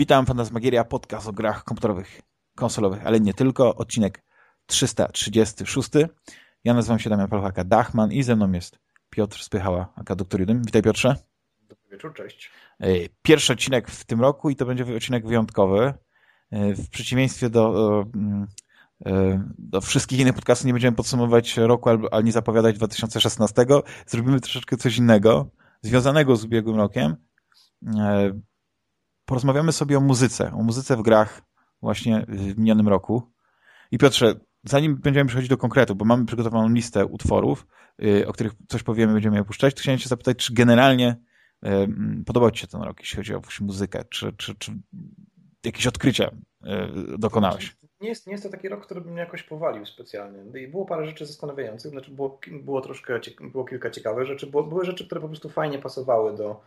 Witam, Fantasmagieria, podcast o grach komputerowych, konsolowych, ale nie tylko. Odcinek 336. Ja nazywam się Damian Paluchaka Dachman i ze mną jest Piotr Spychała, aka Doktor Judym. Witaj Piotrze. Dobry wieczór, cześć. E, pierwszy odcinek w tym roku i to będzie odcinek wyjątkowy. E, w przeciwieństwie do, e, mm, do wszystkich innych podcastów nie będziemy podsumowywać roku ani zapowiadać 2016. Zrobimy troszeczkę coś innego, związanego z ubiegłym rokiem porozmawiamy sobie o muzyce, o muzyce w grach właśnie w minionym roku. I Piotrze, zanim będziemy przechodzić do konkretu, bo mamy przygotowaną listę utworów, y, o których coś powiemy, będziemy je puszczać, chciałem cię zapytać, czy generalnie y, mm, podobał ci się ten rok, jeśli chodzi o muzykę, czy, czy, czy jakieś odkrycia y, dokonałeś? Nie jest, nie jest to taki rok, który by mnie jakoś powalił specjalnie. I było parę rzeczy zastanawiających, znaczy było, było troszkę, było kilka ciekawych rzeczy, było, były rzeczy, które po prostu fajnie pasowały do,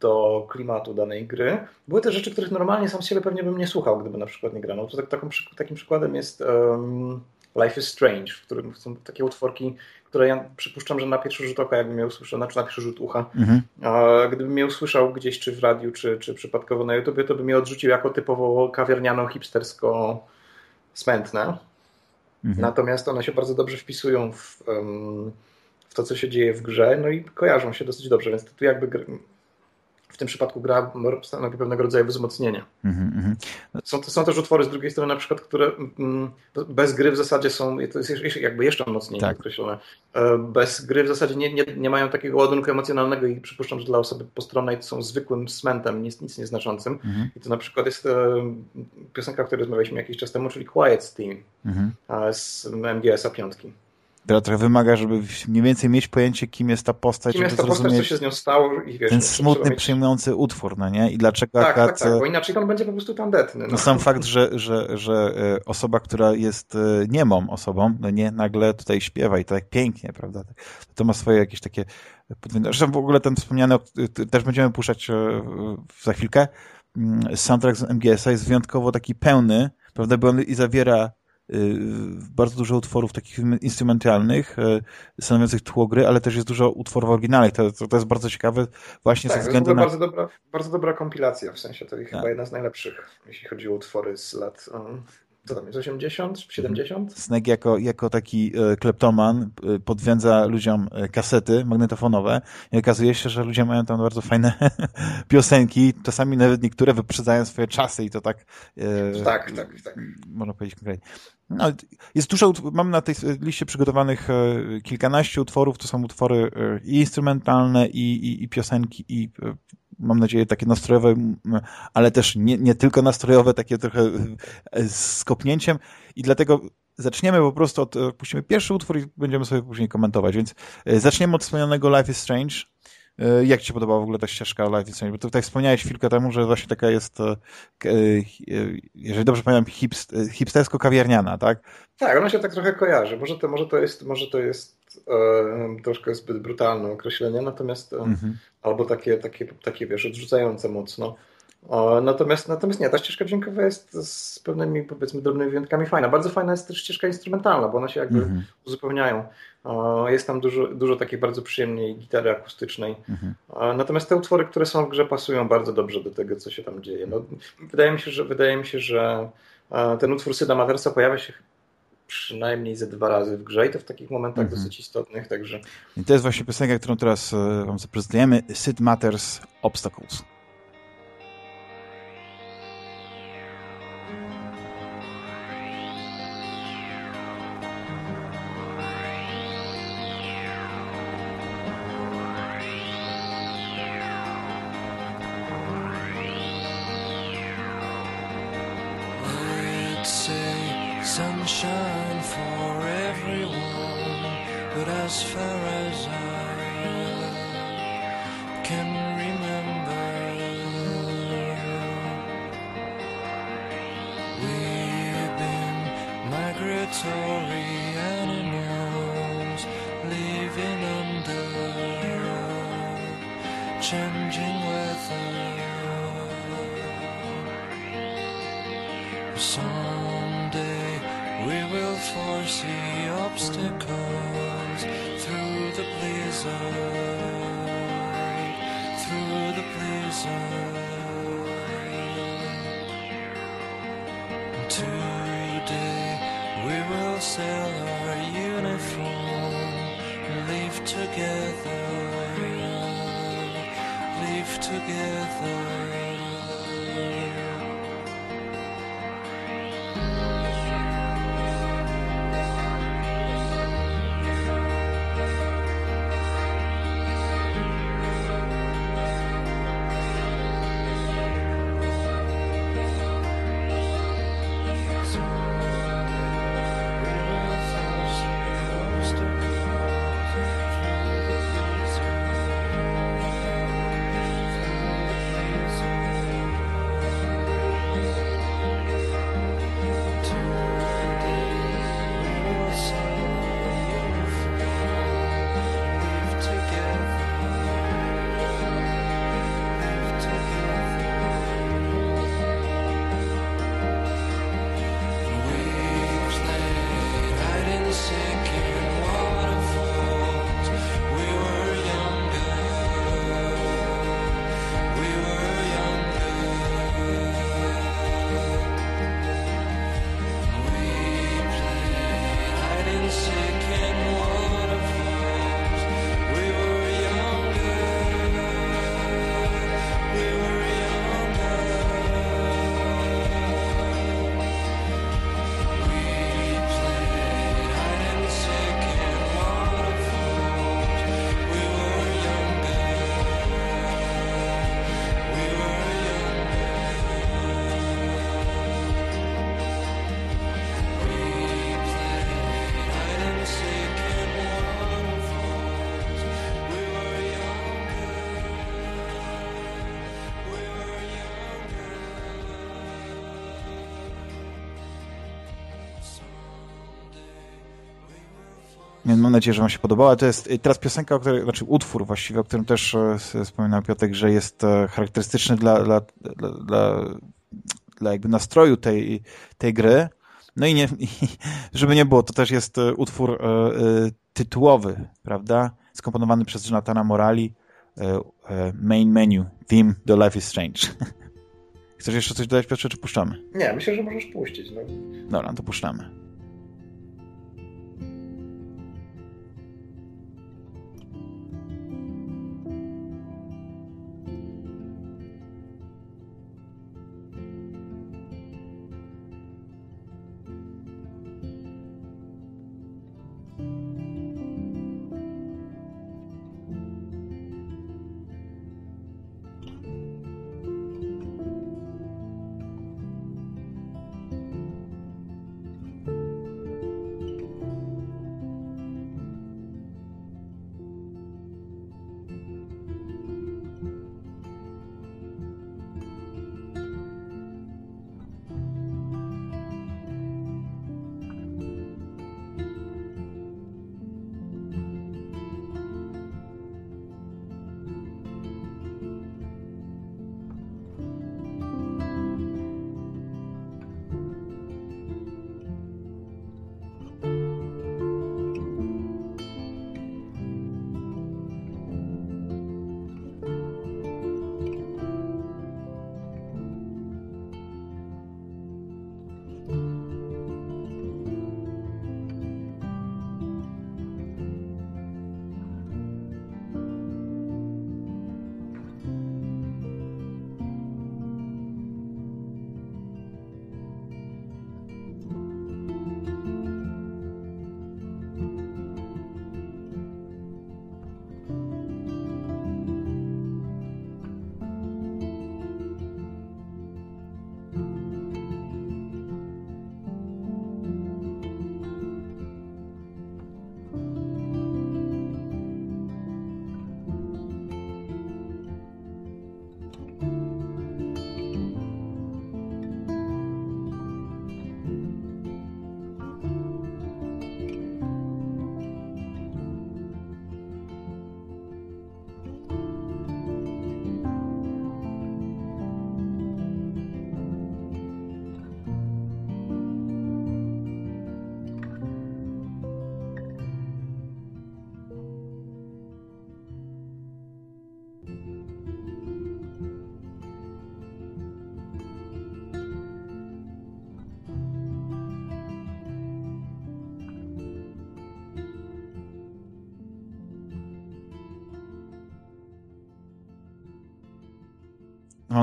do klimatu danej gry. Były te rzeczy, których normalnie sam siebie pewnie bym nie słuchał, gdyby na przykład nie grano. To tak, taką, takim przykładem jest um, Life is Strange, w którym są takie utworki, które ja przypuszczam, że na pierwszy rzut oka, jakbym je usłyszał, znaczy na pierwszy rzut ucha, mhm. gdybym je usłyszał gdzieś czy w radiu, czy, czy przypadkowo na YouTubie, to bym je odrzucił jako typowo kawiarniano-hipstersko-smętne. Mhm. Natomiast one się bardzo dobrze wpisują w um, to, co się dzieje w grze, no i kojarzą się dosyć dobrze, więc tu jakby w tym przypadku gra stanowi pewnego rodzaju wzmocnienie. Mm -hmm. są, są, też utwory z drugiej strony, na przykład, które mm, mm, bez gry w zasadzie są, to jest jakby jeszcze mocniej tak. określone, e, bez gry w zasadzie nie, nie, nie, mają takiego ładunku emocjonalnego i przypuszczam, że dla osoby postronnej są zwykłym smętem, nic, nic nieznaczącym. Mm -hmm. I to na przykład jest e, piosenka, o której rozmawialiśmy jakiś czas temu, czyli Quiet Steam mm -hmm. z MGS-a piątki gra trochę wymaga, żeby mniej więcej mieć pojęcie, kim jest ta postać, kim jest ta postać, co się z nią stało i wiesz, ten smutny, mieć... utwór, no nie? I dlaczego tak, akurat... Tak, tak, bo inaczej on będzie po prostu tandetny. No. no sam fakt, że, że, że e, osoba, która jest e, niemą osobą, no nie, nagle tutaj śpiewa i to tak pięknie, prawda? Tak, to ma swoje jakieś takie podwójne... Zresztą w ogóle ten wspomniany, też będziemy puszczać e, za chwilkę, mm, soundtrack z MGS-a jest wyjątkowo taki pełny, prawda, bo on i zawiera Y, bardzo dużo utworów takich instrumentalnych, y, stanowiących tło gry, ale też jest dużo utworów oryginalnych. To, to, to jest bardzo ciekawe właśnie tak, ze względu na... Bardzo dobra, bardzo dobra kompilacja, w sensie to tak. chyba jedna z najlepszych, jeśli chodzi o utwory z lat... Mm, co tam jest, 80, 70? Snack jako, jako taki e, kleptoman e, podwiąza ludziom e, kasety magnetofonowe i okazuje się, że ludzie mają tam bardzo fajne piosenki, czasami nawet niektóre wyprzedzają swoje czasy i to tak... tak, tak, tak. Można powiedzieć konkretnie. No, jest dużo, mam na tej liście przygotowanych kilkanaście utworów, to są utwory i instrumentalne, i, i, i piosenki, i mam nadzieję, takie nastrojowe, ale też nie, nie tylko nastrojowe, takie trochę e, z kopnięciem i dlatego zaczniemy po prostu od, puścimy pierwszy utwór i będziemy sobie później komentować, więc e, zaczniemy od wspomnianego Life is Strange. E, jak ci się podobała w ogóle ta ścieżka Life is Strange? Bo tutaj wspomniałeś chwilkę temu, że właśnie taka jest, jeżeli dobrze pamiętam, hipstersko-kawiarniana, tak? Tak, ona się tak trochę kojarzy. Może to, może to, jest, może to jest E, troszkę zbyt brutalne określenie, natomiast e, mhm. albo takie, takie, takie wiesz, odrzucające mocno. E, natomiast, natomiast nie, ta ścieżka dźwiękowa jest z pewnymi powiedzmy drobnymi wyjątkami fajna. Bardzo fajna jest też ścieżka instrumentalna, bo one się jakby mhm. uzupełniają. Jest tam dużo, dużo takiej bardzo przyjemnej gitary akustycznej. Mhm. Natomiast te utwory, które są w grze pasują bardzo dobrze do tego, co się tam dzieje. No, wydaje mi się, że, wydaje mi się, że ten utwór Syda Matersa pojawia się przynajmniej ze dwa razy w grze i to w takich momentach mhm. dosyć istotnych, także... I to jest właśnie piosenka, którą teraz e, wam zaprezentujemy, Sid Matters Obstacles. Mam nadzieję, że Wam się podobała. To jest y, teraz piosenka, o której, znaczy utwór właściwie, o którym też e, wspominał Piotrek, że jest e, charakterystyczny dla, dla, dla, dla, dla jakby nastroju tej, tej gry. No i, nie, i żeby nie było, to też jest e, utwór tytułowy, prawda? Skomponowany przez Jonathana Morali, main menu, theme The Life is Strange. Chcesz jeszcze coś dodać, Piotrze, czy puszczamy? Nie, myślę, że możesz puścić. No. Dobra, to puszczamy.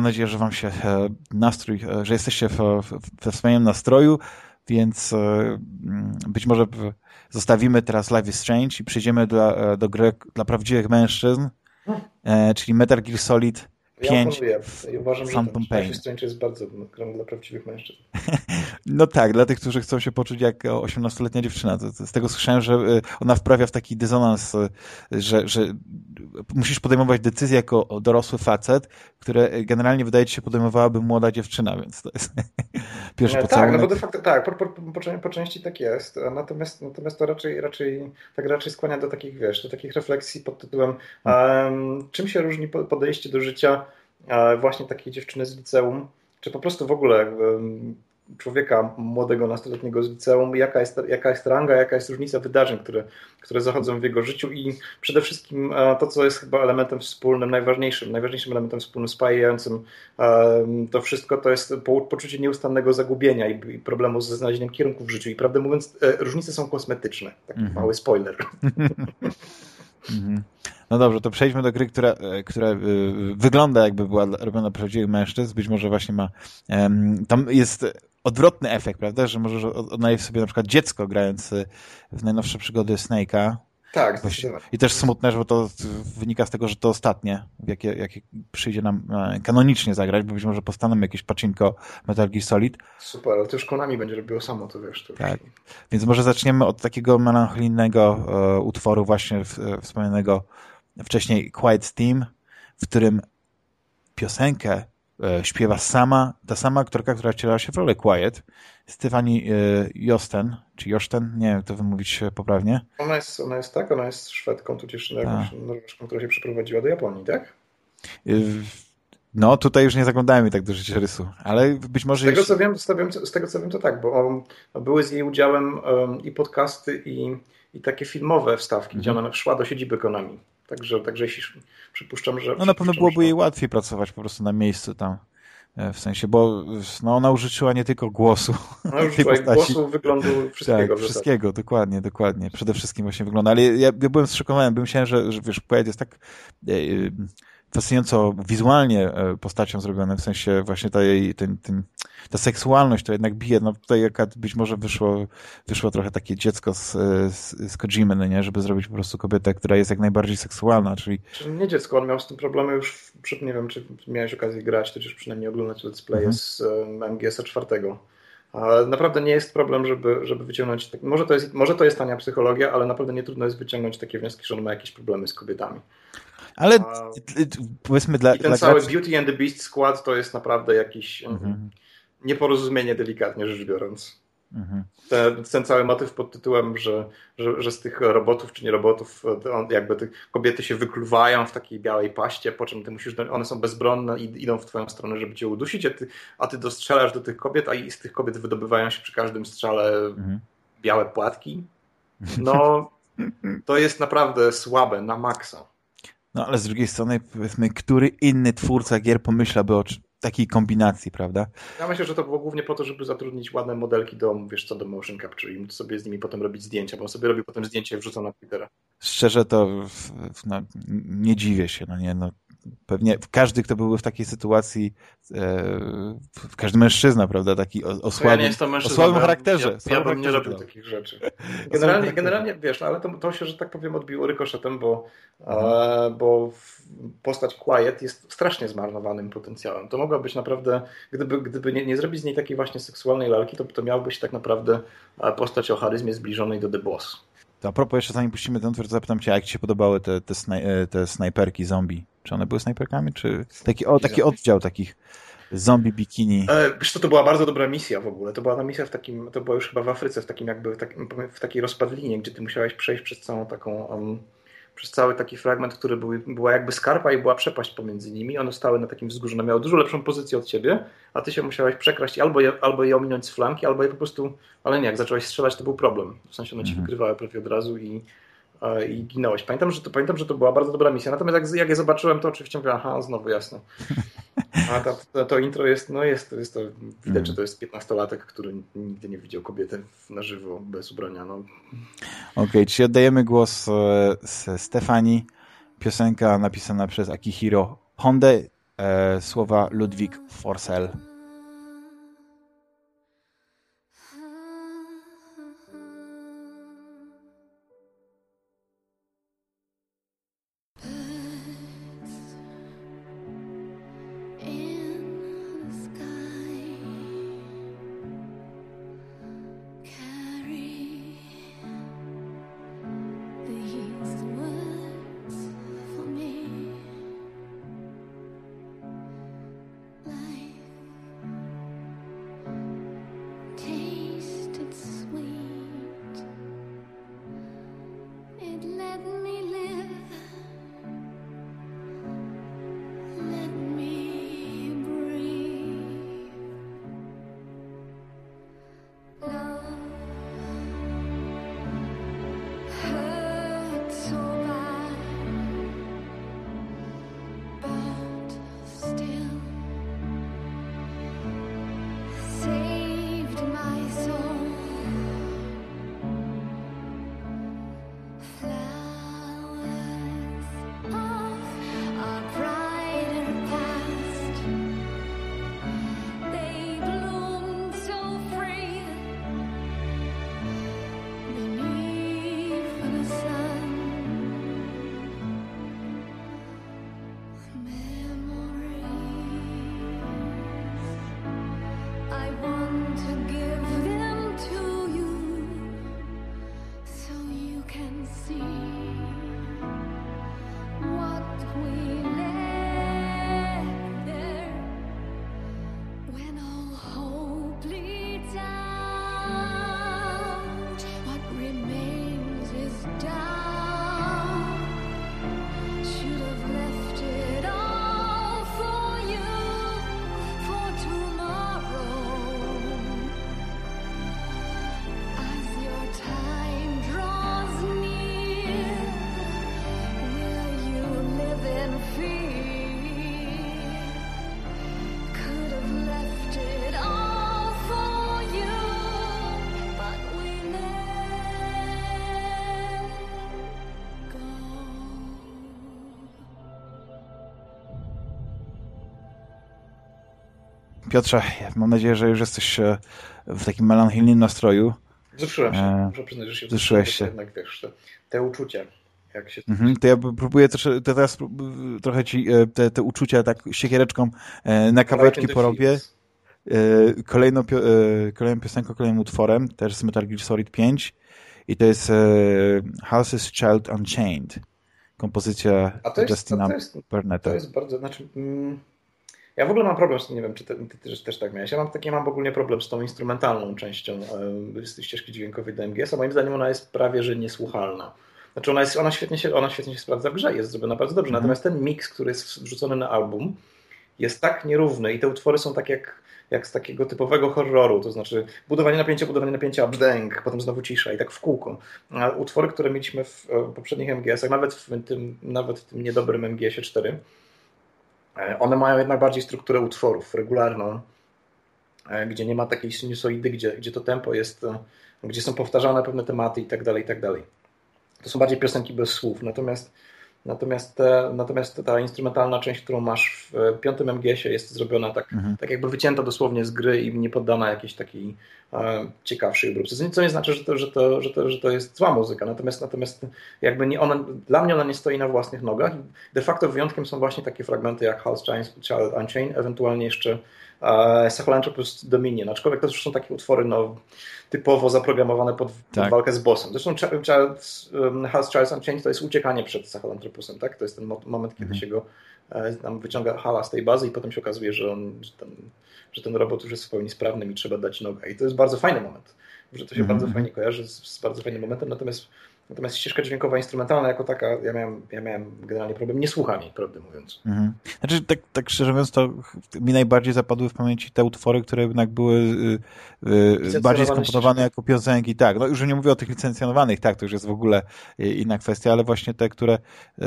Mam nadzieję, że wam się e, nastrój, e, że jesteście we wspaniałym nastroju, więc mm, być może zostawimy teraz Life is Strange i przejdziemy do, do gry dla prawdziwych mężczyzn, czyli Metal Gear Solid 5 ja uważam, że Phantom Pain. Strange jest bardzo grą dla prawdziwych mężczyzn. no tak, dla tych, którzy chcą się poczuć jak 18-letnia dziewczyna. Z tego słyszałem, że y, ona wprawia w taki dysonans, y, że, że musisz podejmować decyzje jako dorosły facet, które generalnie wydaje ci się podejmowałaby młoda dziewczyna, więc to jest pierwszy no, pocałunek. Tak, no bo de facto tak, po, po, po, po, części tak jest, natomiast, natomiast to raczej, raczej, tak raczej skłania do takich, wiesz, do takich refleksji pod tytułem um, czym się różni podejście do życia właśnie takiej dziewczyny z liceum, czy po prostu w ogóle człowieka młodego, nastoletniego z liceum, jaka jest, jaka jest ranga, jaka jest różnica wydarzeń, które, które zachodzą w jego życiu i przede wszystkim e, to, co jest chyba elementem wspólnym, najważniejszym, najważniejszym elementem wspólnym, spajającym to wszystko, to jest poczucie nieustannego zagubienia i problemu ze znalezieniem kierunku w życiu. I prawdę mówiąc, e, różnice są kosmetyczne. Taki mm -hmm. mały spoiler. Mhm. No dobrze, to przejdźmy do gry, która, e, która e, wygląda jakby była robiona prawdziwych mężczyzn. Być może właśnie ma... Tam jest odwrotny efekt, prawda? Że możesz odnaleźć sobie na przykład dziecko grając w najnowsze przygody Snake'a. Tak, I też smutne, że to wynika z tego, że to ostatnie, jakie, jakie przyjdzie nam kanonicznie zagrać, bo być może powstaną jakieś pacinko Metal Gear Solid. Super, ale to już Konami będzie robiło samo, to wiesz. To tak, już... więc może zaczniemy od takiego melancholijnego e, utworu właśnie w, e, wspomnianego wcześniej Quiet Steam, w którym piosenkę e, śpiewa sama, ta sama aktorka, która wcielała się w rolę Quiet, Stefani e, Josten, czy Josten, nie wiem, jak to wymówić poprawnie. Ona jest, ona jest tak, ona jest Szwedką, tudzież Norweszką, która się przeprowadziła do Japonii, tak? E, no, tutaj już nie zaglądałem mi tak do życiorysu, ale być może... Z tego, co wiem, z tego co wiem, to tak, bo były z jej udziałem um, i podcasty, i, i takie filmowe wstawki, gdzie mhm. ona szła do siedziby Konami. Także, także jeśli przypuszczam, że... No na pewno byłoby jej łatwiej pracować po prostu na miejscu tam. E, w sensie, bo no, ona użyczyła nie tylko głosu. Ona użyczyła głosu, wyglądu, wszystkiego. Tak, wszystkiego, dokładnie, dokładnie. Przede wszystkim właśnie wygląda. Ale ja, ja byłem zszokowany, bym myślałem, że, że wiesz, poet jest tak e, fascynująco wizualnie e, postacią zrobione, w sensie właśnie ta jej, ten, ten, ta seksualność to jednak bije, no tutaj jaka być może wyszło, wyszło trochę takie dziecko z, z, z Kojimy, no nie, żeby zrobić po prostu kobietę, która jest jak najbardziej seksualna, czyli... Czyli nie dziecko, on miał z tym problemy już, nie wiem, czy miałeś okazję grać, tudzież przynajmniej oglądać let's play mhm. z MGS-a czwartego. Ale naprawdę nie jest problem, żeby, żeby wyciągnąć. Tak, może, to jest, może to jest tania psychologia, ale naprawdę nie trudno jest wyciągnąć takie wnioski, że on ma jakieś problemy z kobietami. Ale powiedzmy dla... I ten dla cały graczy... Beauty and the Beast skład to jest naprawdę jakiś mhm. nieporozumienie, delikatnie rzecz biorąc. Mhm. Ten, ten, cały motyw pod tytułem, że, że, że z tych robotów czy nie robotów, jakby te kobiety się wykluwają w takiej białej paście, po czym ty musisz, one są bezbronne i idą w twoją stronę, żeby cię udusić, a ty, a ty dostrzelasz do tych kobiet, a i z tych kobiet wydobywają się przy każdym strzale mhm. białe płatki. No, to jest naprawdę słabe na maksa. No ale z drugiej strony, powiedzmy, który inny twórca gier pomyślałby o takiej kombinacji, prawda? Ja myślę, że to było głównie po to, żeby zatrudnić ładne modelki do, wiesz co, do motion capture i sobie z nimi potem robić zdjęcia, bo on sobie robił potem zdjęcie i wrzucał na Twittera. Szczerze to no, nie dziwię się, no nie, no pewnie każdy, kto byłby w takiej sytuacji, e, każdy mężczyzna, prawda, taki o, o słabym, ja nie o słabym charakterze. Ja, ja bym nie robił takich rzeczy. Generalnie, generalnie wiesz, no, ale to, to się, że tak powiem, odbiło rykoszetem, bo, mhm. bo postać Quiet jest strasznie zmarnowanym potencjałem. To mogła być naprawdę, gdyby, gdyby nie, nie zrobić z niej takiej właśnie seksualnej lalki, to, to miałbyś tak naprawdę postać o charyzmie zbliżonej do The Boss. To a propos, jeszcze zanim puścimy ten utwór, to zapytam cię, jak ci się podobały te, te, snaj e, te snajperki zombie? Czy one były snajperkami, czy taki, o, taki oddział takich zombie bikini? E, wiesz co, to była bardzo dobra misja w ogóle. To była ta misja w takim, to była już chyba w Afryce, w takim jakby, w, takim, w takiej rozpadlinie, gdzie ty musiałeś przejść przez całą taką... Um, przez cały taki fragment, który był, była jakby skarpa i była przepaść pomiędzy nimi. One stały na takim wzgórzu, one miały dużo lepszą pozycję od ciebie, a ty się musiałeś przekraść albo je, albo je ominąć z flanki, albo je po prostu, ale nie, jak zacząłeś strzelać, to był problem. W sensie one ci mhm. wykrywały prawie od razu i, i ginąłeś. Pamiętam że, to, pamiętam, że to była bardzo dobra misja. Natomiast jak, jak je zobaczyłem, to oczywiście mówię, aha, znowu jasne. A to, to, to intro jest, no jest, jest to, widać, mm. że to jest 15-latek, który nigdy nie widział kobiety na żywo bez ubrania. No. Okej, okay, czyli oddajemy głos e, Stefani. Piosenka napisana przez Akihiro Honda, e, słowa Ludwig Forsell. Piotrze, mam nadzieję, że już jesteś e, w takim melancholijnym nastroju. Wzruszyłem się, e, muszę przyznać, że się wzruszyłeś się. Jednak wiesz, te, te uczucia, jak się... Mhm, to ja próbuję też, to teraz trochę ci e, te, te uczucia tak siekiereczką na kawałeczki porobię. Kolejną, kolejną piosenką, kolejnym utworem, też z Metal Gear Solid 5 i to jest House's Child Unchained. Kompozycja Justina Burnetta. To jest bardzo, znaczy... Mm ja w ogóle mam problem z tym, nie wiem, czy ty, ty też, też tak miałeś. Ja mam taki mam ogólnie problem z tą instrumentalną częścią e, ścieżki dźwiękowej DMGS, a moim zdaniem ona jest prawie, że niesłuchalna. Znaczy ona, jest, ona, świetnie się, ona świetnie się sprawdza w grze, jest zrobiona bardzo dobrze, mm. natomiast ten miks, który jest wrzucony na album, jest tak nierówny i te utwory są tak jak, jak z takiego typowego horroru, to znaczy budowanie napięcia, budowanie napięcia, brzdęk, potem znowu cisza i tak w kółko. A utwory, które mieliśmy w poprzednich MGS-ach, nawet w tym, nawet w tym niedobrym MGS-ie 4, E, one mają jednak bardziej strukturę utworów, regularną, e, gdzie nie ma takiej sinusoidy, gdzie, gdzie to tempo jest, e, gdzie są powtarzane pewne tematy i tak dalej, i tak dalej. To są bardziej piosenki bez słów, natomiast Natomiast, te, natomiast ta instrumentalna część, którą masz w piątym MGS-ie jest zrobiona tak, mhm. tak jakby wycięta dosłownie z gry i nie poddana jakiejś takiej e, ciekawszej obróbce. Co nie znaczy, że to, że, to, że, to, że to jest zła muzyka, natomiast, natomiast jakby nie ona, dla mnie ona nie stoi na własnych nogach. De facto wyjątkiem są właśnie takie fragmenty jak House Child Unchained, ewentualnie jeszcze Sahelanthropus Dominion, aczkolwiek to już są takie utwory no, typowo zaprogramowane pod, tak. pod walkę z bossem. Zresztą um, House Trials Unchained to jest uciekanie przed Sahelanthropusem, tak? To jest ten moment, kiedy mhm. się go e, tam wyciąga hala z tej bazy i potem się okazuje, że, on, że, ten, że ten robot już jest w pełni sprawny i trzeba dać nogę. I to jest bardzo fajny moment, że to się mhm. bardzo fajnie kojarzy z, z bardzo fajnym momentem, natomiast Natomiast ścieżka dźwiękowa instrumentalna jako taka, ja miałem, ja miałem generalnie problem nie słucham jej, prawdę mówiąc. Mhm. Znaczy, tak, tak szczerze mówiąc, to mi najbardziej zapadły w pamięci te utwory, które jednak były y, y, bardziej skomponowane jako piosenki. Tak, no już nie mówię o tych licencjonowanych, tak, to już jest w ogóle inna kwestia, ale właśnie te, które y,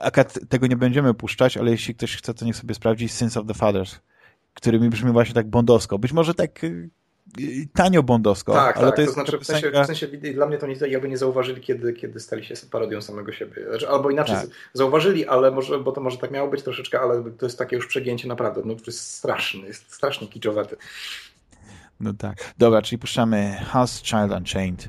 akad tego nie będziemy puszczać, ale jeśli ktoś chce, to niech sobie sprawdzi Sins of the Fathers, który mi brzmi właśnie tak bondowsko. Być może tak y, tanio bondowsko. Tak, ale tak, to, jest to znaczy w sensie, w sensie dla mnie to nie, jakby nie zauważyli, kiedy, kiedy stali się parodią samego siebie. Znaczy, albo inaczej, tak. zauważyli, ale może, bo to może tak miało być troszeczkę, ale to jest takie już przegięcie naprawdę. No to jest straszny, jest strasznie kiczowaty. No tak. Dobra, czyli puszczamy House Child Unchained.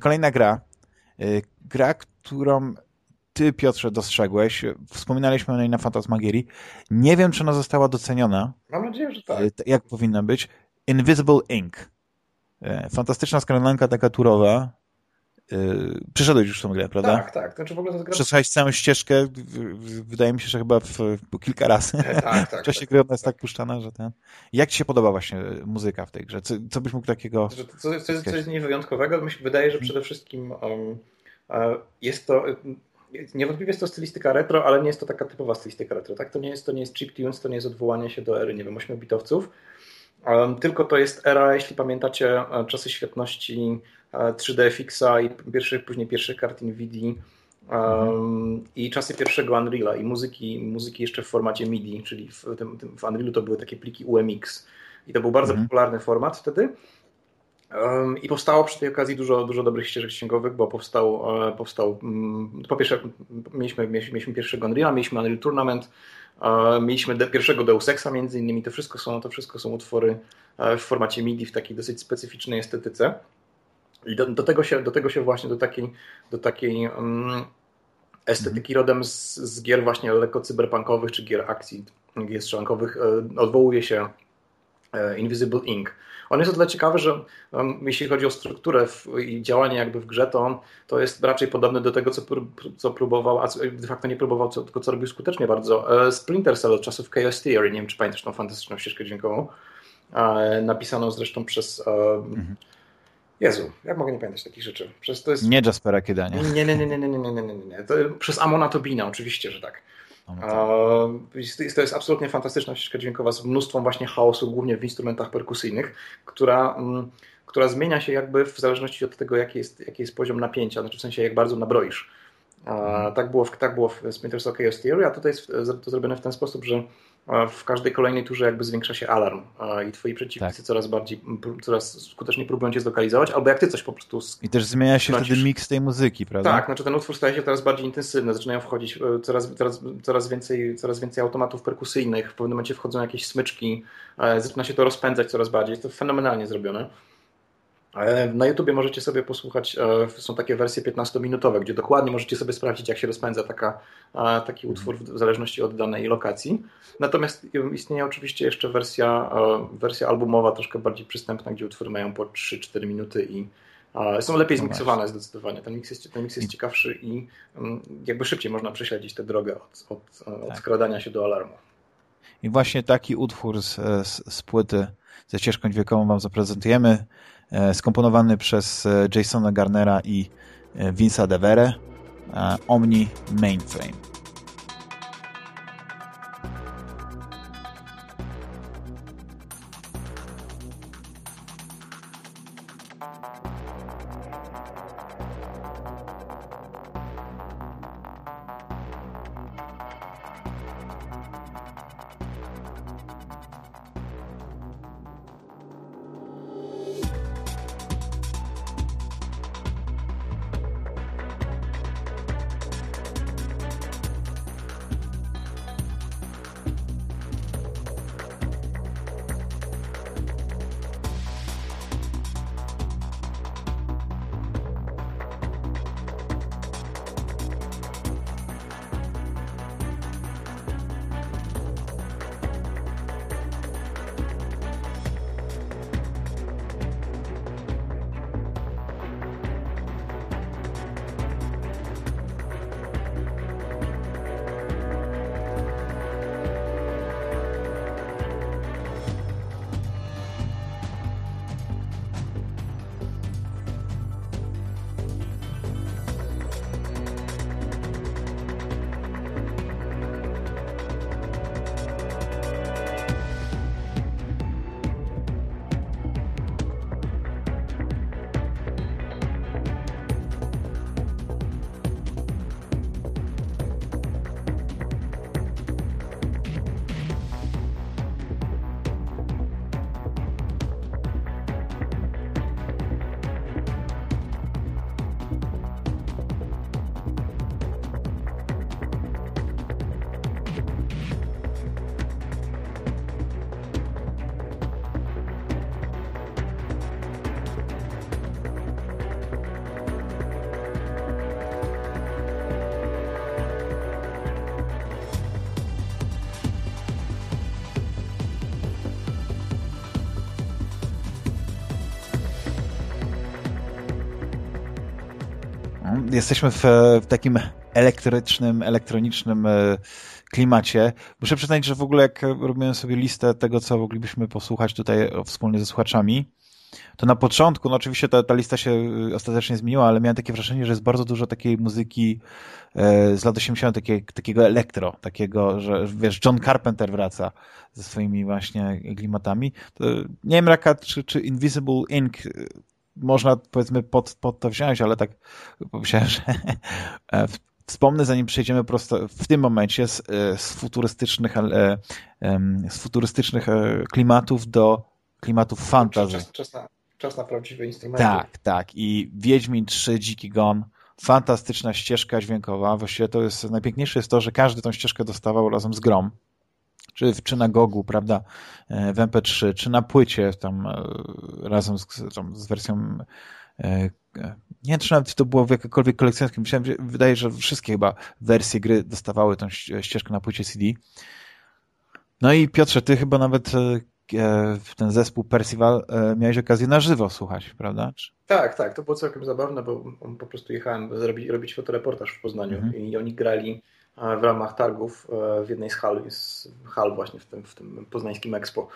Kolejna gra. E, gra, którą ty, Piotrze, dostrzegłeś. Wspominaliśmy o niej na Fantasmagierii. Nie wiem, czy ona została doceniona. Mam nadzieję, że tak. E, jak powinna być. Invisible Ink. Fantastyczna skradanka taka turowa. Przyszedłeś już w tą grę, prawda? Tak, tak. Znaczy w ogóle gra... Przesłuchałeś całą ścieżkę, wydaje mi się, że chyba w, w kilka razy. Tak, tak. w czasie tak, gry ona jest tak, tak puszczana, że ten... Jak ci się podoba właśnie muzyka w tej grze? Co, co byś mógł takiego... Co, co, jest, co jest niewyjątkowego? Mi się wydaje, że przede wszystkim um, jest to... Niewątpliwie jest to stylistyka retro, ale nie jest to taka typowa stylistyka retro. Tak? To nie jest, to nie jest chiptunes, to nie jest odwołanie się do ery, nie wiem, 8-bitowców. Tylko to jest era, jeśli pamiętacie, e, czasy świetności 3D Fixa i pierwszych, później pierwszych kart NVIDIA um, i czasy pierwszego Unreal'a i muzyki, muzyki jeszcze w formacie MIDI, czyli w, tym, w Unreal'u to były takie pliki UMX i to był bardzo mhm. popularny format wtedy. I powstało przy tej okazji dużo, dużo dobrych ścieżek księgowych, bo powstał, e, powstał um, po pierwsze mieliśmy, mieliśmy pierwszego Unreal'a, mieliśmy Unreal Tournament, e, mieliśmy pierwszego Deus Exa między innymi, to wszystko są, to wszystko są utwory e, w formacie MIDI w takiej dosyć specyficznej estetyce. I do, do, tego, się, do tego się właśnie, do takiej, do takiej um, estetyki mhm. rodem z, z, gier właśnie lekko cyberpunkowych, czy gier akcji, gier strzelankowych, e, odwołuje się Invisible Ink. On jest o tyle ciekawy, że um, jeśli chodzi o strukturę w, i działanie jakby w grze, to on to jest raczej podobny do tego, co, co próbował, a de facto nie próbował, co, tylko co robił skutecznie bardzo, e, Splinter Cell od czasów Chaos Theory. Nie wiem, czy pamiętasz tą fantastyczną ścieżkę dźwiękową, e, napisaną zresztą przez e, mhm Jezu, jak mogę nie pamiętać takich rzeczy? Przez to jest... Nie Jaspera nie, nie, nie, nie, nie, nie, nie, nie, nie. To, przez Amona Tobina, oczywiście, że tak. No tak. To jest absolutnie fantastyczna ścieżka dźwiękowa z mnóstwem właśnie chaosu, głównie w instrumentach perkusyjnych, która, mm, która zmienia się jakby w zależności od tego, jaki jest, jaki jest poziom napięcia, znaczy w sensie jak bardzo nabroisz. Mhm. Tak było, w, tak było w Splinter Chaos Theory, a tutaj jest to zrobione w ten sposób, że w każdej kolejnej turze jakby zwiększa się alarm i twoi przeciwnicy tak. coraz bardziej, coraz skuteczniej próbują cię zlokalizować, albo jak ty coś po prostu... I też zmienia się wtedy miks tej muzyki, prawda? Tak, znaczy ten utwór staje się coraz bardziej intensywny, zaczynają wchodzić e, coraz, coraz, coraz, więcej, coraz więcej automatów perkusyjnych, w pewnym momencie wchodzą jakieś smyczki, e, zaczyna się to rozpędzać coraz bardziej, jest to fenomenalnie zrobione. Na YouTubie możecie sobie posłuchać, e, są takie wersje 15-minutowe, gdzie dokładnie możecie sobie sprawdzić, jak się rozpędza taka, taki utwór w zależności od danej lokacji. Natomiast istnieje oczywiście jeszcze wersja, e, wersja albumowa, troszkę bardziej przystępna, gdzie utwory mają po 3-4 minuty i są lepiej no zmiksowane zdecydowanie. Ten miks jest, ten miks jest ciekawszy i mm, jakby szybciej można prześledzić tę drogę od, od, od tak. skradania się do alarmu. I właśnie taki utwór z, z, z płyty ze ścieżką dźwiękową Wam zaprezentujemy. E, skomponowany przez e, Jasona Garnera i e, Vince'a DeVere, Omni Mainframe. Jesteśmy w, w takim elektrycznym, elektronicznym e, klimacie. Muszę przyznać, że w ogóle jak robiłem sobie listę tego, co moglibyśmy posłuchać tutaj wspólnie ze słuchaczami, to na początku, no oczywiście ta, ta lista się e, ostatecznie zmieniła, ale miałem takie wrażenie, że jest bardzo dużo takiej muzyki e, z lat 80, takie, takiego elektro, takiego, że wiesz, John Carpenter wraca ze swoimi właśnie klimatami. To, nie wiem, Raka, czy, czy Invisible Ink można powiedzmy pod, pod to wziąć, ale tak pomyślałem, że e, wspomnę, zanim przejdziemy prosto w tym momencie z, e, z futurystycznych, e, z futurystycznych klimatów do klimatów fantasy. Czas, czas, na, czas na prawdziwe instrumenty. Tak, tak. I Wiedźmin 3, Dziki Gon, fantastyczna ścieżka dźwiękowa. Właściwie to jest, najpiękniejsze jest to, że każdy tą ścieżkę dostawał razem z grom czy, czy na Gogu, prawda, e, w MP3, czy na płycie tam e, razem z, tam, z wersją e, nie wiem, czy nawet to było w jakikolwiek kolekcjonerskim. Myślałem, że wydaje, że wszystkie chyba wersje gry dostawały tą ścieżkę na płycie CD. No i Piotrze, ty chyba nawet w ten zespół Percival miałeś okazję na żywo słuchać, prawda? Tak, tak. To było całkiem zabawne, bo po prostu jechałem zrobić, robić fotoreportaż w Poznaniu mhm. i oni grali w ramach targów e, w jednej z hal, z hal właśnie w tym, w tym poznańskim Expo.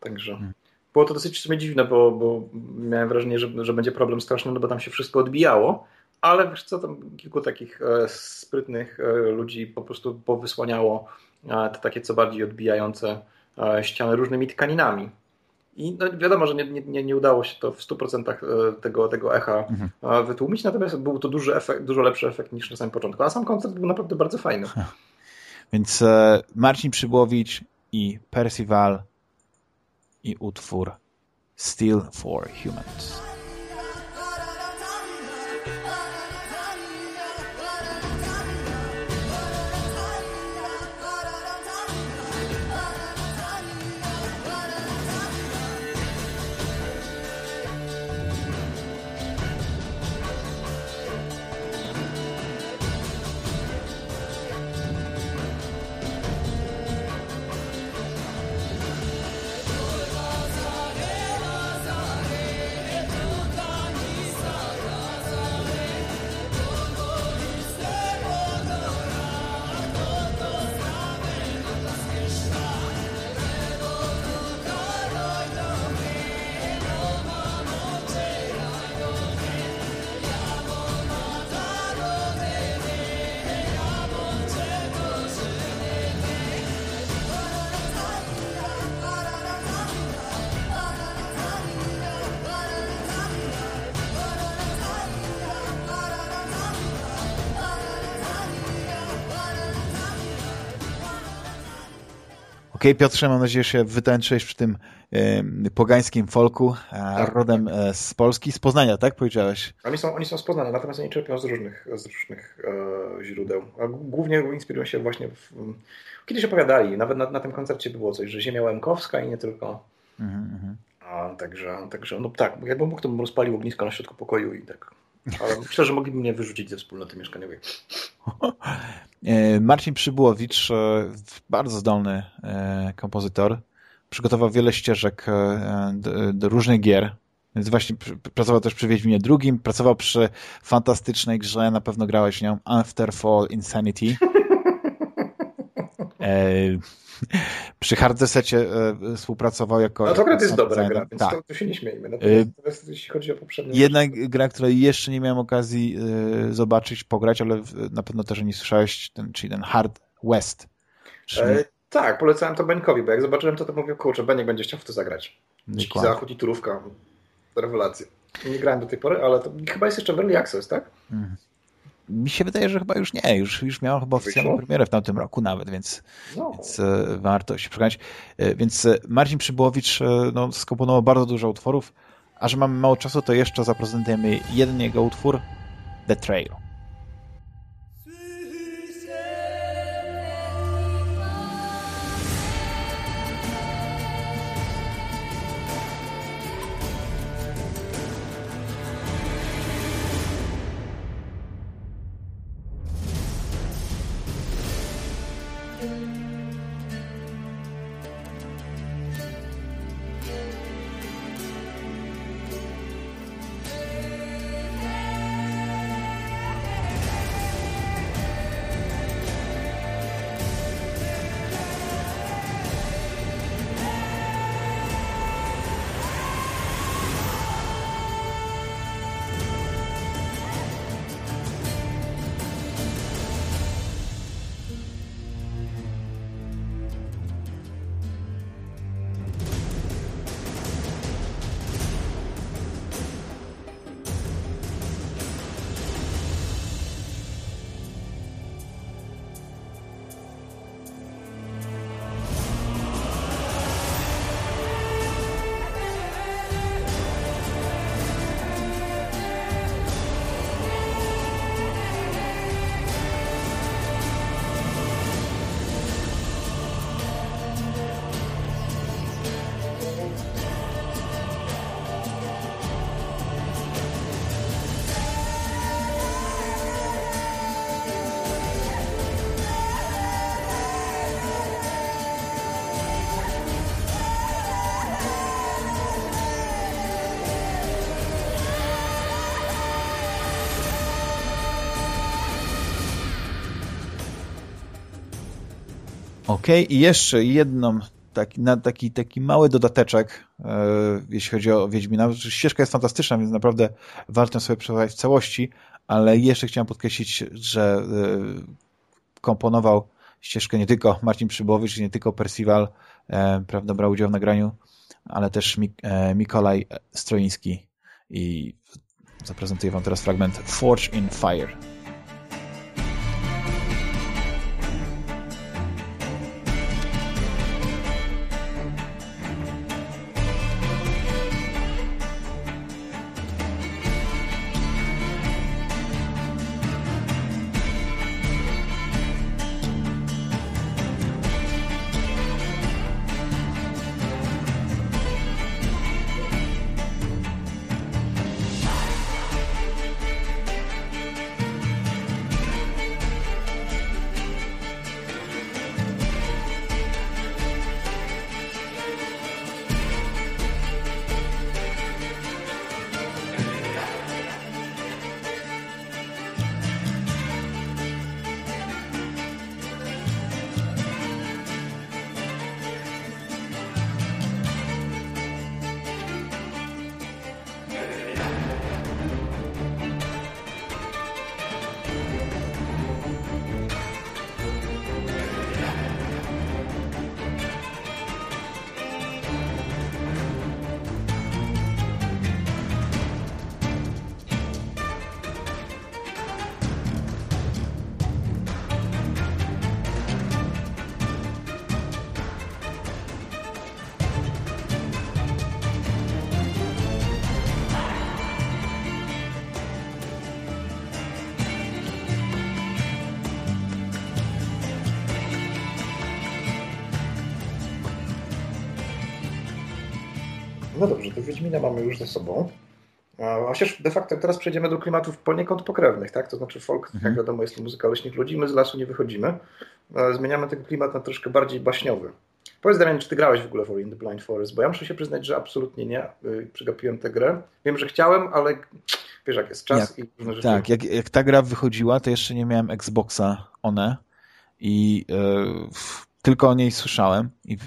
Także hmm. było to dosyć dziwne, bo, bo miałem wrażenie, że, że będzie problem straszny, no bo tam się wszystko odbijało, ale wiesz co, tam kilku takich sprytnych ludzi po prostu powysłaniało te takie co bardziej odbijające ściany różnymi tkaninami. I no wiadomo, że nie, nie, nie udało się to w 100% tego, tego echa mhm. wytłumić, natomiast był to duży efekt, dużo lepszy efekt niż na samym początku. A sam koncert był naprawdę bardzo fajny. Więc e, Marcin Przybłowicz i Percival i utwór Steel for Humans. Okay, Piotrze, mam nadzieję, że się wytańczyłeś przy tym y, pogańskim folku, tak, rodem tak. Z Polski, z Poznania, tak powiedziałeś? Oni są, oni są z Poznania, natomiast oni czerpią z różnych, z różnych e, źródeł. A głównie inspirują się właśnie w, Kiedyś opowiadali, nawet na, na tym koncercie było coś, że ziemia łemkowska i nie tylko. Mhm, mhm. A, także, także, no tak, jakbym mógł, to bym rozpalił ognisko na środku pokoju i tak ale myślę, że mogliby mnie wyrzucić ze wspólnoty mieszkaniowej. E, Marcin Przybułowicz, e, bardzo zdolny e, kompozytor, przygotował wiele ścieżek do, do różnych gier. Więc właśnie pracował też przy Wiedźminie drugim, pracował przy fantastycznej grze, na pewno grałeś nią, Afterfall Insanity. Przy Hardzesecie e, współpracował jako... No to gra jest dobra gra, więc tak. to, to, się nie śmiejmy. Natomiast jeśli chodzi o poprzednie... Jedna rzeczy, gra, której jeszcze nie miałem okazji e, zobaczyć, pograć, ale na pewno też nie słyszałeś, ten, czyli ten Hard West. E, tak, polecałem to Beńkowi, bo jak zobaczyłem to, to mówię, kurczę, Beniek będzie chciał w to zagrać. Dziki Zachód i turówka. Rewelacja. Nie grałem do tej pory, ale to chyba jest jeszcze Early Access, tak? Mhm mi się wydaje, że chyba już nie, już, już miał chyba oficjalną premierę w tamtym roku nawet, więc, no. więc e, warto się przekonać. E, więc e, Marcin Przybłowicz no, skomponował bardzo dużo utworów, a że mamy mało czasu, to jeszcze zaprezentujemy jeden jego utwór, The Trail. Ok, i jeszcze jedną taki, na, taki, taki mały dodateczek, e, jeśli chodzi o Wiedźmina. Ścieżka jest fantastyczna, więc naprawdę warto sobie przeczytać w całości, ale jeszcze chciałem podkreślić, że e, komponował ścieżkę nie tylko Marcin Przybowicz, nie tylko Percival, e, prawda, brał udział w nagraniu, ale też Mik e, Mikolaj Stroiński i zaprezentuję wam teraz fragment Forge in Fire. To Wiedźmina mamy już ze sobą. Chociaż de facto teraz przejdziemy do klimatów poniekąd pokrewnych, tak? To znaczy folk, mhm. jak wiadomo, jest to muzyka leśnych ludzi, my z lasu nie wychodzimy. Zmieniamy ten klimat na troszkę bardziej baśniowy. Powiedz Damian, czy ty grałeś w ogóle w Ori in the Blind Forest? Bo ja muszę się przyznać, że absolutnie nie. Y, przegapiłem tę grę. Wiem, że chciałem, ale wiesz, jak jest czas jak, i różne rzeczy. Tak, jak, jak ta gra wychodziła, to jeszcze nie miałem Xboxa One i yy, tylko o niej słyszałem i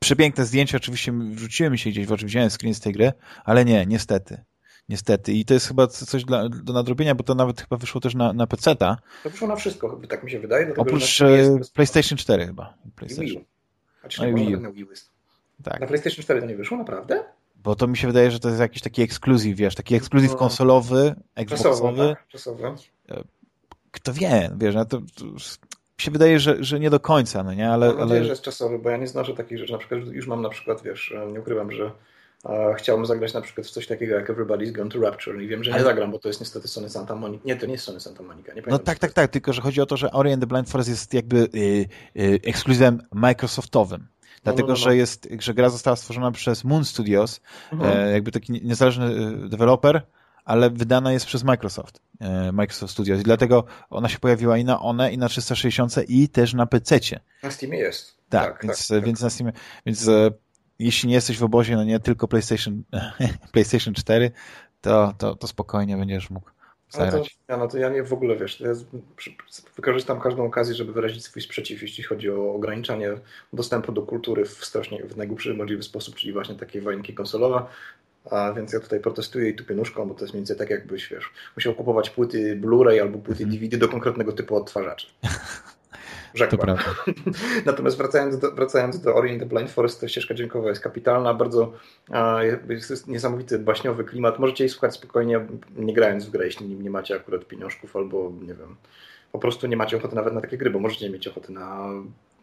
przepiękne zdjęcia, oczywiście wrzuciły mi się gdzieś, oczywiście wziąłem screen z tej gry, ale nie, niestety. Niestety. I to jest chyba coś dla, do nadrobienia, bo to nawet chyba wyszło też na, na PC-ta. To wyszło na wszystko, tak mi się wydaje. Dlatego, Oprócz e, PlayStation 4 chyba. PlayStation. I Wii U. A czy no nie na Wii Tak. Na PlayStation 4 to nie wyszło, naprawdę? Bo to mi się wydaje, że to jest jakiś taki ekskluzyw, wiesz, taki ekskluzyw no. konsolowy, Xboxowy. Czasowy, tak, czasowy. E, kto wie, wiesz, no to, to się wydaje, że, że nie do końca, no nie? Ale, Mam nadzieję, ale... że jest czasowy, bo ja nie znoszę takich rzeczy. Na przykład już mam na przykład, wiesz, nie ukrywam, że a chciałbym zagrać na przykład w coś takiego jak Everybody's Gone to Rapture i wiem, że nie ale... zagram, bo to jest niestety Sony Santa Monica. Nie, to nie jest Sony Santa Monica. Nie no tak, tak, tak, tylko że chodzi o to, że Ori and the Blind Forest jest jakby yy, ekskluzywem Microsoftowym. Dlatego, no, no, no. Że, jest, że gra została stworzona przez Moon Studios, mhm. e, jakby taki niezależny e, deweloper, ale wydana jest przez Microsoft, e, Microsoft Studios i dlatego ona się pojawiła i na one, i na 360 i też na PC-cie. Na Steamie jest. Tak, tak więc, tak, więc tak. na Steamie, więc e, jeśli nie jesteś w obozie, no nie tylko PlayStation, PlayStation 4, to, to, to spokojnie będziesz mógł no to, ja, no to ja nie w ogóle wiesz, ja wykorzystam każdą okazję, żeby wyrazić swój sprzeciw, jeśli chodzi o ograniczanie dostępu do kultury w strasznie w najgłupszy możliwy sposób, czyli właśnie takie wojenki konsolowe. A więc ja tutaj protestuję i tupię nóżką, bo to jest mniej więcej tak jakbyś, wiesz, musiał kupować płyty Blu-ray albo płyty DVD mhm. do konkretnego typu odtwarzaczy. Rzekła. Natomiast wracając do, wracając do Orient the Blind Forest, to ścieżka dźwiękowa jest kapitalna, bardzo jest niesamowity baśniowy klimat. Możecie jej słuchać spokojnie, nie grając w grę, jeśli nie macie akurat pieniążków albo, nie wiem, po prostu nie macie ochoty nawet na takie gry, bo możecie mieć ochoty na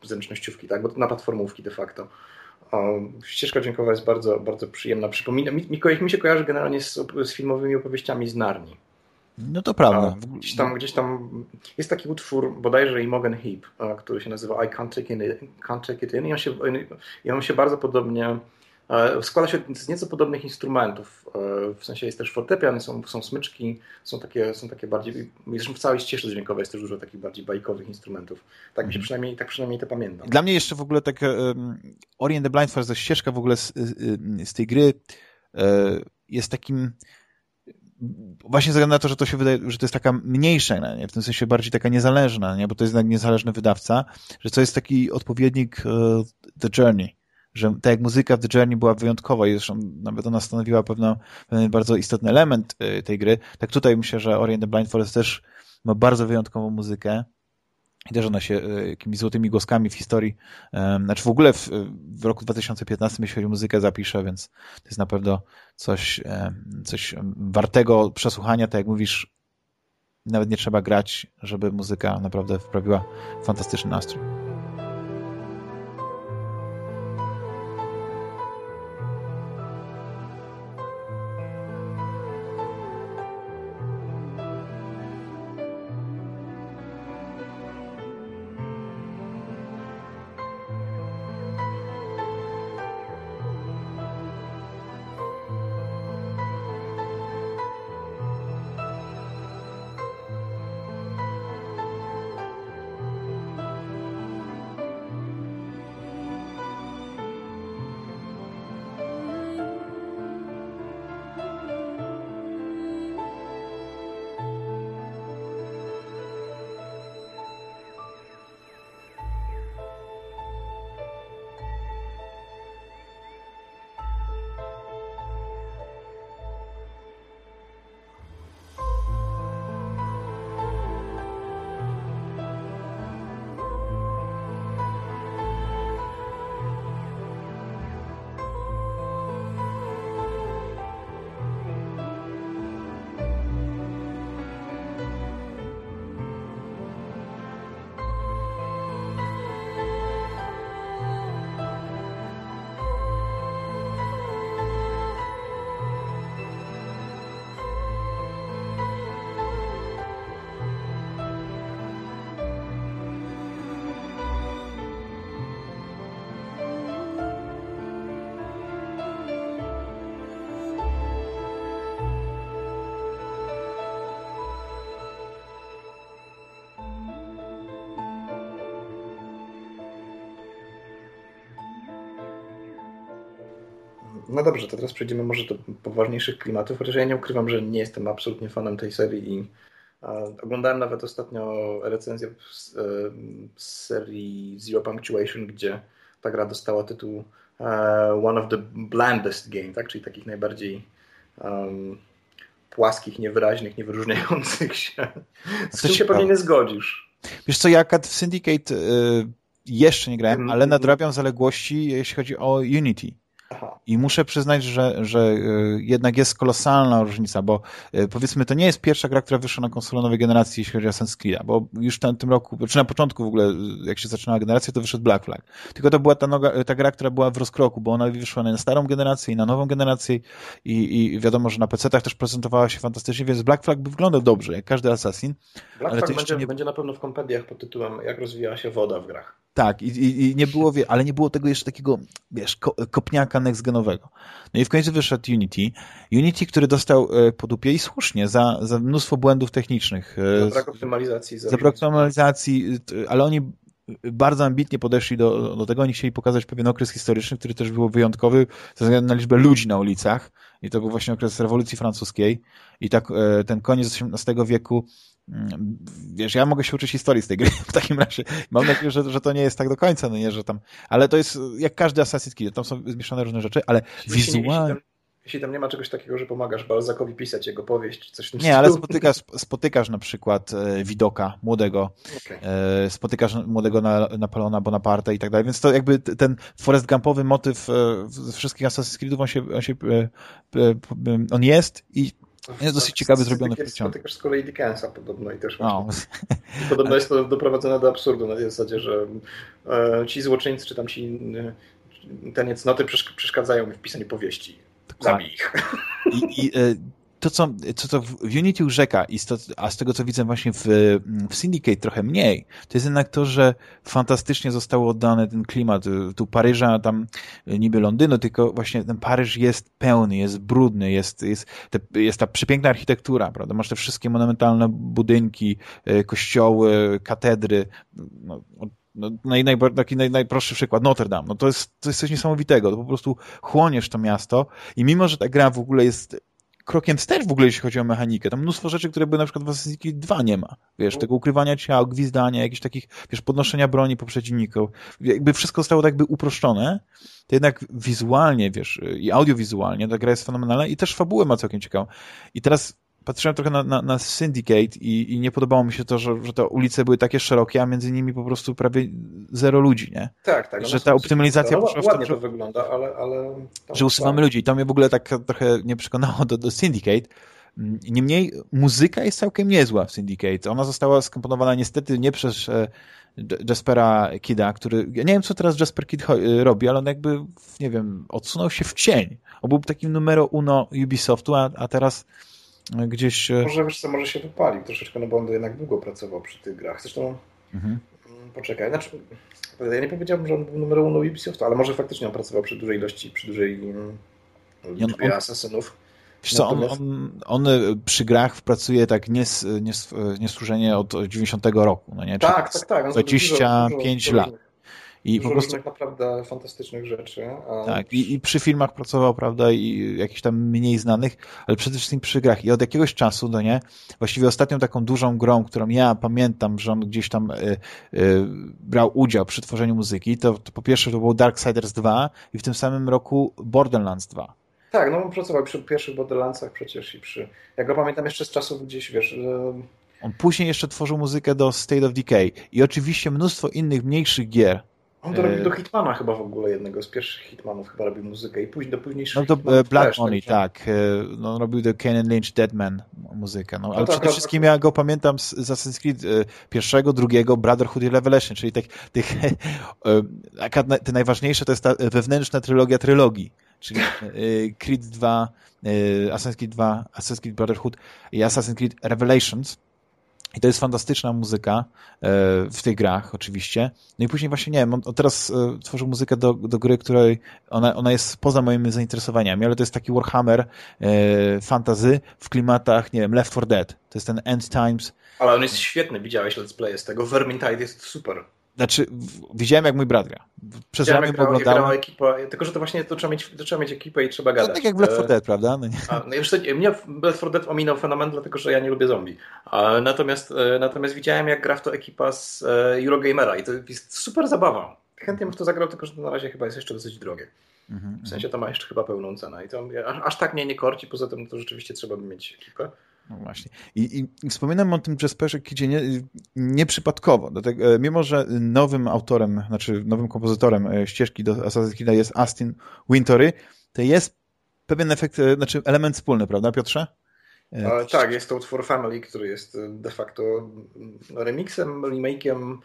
zręcznościówki, tak? bo to na platformówki de facto. Ścieżka dźwiękowa jest bardzo, bardzo przyjemna. Przypomina, mi, mi się kojarzy generalnie z, z filmowymi opowieściami z Narni. No to prawda. Gdzieś tam, gdzieś tam jest taki utwór bodajże Imogen Heap, który się nazywa I Can't Take, in, can't take It In i on się, i on się bardzo podobnie składa się z nieco podobnych instrumentów. W sensie jest też fortepian, są, są smyczki, są takie, są takie bardziej. Zresztą w całej ścieżce dźwiękowej jest też dużo takich bardziej bajkowych instrumentów. Tak mi się mhm. przynajmniej, tak przynajmniej to pamiętam. Dla mnie jeszcze w ogóle tak um, Orient the Blind Forest, ścieżka w ogóle z, z tej gry e, jest takim właśnie ze względu na to, że to się wydaje, że to jest taka mniejsza, nie? w tym sensie bardziej taka niezależna, nie? bo to jest jednak niezależny wydawca, że to jest taki odpowiednik uh, The Journey, że tak jak muzyka w The Journey była wyjątkowa i zresztą nawet ona stanowiła pewno, pewien bardzo istotny element y, tej gry, tak tutaj myślę, że Orient the Blind Forest też ma bardzo wyjątkową muzykę i też ona się y, jakimiś złotymi głoskami w historii, znaczy w ogóle w, w roku 2015 jeśli chodzi o muzykę zapiszę, więc to jest na pewno coś, coś wartego przesłuchania, tak jak mówisz, nawet nie trzeba grać, żeby muzyka naprawdę wprawiła fantastyczny nastrój. Dobrze, to teraz przejdziemy może do poważniejszych klimatów, chociaż ja nie ukrywam, że nie jestem absolutnie fanem tej serii i oglądałem nawet ostatnio recenzję z, z serii Zero Punctuation, gdzie ta gra dostała tytuł uh, One of the Blandest Game, tak? czyli takich najbardziej um, płaskich, niewyraźnych, niewyróżniających się. Z czym się pewnie nie zgodzisz. Wiesz co, ja w Syndicate y, jeszcze nie grałem, mm, ale nadrabiam zaległości, jeśli chodzi o Unity. Aha. I muszę przyznać, że, że e, jednak jest kolosalna różnica, bo e, powiedzmy, to nie jest pierwsza gra, która wyszła na konsolę nowej generacji, jeśli chodzi o Creed, bo już w tym roku, czy na początku w ogóle, jak się zaczynała generacja, to wyszedł Black Flag. Tylko to była ta, noga, ta gra, która była w rozkroku, bo ona wyszła na starą generację i na nową generację i, i wiadomo, że na PC-tach też prezentowała się fantastycznie, więc Black Flag by wyglądał dobrze, jak każdy Assassin. Black Flag będzie, nie... będzie na pewno w kompendiach pod tytułem Jak rozwijała się woda w grach. Tak, i, i, nie było, ale nie było tego jeszcze takiego, wiesz, ko, kopniaka nextgenowego. No i w końcu wyszedł Unity. Unity, który dostał e, podupie i słusznie za, za mnóstwo błędów technicznych. E, za brak optymalizacji. Za, za brak optymalizacji, ale oni bardzo ambitnie podeszli do, do tego. Oni chcieli pokazać pewien okres historyczny, który też był wyjątkowy ze względu na liczbę ludzi na ulicach. I to był właśnie okres rewolucji francuskiej. I tak e, ten koniec XVIII wieku wiesz, ja mogę się uczyć historii z tej gry w takim razie. Mam nadzieję, że, że to nie jest tak do końca, no nie, że tam, ale to jest jak każdy Assassin's Creed, tam są zmieszane różne rzeczy, ale wizualnie... Jeśli tam nie ma czegoś takiego, że pomagasz Balzakowi pisać jego powieść, coś w tym Nie, ale spotykasz, spotykasz na przykład e, widoka młodego, okay. e, spotykasz młodego na, Napoleona Bonaparte i tak dalej, więc to jakby ten Forest Gumpowy motyw e, wszystkich Assassin's Creedów, on się, on się on jest i jest dosyć ciekawy zrobiony pociąg. Spotykasz z kolei Dickensa podobno i też no. podobno jest to doprowadzone do absurdu na tej zasadzie, że e, ci złoczyńcy czy tam ci e, te niecnoty przeszkadzają mi w pisaniu powieści. Zabij ich. I, i e, to, co, co w Unity urzeka, i to, a z tego, co widzę właśnie w, w Syndicate trochę mniej, to jest jednak to, że fantastycznie zostało oddany ten klimat. Tu Paryża, tam niby Londynu, tylko właśnie ten Paryż jest pełny, jest brudny, jest, jest, te, jest ta przepiękna architektura, prawda? Masz te wszystkie monumentalne budynki, e, kościoły, katedry, no, no, naj, naj, taki naj, najprostszy przykład, Notre Dame. No to jest, to jest coś niesamowitego. To po prostu chłoniesz to miasto i mimo, że ta gra w ogóle jest krokiem wstecz w ogóle, jeśli chodzi o mechanikę. Tam mnóstwo rzeczy, które by na przykład w Assassin's Creed 2 nie ma. Wiesz, no. tego ukrywania ciała, gwizdania, jakichś takich, wiesz, podnoszenia broni po przeciwniku. Jakby wszystko zostało tak by uproszczone, to jednak wizualnie, wiesz, i audiowizualnie ta gra jest fenomenalna i też fabułę ma całkiem ciekawą. I teraz patrzyłem trochę na, na, na Syndicate i, i, nie podobało mi się to, że, że te ulice były takie szerokie, a między nimi po prostu prawie zero ludzi, nie? Tak, tak. Że ta optymalizacja no, poszła ładnie to, to wygląda, ale... ale że usuwamy ludzi i to mnie w ogóle tak trochę nie przekonało do, do Syndicate. Niemniej muzyka jest całkiem niezła w Syndicate. Ona została skomponowana niestety nie przez e, Jaspera Kida, który... Ja nie wiem, co teraz Jasper Kid robi, ale on jakby, nie wiem, odsunął się w cień. On był takim numero uno Ubisoftu, a, a teraz gdzieś... E, może, wiesz co, może się wypalił troszeczkę, no bo on jednak długo pracował przy tych grach. Zresztą mhm. Mm, poczekaj, znaczy ja nie powiedziałbym, że on był numer uno Ubisoftu, ale może faktycznie on pracował przy dużej ilości, przy dużej mm, liczbie on, asasynów. Wiesz co, on, on, on, przy grach pracuje tak nies, nies, niesłużenie od 90 roku, no nie? Tak, tak, tak. 25 dużo, dużo, lat. I Dużo po prostu naprawdę fantastycznych rzeczy. A... Tak, i, i, przy filmach pracował, prawda, i jakichś tam mniej znanych, ale przede wszystkim przy grach. I od jakiegoś czasu, no nie, właściwie ostatnią taką dużą grą, którą ja pamiętam, że on gdzieś tam y, y, brał udział przy tworzeniu muzyki, to, to po pierwsze to był Darksiders 2 i w tym samym roku Borderlands 2. Tak, no on pracował przy pierwszych Borderlandsach przecież i przy, jak go pamiętam jeszcze z czasów gdzieś, wiesz... On później jeszcze tworzył muzykę do State of Decay i oczywiście mnóstwo innych mniejszych gier, on to robił do Hitmana chyba w ogóle, jednego z pierwszych Hitmanów chyba robił muzykę i później do późniejszych No to Hitmanów Black też, Money, tak. E, no, robił do Ken Lynch Deadman muzykę. No, ale no przede tak, wszystkim ja go pamiętam z Assassin's Creed e, pierwszego, drugiego, Brotherhood i Revelation, czyli tak, tych, e, te najważniejsze to jest ta wewnętrzna trylogia trylogii, czyli Creed 2, Assassin's Creed 2, Assassin's Creed Brotherhood i Assassin's Creed Revelations i to jest fantastyczna muzyka e, w tych grach, oczywiście. No i później właśnie, nie wiem, teraz e, tworzył muzykę do, do gry, której ona, ona jest poza moimi zainteresowaniami, ale to jest taki Warhammer e, fantazy w klimatach, nie wiem, Left 4 Dead. To jest ten End Times. Ale on jest świetny, widziałeś let's play z tego. Vermintide jest super. Znaczy, widziałem jak mój brat gra. Przez ramię oglądałem. ekipa, tylko że to właśnie to trzeba, mieć, to trzeba mieć ekipę i trzeba gadać. No, tak jak Left 4 Dead, prawda? No, nie. A, no jeszcze, mnie Left 4 Dead ominął fenomen, dlatego że ja nie lubię zombie. A, natomiast, e, natomiast widziałem jak gra w to ekipa z e, Eurogamera i to jest super zabawa. Chętnie bym w to zagrał, tylko że to na razie chyba jest jeszcze dosyć drogie. Mhm, w sensie to ma jeszcze chyba pełną cenę i to aż, aż tak mnie nie korci, poza tym to rzeczywiście trzeba by mieć ekipę. No właśnie. I, i wspominam o tym Jasperze Kidzie nie, nieprzypadkowo. Dlatego, e, mimo, że nowym autorem, znaczy nowym kompozytorem e, ścieżki do Assassin's Creed jest Austin Wintory, to jest pewien efekt, e, znaczy element wspólny, prawda Piotrze? Tak, jest to utwór Family, który jest de facto remixem, remake'iem.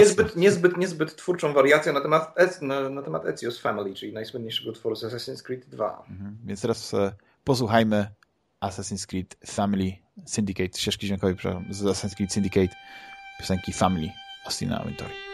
Niezbyt, niezbyt, niezbyt twórczą wariacją na temat, na, na temat Ezio's Family, czyli najsłynniejszego utworu z Assassin's Creed 2. Mhm. Więc teraz posłuchajmy Assassin's Creed Family Syndicate, ścieżki dźwiękowej z Assassin's Creed Syndicate, piosenki Family Austina Wintory.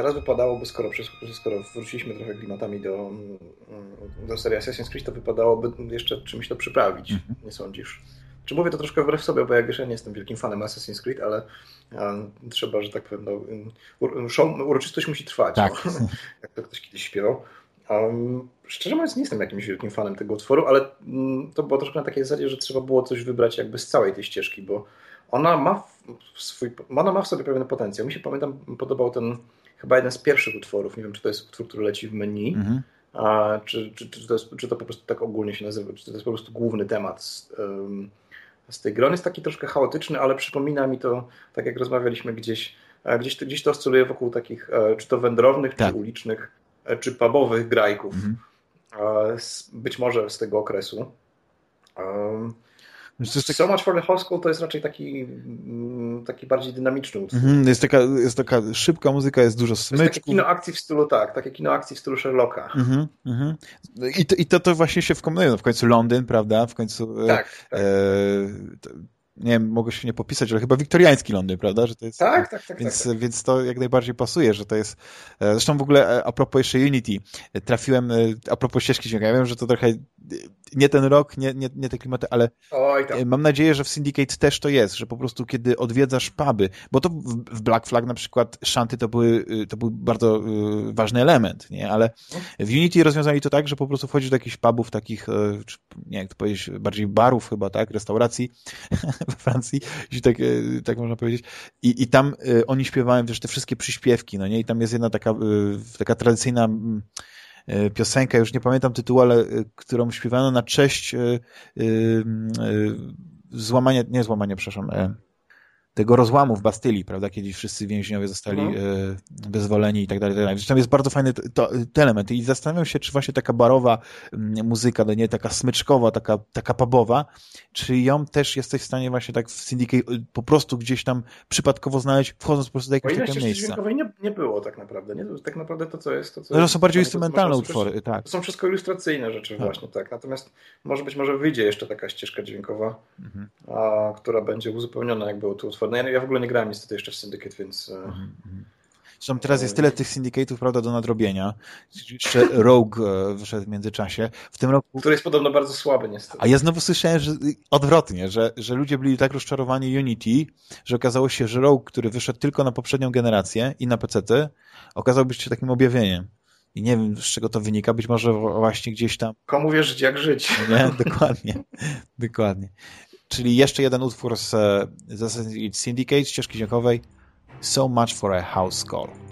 Teraz wypadałoby, skoro, skoro wróciliśmy trochę klimatami do, do serii Assassin's Creed, to wypadałoby jeszcze czymś to przyprawić, mhm. nie sądzisz? Czy mówię to troszkę wbrew sobie, bo ja nie jestem wielkim fanem Assassin's Creed, ale trzeba, że tak powiem, no, show, uroczystość musi trwać, tak. no, jak to ktoś kiedyś śpiewał. Um, szczerze mówiąc, nie jestem jakimś wielkim fanem tego utworu, ale mm, to było troszkę na takiej zasadzie, że trzeba było coś wybrać jakby z całej tej ścieżki, bo ona ma, swój, ona ma w sobie pewien potencjał. Mi się pamiętam, podobał ten chyba jeden z pierwszych utworów. Nie wiem, czy to jest utwór, który leci w menu, mhm. a, czy, czy, czy, to jest, czy to po prostu tak ogólnie się nazywa, czy to jest po prostu główny temat z, um, z tej gry. On jest taki troszkę chaotyczny, ale przypomina mi to, tak jak rozmawialiśmy gdzieś, gdzieś, gdzieś to oscyluje wokół takich, e, czy to wędrownych, tak. czy ulicznych, e, czy pubowych grajków. Mhm. Być może z tego okresu. Um, tak... So Much for the Whole School to jest raczej taki, mm, taki bardziej dynamiczny utwór. Mm, jest, taka, jest taka szybka muzyka, jest dużo smyczków. jest takie kino akcji w stylu, tak, takie kino akcji w stylu Sherlocka. Mm -hmm, I, to, I to, to właśnie się wkomponuje. No, w końcu Londyn, prawda? W końcu... E, tak. tak. E, nie wiem, mogę się nie popisać, ale chyba wiktoriański Londyn, prawda? Że to jest, tak, tak, tak. Więc, tak, tak. więc to jak najbardziej pasuje, że to jest... E, zresztą w ogóle a propos jeszcze Unity, trafiłem, a propos ścieżki dźwiękowej, ja wiem, że to trochę nie ten rok, nie, nie, nie te klimaty, ale Oj, e, mam nadzieję, że w Syndicate też to jest, że po prostu kiedy odwiedzasz puby, bo to w Black Flag na przykład szanty to, były, to był bardzo ważny element, nie? ale w Unity rozwiązali to tak, że po prostu wchodzisz do jakichś pubów takich, e, nie jak to powiedzieć, bardziej barów chyba, tak, restauracji we Francji, jeśli tak, e, tak można powiedzieć. I, i tam oni śpiewają też te wszystkie przyśpiewki, no nie, i tam jest jedna taka, taka tradycyjna E, piosenkę, już nie pamiętam tytułu, ale e, którą śpiewano na cześć e, złamania, nie złamania, przepraszam, tego rozłamu w Bastylii, prawda, kiedy wszyscy więźniowie zostali mhm. e, bezwoleni i tak dalej, tak dalej. Zresztą jest bardzo fajny to, to element i zastanawiam się, czy właśnie taka barowa muzyka, no nie taka smyczkowa, taka, taka pubowa, czy ją też jesteś w stanie właśnie tak w Syndicate po prostu gdzieś tam przypadkowo znaleźć, wchodząc po prostu do jakiegoś takiego miejsca. dźwiękowej nie, nie było tak naprawdę, nie? Tak naprawdę to, co jest... To, co no, to są bardziej instrumentalne utwory, to, tak. To są wszystko ilustracyjne rzeczy tak. właśnie, tak. Natomiast może być może wyjdzie jeszcze taka ścieżka dźwiękowa, mhm. a, która będzie uzupełniona jakby o tu utwór. No ja, ja w ogóle nie grałem niestety jeszcze w Syndicate, więc... E, mhm, mhm. Zresztą teraz jest tyle tych syndykate'ów, prawda, do nadrobienia. Jeszcze Rogue e, wyszedł w międzyczasie. W tym roku... Który jest podobno bardzo słaby niestety. A ja znowu słyszałem, że odwrotnie, że, że ludzie byli tak rozczarowani Unity, że okazało się, że Rogue, który wyszedł tylko na poprzednią generację i na PC, okazał się takim objawieniem. I nie wiem, z czego to wynika. Być może właśnie gdzieś tam... Komu wierzyć, jak żyć. Nie, dokładnie. dokładnie. Czyli jeszcze jeden utwór z, z Syndicate, ścieżki dźwiękowej. So much for a house call.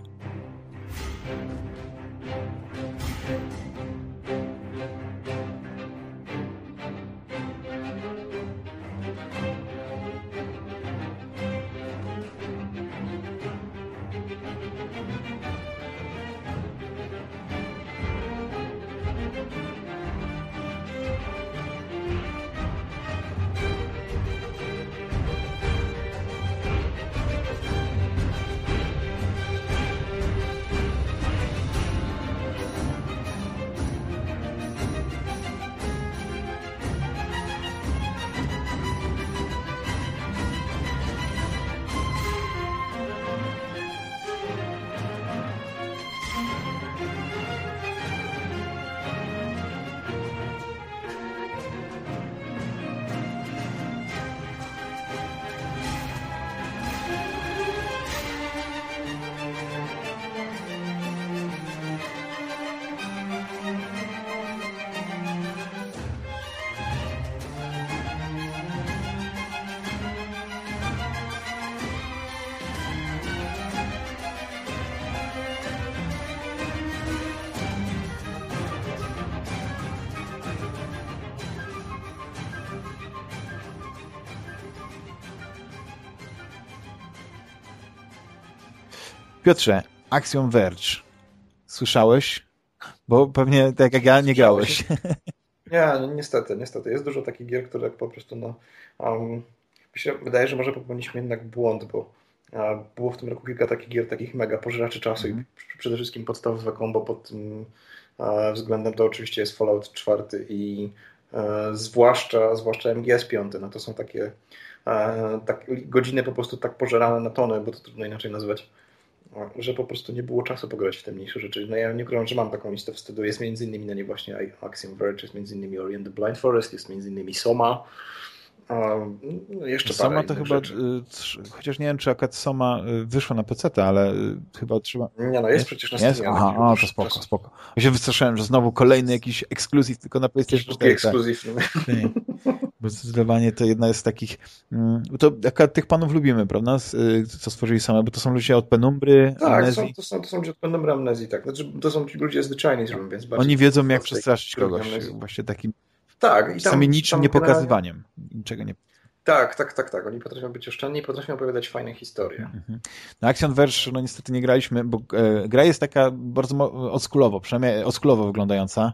Piotrze, Axiom Verge. Słyszałeś? Bo pewnie tak jak ja nie grałeś. Nie, no niestety, niestety. Jest dużo takich gier, które po prostu no, um, mi się wydaje, że może popełniliśmy jednak błąd, bo było w tym roku kilka takich gier, takich mega pożeraczy czasu mm. i mhm. przede wszystkim podstawowe kombo pod tym względem to oczywiście jest Fallout 4 i uh, zwłaszcza, zwłaszcza MGS 5. No to są takie tak, godziny po prostu tak pożerane na tony, bo to trudno inaczej nazwać że po prostu nie było czasu pograć w te mniejsze rzeczy. No ja nie ukrywam, że mam taką listę wstydu. Jest między innymi na nie właśnie Axiom Verge, jest między innymi Orient the Blind Forest, jest między innymi Soma. no, jeszcze Soma to chyba. Y, chociaż nie wiem, czy akurat Soma y, wyszła na PC, ale y, chyba trzyma... Nie no, jest, jest? przecież na Steamie. Aha, o, to spoko, czas. spoko. Ja się wystraszyłem, że znowu kolejny jakiś ekskluzyw tylko na PlayStation 4. ekskluzyw. Bo zdecydowanie to jedna z takich... Mm, to akurat tych panów lubimy, prawda? Co stworzyli same, bo to są ludzie od Penumbry, Tak, Amnezji. to, są, to są ludzie od Penumbry, Amnezji, tak. Znaczy, to są ci ludzie z The Chinese Room, więc Oni wiedzą, jak przestraszyć kogoś. Właśnie takim tak, i tam, sami niczym nie pokazywaniem. Niczego nie tak, tak, tak, tak. Oni potrafią być oszczędni i potrafią opowiadać fajne historie. Mhm. Na Action Verge no niestety nie graliśmy, bo e, gra jest taka bardzo oldschoolowo, przynajmniej oldschoolowo wyglądająca.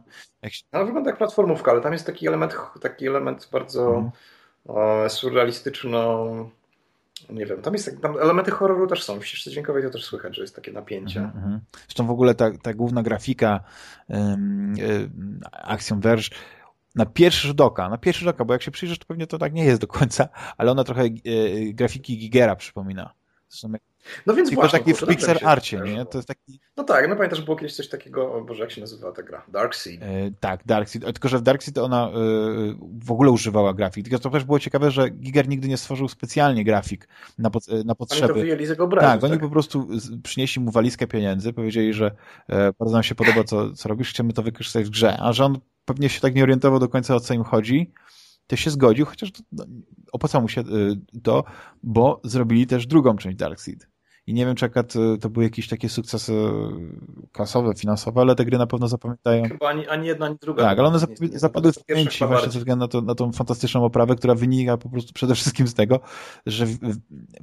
Się... No, wygląda jak platformówka, ale tam jest taki element, taki element bardzo mhm. surrealistyczno nie wiem, tam jest tam elementy horroru też są. W ścieżce dźwiękowej to też słychać, że jest takie napięcie. Mm -hmm. Zresztą w ogóle ta, ta główna grafika um, Action Verge na pierwszy rzut oka, na pierwszy rzut oka, bo jak się przyjrzysz, to pewnie to tak nie jest do końca, ale ona trochę e, grafiki Gigera przypomina. Zresztą no więc Tylko właśnie, taki w pixel arcie, nie? To jest taki... No tak, no pamiętasz, było kiedyś coś takiego, Boże, jak się nazywa ta gra? Darkseid. E, tak, Darkseid, tylko że w Darkseid ona e, w ogóle używała grafik. Tylko to też było ciekawe, że Giger nigdy nie stworzył specjalnie grafik na, pod, e, na potrzeby. Oni to wyjęli z jego obrazu, tak, tak, oni po prostu przynieśli mu walizkę pieniędzy, powiedzieli, że e, bardzo nam się podoba, co, co robisz, chcemy to wykorzystać w grze. A że on pewnie się tak nie orientował do końca, o co im chodzi, to się zgodził, chociaż no, opłacało mu się e, to, bo zrobili też drugą część Darkseid. I nie wiem, czy akurat e, to były jakieś takie sukcesy kasowe, finansowe, ale te gry na pewno zapamiętają. Chyba ani, ani jedna, ani druga. Tak, ale one zapadły w pamięci właśnie ze względu na, to, na tą fantastyczną oprawę, która wynika po prostu przede wszystkim z tego, że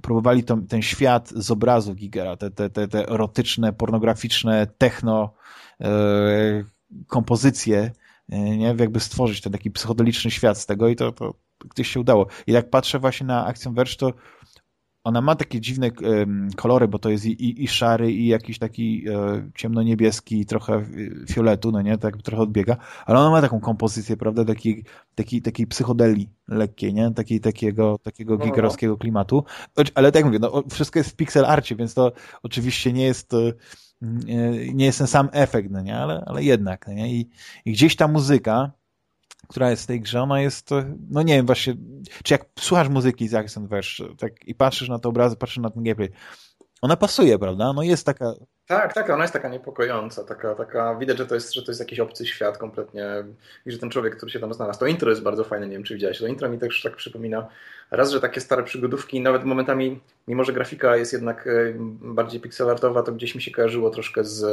próbowali to, ten świat z obrazu Gigera, te, te, te, te erotyczne, pornograficzne, techno e, kompozycje, nie? jakby stworzyć ten taki psychodeliczny świat z tego i to, to gdzieś się udało. I jak patrzę właśnie na Action Verge, to ona ma takie dziwne kolory, bo to jest i, i, i szary, i jakiś taki e, ciemno-niebieski, trochę e, fioletu, no nie, tak trochę odbiega, ale ona ma taką kompozycję, prawda, takiej, takiej, takiej psychodeli lekkiej, nie, takiej, takiego, takiego no. gigerowskiego klimatu, ale tak jak mówię, no, wszystko jest w pixel arcie, więc to oczywiście nie jest e, nie jest ten sam efekt, no nie, ale, ale jednak, no nie, I, i gdzieś ta muzyka, która jest w tej grze, ona jest, no nie wiem właśnie, czy jak słuchasz muzyki z Accent Verge tak, i patrzysz na te obrazy, patrzysz na ten gameplay, ona pasuje, prawda? No jest taka... Tak, tak, ona jest taka niepokojąca, taka, taka, widać, że to, jest, że to jest jakiś obcy świat kompletnie i że ten człowiek, który się tam znalazł, to intro jest bardzo fajne, nie wiem, czy widziałeś, to intro mi też tak przypomina raz, że takie stare przygodówki, nawet momentami, mimo że grafika jest jednak e, bardziej pixelartowa, to gdzieś mi się kojarzyło troszkę z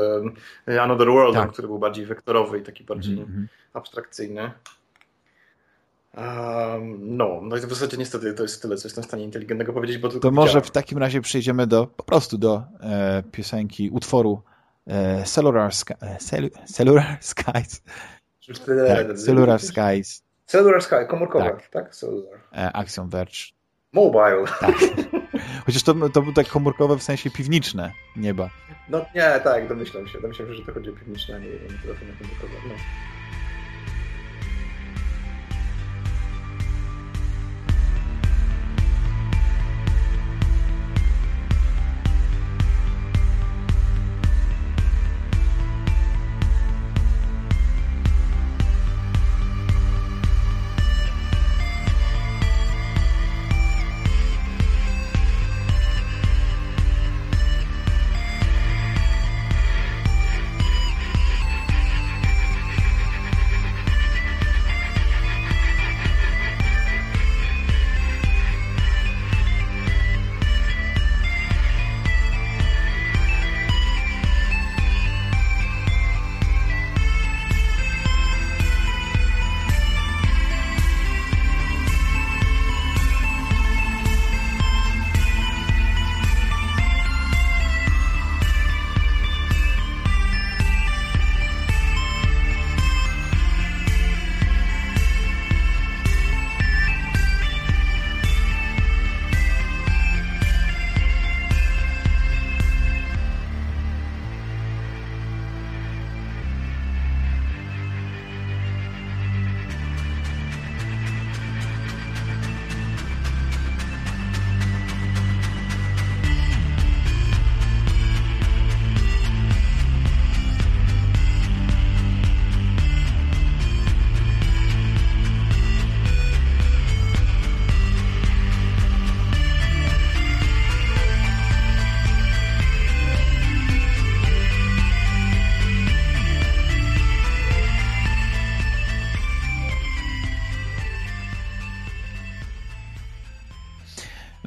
e, Another World, tak. który był bardziej wektorowy i taki bardziej mm -hmm. abstrakcyjny. No, no i w zasadzie niestety to jest tyle, co jestem w stanie inteligentnego powiedzieć, bo To może w takim razie przejdziemy do, po prostu do e, piosenki, utworu e, Cellular, Sky, e, Cellular Skies. Tak, Cellular Skies. Cellular Sky, komórkowe, tak? tak? Cellular. E, Action Verge. Mobile. Tak. Chociaż to, to było tak komórkowe w sensie piwniczne nieba. No nie, tak, domyślam się. Domyślam się, że to chodzi o piwniczne, a nie, nie telefony komórkowe. No.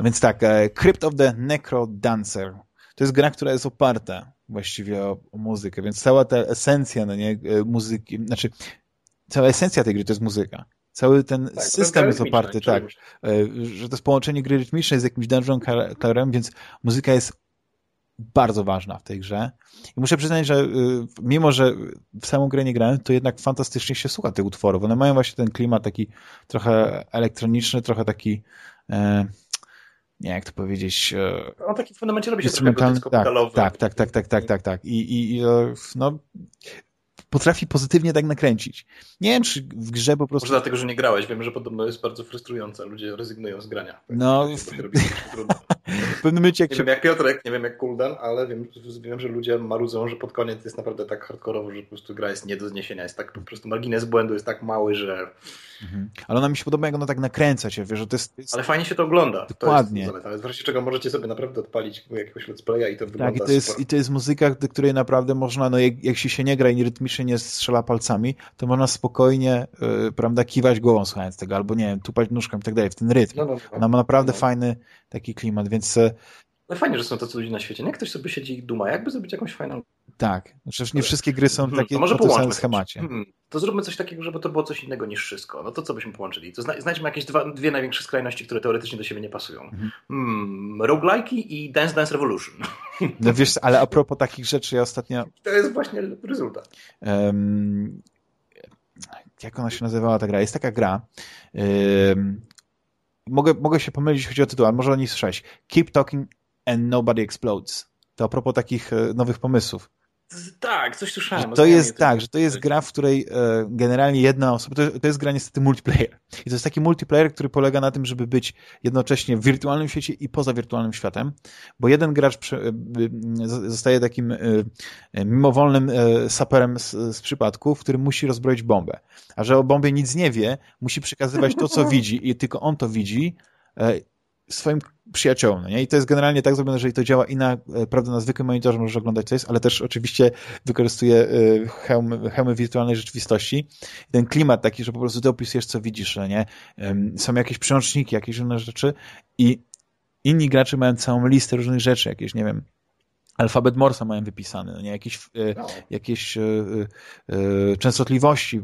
Więc tak, e, Crypt of the Necro Dancer. To jest gra, która jest oparta właściwie o, o muzykę, więc cała ta esencja, no nie, e, muzyki, znaczy cała esencja tej gry to jest muzyka. Cały ten tak, system jest oparty, tak, e, że to jest połączenie gry rytmicznej z jakimś dungeon colorem, więc muzyka jest bardzo ważna w tej grze. I muszę przyznać, że mimo, że w samą grę nie grałem, to jednak fantastycznie się słucha tych utworów. One mają właśnie ten klimat taki trochę elektroniczny, trochę taki e, nie jak to powiedzieć. E, On taki w pewnym momencie robi się trochę tak, tak, tak, tak, tak, tak, tak, tak. I, i, i e, no, potrafi pozytywnie tak nakręcić. Nie wiem, czy w grze po prostu... Może dlatego, że nie grałeś. Wiem, że podobno jest bardzo frustrująca. Ludzie rezygnują z grania. No... w pewnym momencie jak Nie się... wiem jak Piotrek, nie wiem jak Kuldan, ale wiem, wiem, że ludzie marudzą, że pod koniec jest naprawdę tak hardkorowo, że po prostu gra jest nie do zniesienia. Jest tak po prostu margines błędu jest tak mały, że... Mhm. Ale ona mi się podoba, jak ona tak nakręca cię, wiesz, że to jest... Ale fajnie się to ogląda. Dokładnie. To jest czego możecie sobie naprawdę odpalić jakiegoś let's playa i to wygląda Tak, i to jest, super. i to jest muzyka, do której naprawdę można, no jak, jak się się nie gra i rytmicznie nie strzela palcami, to można spokojnie, yy, prawda, kiwać głową słuchając tego, albo nie wiem, tupać nóżką i tak dalej, w ten rytm. No, no, no. Ona ma naprawdę no. fajny taki klimat, więc... No fajnie, że są tacy ludzie na świecie. Nie ktoś sobie siedzi i duma, jakby zrobić jakąś fajną... Tak, przecież nie wszystkie gry są hmm, takie może tym schemacie. Hmm, to zróbmy coś takiego, żeby to było coś innego niż wszystko. No to co byśmy połączyli? To znajdźmy jakieś dwa, dwie największe skrajności, które teoretycznie do siebie nie pasują. Mhm. Hmm, roguelike'i i Dance Dance Revolution. No wiesz, ale a propos takich rzeczy, ja ostatnio... To jest właśnie rezultat. Um, jak ona się nazywała ta gra? Jest taka gra. Um, mogę, mogę się pomylić, chodzi o tytuł, ale może o niej słyszałeś. Keep Talking and Nobody Explodes. To a propos takich e, nowych pomysłów. Tak, coś słyszałem. To jest tak, że to jest gra, w której e, generalnie jedna osoba, to, to jest gra niestety multiplayer. I to jest taki multiplayer, który polega na tym, żeby być jednocześnie w wirtualnym świecie i poza wirtualnym światem, bo jeden gracz przy, e, zostaje takim e, e, mimowolnym e, saperem z, z przypadku, w którym musi rozbroić bombę. A że o bombie nic nie wie, musi przekazywać to, co widzi i tylko on to widzi e, swoim przyjaciołom. No nie? I to jest generalnie tak zrobione, że i to działa i na, e, prawda, na zwykłym monitorze możesz oglądać co jest, ale też oczywiście wykorzystuje e, hełmy, hełmy wirtualnej rzeczywistości. I ten klimat taki, że po prostu ty opisujesz, co widzisz, no nie? Są jakieś przełączniki, jakieś inne rzeczy i inni gracze mają całą listę różnych rzeczy, jakieś, nie wiem, alfabet Morsa mają wypisany, no nie? jakieś, e, no. jakieś e, e, częstotliwości,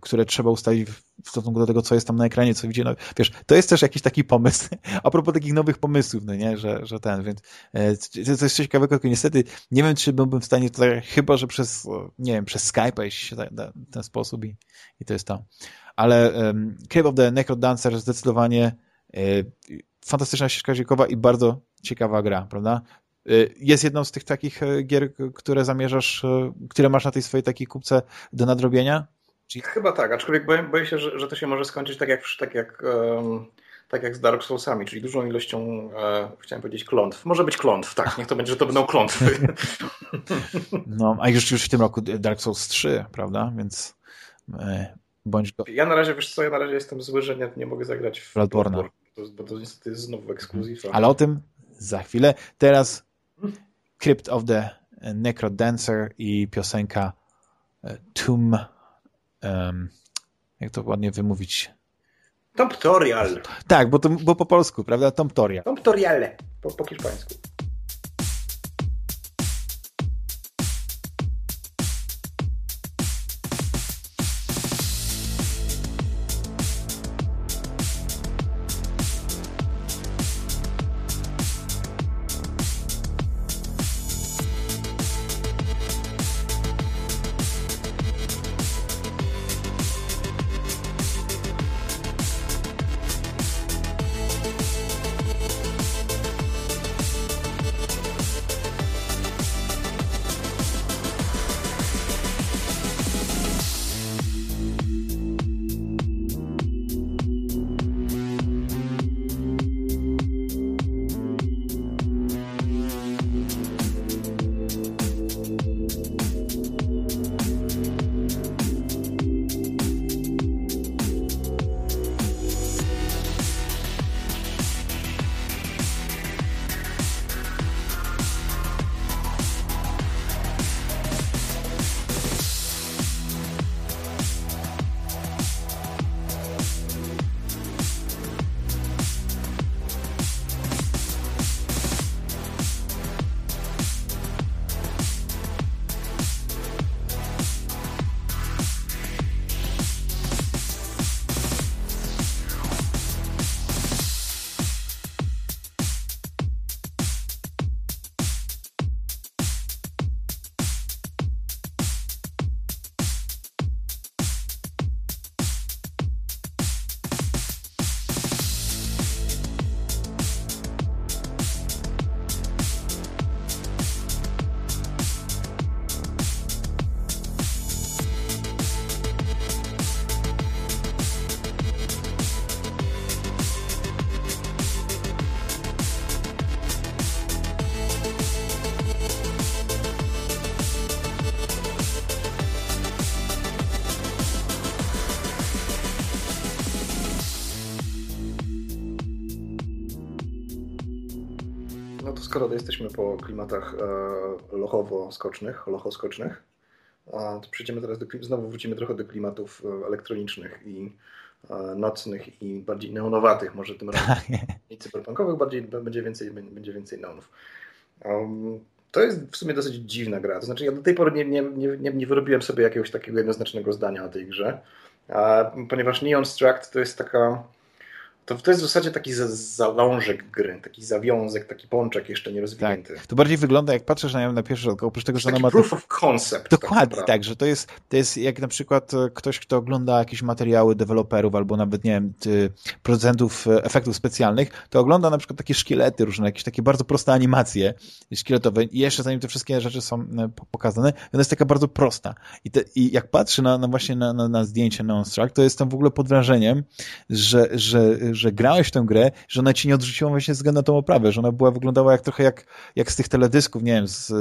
które trzeba ustalić w stosunku do tego, co jest tam na ekranie, co widzi. No, wiesz, to jest też jakiś taki pomysł, a propos takich nowych pomysłów, no nie, że, że ten, więc to jest coś ciekawego, tylko niestety nie wiem, czy byłbym w stanie tutaj, chyba, że przez, nie wiem, przez Skype jeśli się w ten sposób i, i to jest to. Ale um, Cave of the Necrodancer zdecydowanie fantastyczna ścieżka dźwiękowa i bardzo ciekawa gra, prawda? Y, jest jedną z tych takich e, gier, które zamierzasz, e, które masz na tej swojej takiej kupce do nadrobienia? Czyli... Chyba tak, aczkolwiek boję, boję się, że, że, to się może skończyć tak jak, tak jak, um, tak jak z Dark Soulsami, czyli dużą ilością, e, chciałem powiedzieć klątw. Może być klątw, tak, niech to będzie, że to będą klątwy. No, a już, już w tym roku Dark Souls 3, prawda? Więc e, bądź go. Ja na razie, wiesz co, ja na razie jestem zły, że nie, nie mogę zagrać w Bloodborne. Bloodborne bo to niestety jest znowu ekskluzyw. Ale o tym za chwilę. Teraz Crypt of the Necrodancer i piosenka e, Tomb um, jak to ładnie wymówić? Tomptorial. Tak, bo, to, bo po polsku, prawda? Tomptorial. Tomptoriale, po, po hiszpańsku. Skoro jesteśmy po klimatach e, lochowo-skocznych, lochoskocznych, to przejdziemy teraz do, znowu wrócimy trochę do klimatów e, elektronicznych i e, nocnych i bardziej neonowatych, może tym razem i cyberpunkowych, bardziej będzie więcej, będzie więcej neonów. Um, to jest w sumie dosyć dziwna gra. To znaczy, ja do tej pory nie, nie, nie, nie wyrobiłem sobie jakiegoś takiego jednoznacznego zdania o tej grze, ponieważ Neon Struct to jest taka to, to jest w zasadzie taki zalążek gry, taki zawiązek, taki pączek jeszcze nierozwinięty. Tak. To bardziej wygląda, jak patrzysz na nią na pierwszy rzut, oprócz tego, że ona ma... proof of concept. Tak Dokładnie, tak, tak, że to jest, to jest jak na przykład e, ktoś, kto ogląda jakieś materiały deweloperów albo nawet, nie wiem, producentów e, efektów specjalnych, to ogląda na przykład takie szkielety różne, jakieś takie bardzo proste animacje szkieletowe i jeszcze zanim te wszystkie rzeczy są e, pokazane, ona jest taka bardzo prosta. I, te, i jak patrzy na, na właśnie na, na, na zdjęcie Neonstruck, to jestem w ogóle pod wrażeniem, że, że że grałeś w tę grę, że ona ci nie odrzuciła właśnie ze względu na tą oprawę, że ona była, wyglądała jak trochę jak, jak z tych teledysków, nie wiem, z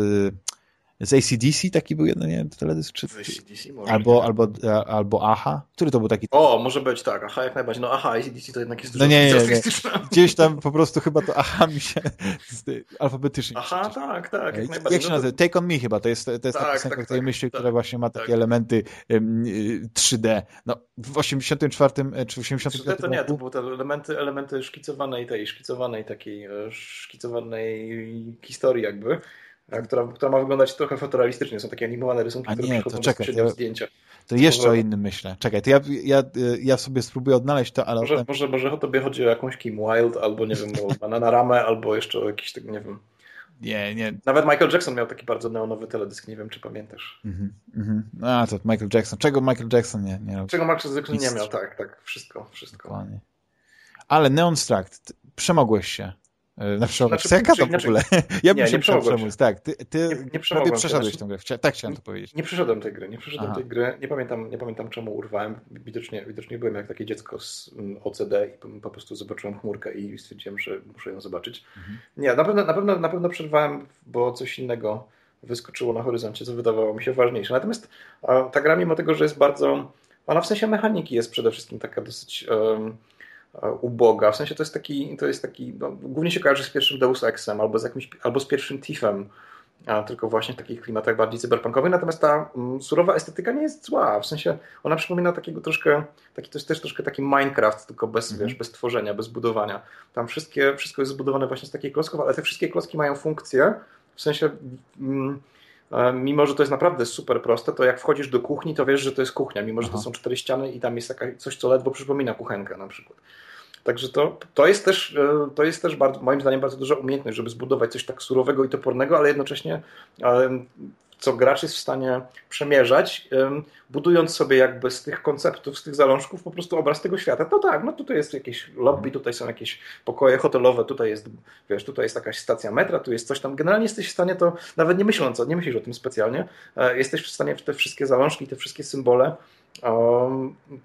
z ACDC taki był jeden, nie wiem, teledysk, czy... Z ACDC może. Albo, albo, albo AHA. Który to był taki? O, może być, tak. AHA jak najbardziej. No AHA, ACDC to jednak jest dużo no nie, nie, nie. Gdzieś tam po prostu chyba to AHA mi się alfabetycznie... AHA, tak, tak. Jak, jak, jak się no nazywa? Take On Me chyba. To jest, to jest tak, taka piosenka, tak, której tak, myśli, tak, która właśnie ma takie tak. elementy um, 3D. No, w 84 czy w 85 3D to nie, to były te elementy, elementy szkicowanej tej, szkicowanej takiej, e, szkicowanej historii jakby która, która ma wyglądać trochę fotorealistycznie. Są takie animowane rysunki, A które nie, to czekaj, to, zdjęcia. To jeszcze o innym myślę. Czekaj, to ja, ja, ja sobie spróbuję odnaleźć to, ale... Może, może, może o tobie chodzi o jakąś Kim Wild, albo nie wiem, o Banana Ramę, albo jeszcze o jakiś, tak, nie wiem... Nie, nie. Nawet Michael Jackson miał taki bardzo neonowy teledysk, nie wiem, czy pamiętasz. Mhm, mm A, to Michael Jackson. Czego Michael Jackson nie, nie Czego Michael Jackson nie miał, tak, tak, wszystko, wszystko. Dokładnie. Ale Neon Struct, przemogłeś się. E, na przykład, znaczy, jaka to w ogóle? Ja bym nie, się musiał przemóc. Tak, ty, ty nie, nie przeszedłeś tę grę. tak chciałem to powiedzieć. Nie przeszedłem tej gry, nie przeszedłem Aha. tej gry. Nie pamiętam, nie pamiętam czemu urwałem. Widocznie, widocznie byłem jak takie dziecko z mm, OCD i po prostu zobaczyłem chmurkę i stwierdziłem, że muszę ją zobaczyć. Mhm. Nie, na pewno, na, pewno, na pewno przerwałem, bo coś innego wyskoczyło na horyzoncie, co wydawało mi się ważniejsze. Natomiast ta gra, mimo tego, że jest bardzo... Ona w sensie mechaniki jest przede wszystkim taka dosyć... Um, E, uboga. W sensie to jest taki, to jest taki no, głównie się kojarzy z pierwszym Deus Exem albo z, jakimś, albo z pierwszym Tiffem, tylko właśnie w takich klimatach bardziej cyberpunkowych. Natomiast ta mm, surowa estetyka nie jest zła. W sensie ona przypomina takiego troszkę, taki, to jest też troszkę taki Minecraft, tylko bez, mm -hmm. wiesz, bez tworzenia, bez budowania. Tam wszystkie, wszystko jest zbudowane właśnie z takich klocków, ale te wszystkie klocki mają funkcję, w sensie mm, e, mimo, że to jest naprawdę super proste, to jak wchodzisz do kuchni, to wiesz, że to jest kuchnia, mimo, że Aha. to są cztery ściany i tam jest taka, coś, co ledwo przypomina kuchenkę na przykład. Także to, to jest też, e, to jest też moim zdaniem bardzo duża umiejętność, żeby zbudować coś tak surowego i topornego, ale jednocześnie co gracz jest w stanie przemierzać, budując sobie jakby z tych konceptów, z tych zalążków po prostu obraz tego świata. To tak, no tutaj jest jakieś lobby, tutaj są jakieś pokoje hotelowe, tutaj jest, wiesz, tutaj jest jakaś stacja metra, tu jest coś tam. Generalnie jesteś w stanie to, nawet nie myśląc, nie myślisz o tym specjalnie, e, jesteś w stanie te wszystkie zalążki, te wszystkie symbole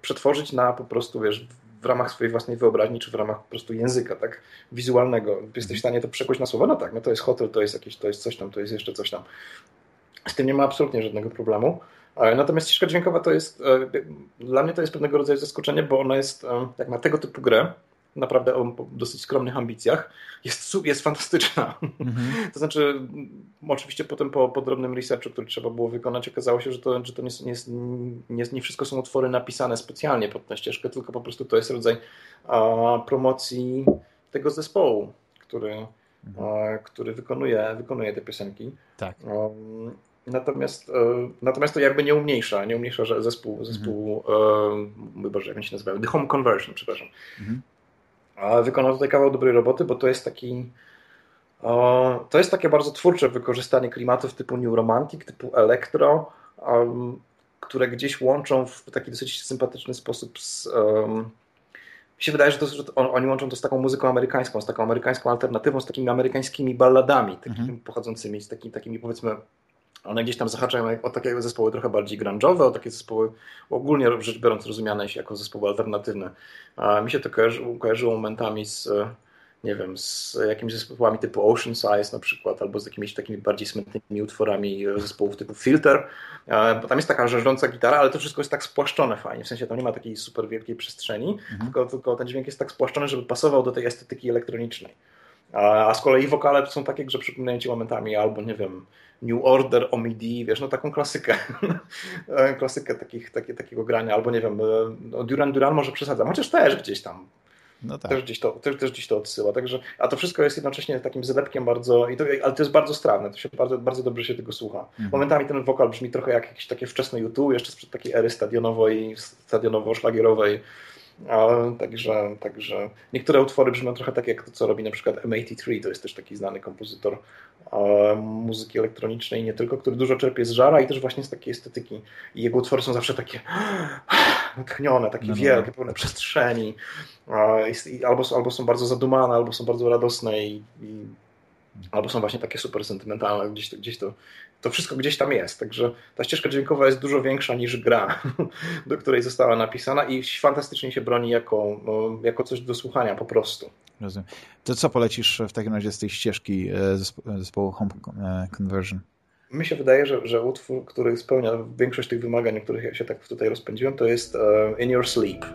przetworzyć na po prostu, wiesz, w ramach swojej własnej wyobraźni, czy w ramach po prostu języka, tak, wizualnego. Jesteś w stanie to przekuć na słowo, no tak, no to jest hotel, to jest jakieś, to jest coś tam, to jest jeszcze coś tam. Z tym nie ma absolutnie żadnego problemu. E, natomiast ścieżka dźwiękowa to jest, e, dla mnie to jest pewnego rodzaju zaskoczenie, bo ona jest, e, jak na tego typu grę, naprawdę o dosyć skromnych ambicjach, jest, jest fantastyczna. Mhm. To znaczy, oczywiście potem po podrobnym researchu, który trzeba było wykonać, okazało się, że to, że to nie, nie, nie, nie wszystko są utwory napisane specjalnie pod tę ścieżkę, tylko po prostu to jest rodzaj a, promocji tego zespołu, który, mhm. a, który wykonuje, wykonuje te piosenki. Tak. Um, Natomiast, e, natomiast to jakby nie umniejsza, nie umniejsza że zespół, zespół mhm. e, Boże, jak on się nazywa? The Home Conversion, przepraszam. Mhm. A wykonał tutaj kawał dobrej roboty, bo to jest taki. O, to jest takie bardzo twórcze wykorzystanie klimatów typu New Romantic, typu Electro, um, które gdzieś łączą w taki dosyć sympatyczny sposób z. Um, mi się wydaje, że, to, że on, oni łączą to z taką muzyką amerykańską, z taką amerykańską alternatywą, z takimi amerykańskimi balladami, takimi mhm. pochodzącymi z takimi, takimi powiedzmy one gdzieś tam zahaczają o takie zespoły trochę bardziej grunge'owe, o takie zespoły ogólnie rzecz biorąc rozumiane jako zespoły alternatywne. A mi się to kojarzy, kojarzyło momentami z nie wiem, z jakimiś zespołami typu Ocean Size na przykład, albo z jakimiś takimi bardziej smętnymi utworami zespołów typu Filter, bo tam jest taka żerząca gitara, ale to wszystko jest tak spłaszczone fajnie, w sensie tam nie ma takiej super wielkiej przestrzeni, mhm. tylko, tylko ten dźwięk jest tak spłaszczony, żeby pasował do tej estetyki elektronicznej. A, a z kolei wokale są takie, że przypominają ci momentami albo, nie wiem, New Order, Omidi, wiesz, no taką klasykę, klasykę takich, takie, takiego grania, albo nie wiem, no Duran Duran może przesadzam, chociaż też gdzieś tam no tak. też, gdzieś to, też, też gdzieś to odsyła. Także, a to wszystko jest jednocześnie takim zalepkiem bardzo, i to, ale to jest bardzo strawne, to się bardzo, bardzo dobrze się tego słucha. Mhm. Momentami ten wokal brzmi trochę jak jakieś takie wczesne YouTube, jeszcze sprzed takiej ery stadionowej, stadionowo-szlagierowej. Także, także niektóre utwory brzmią trochę tak jak to, co robi na przykład M83, to jest też taki znany kompozytor muzyki elektronicznej, nie tylko, który dużo czerpie z żara i też właśnie z takiej estetyki. I jego utwory są zawsze takie natchnione, takie no, no. wielkie, pełne przestrzeni. Albo, albo są bardzo zadumane, albo są bardzo radosne i, i albo są właśnie takie super sentymentalne, gdzieś to, gdzieś to, to wszystko gdzieś tam jest. Także ta ścieżka dźwiękowa jest dużo większa niż gra, do której została napisana i fantastycznie się broni jako, no, jako coś do słuchania po prostu. Rozumiem. To co polecisz w takim razie z tej ścieżki e, zespołu Home e, Conversion? Mi się wydaje, że, że utwór, który spełnia większość tych wymagań, o których ja się tak tutaj rozpędziłem, to jest e, In Your Sleep.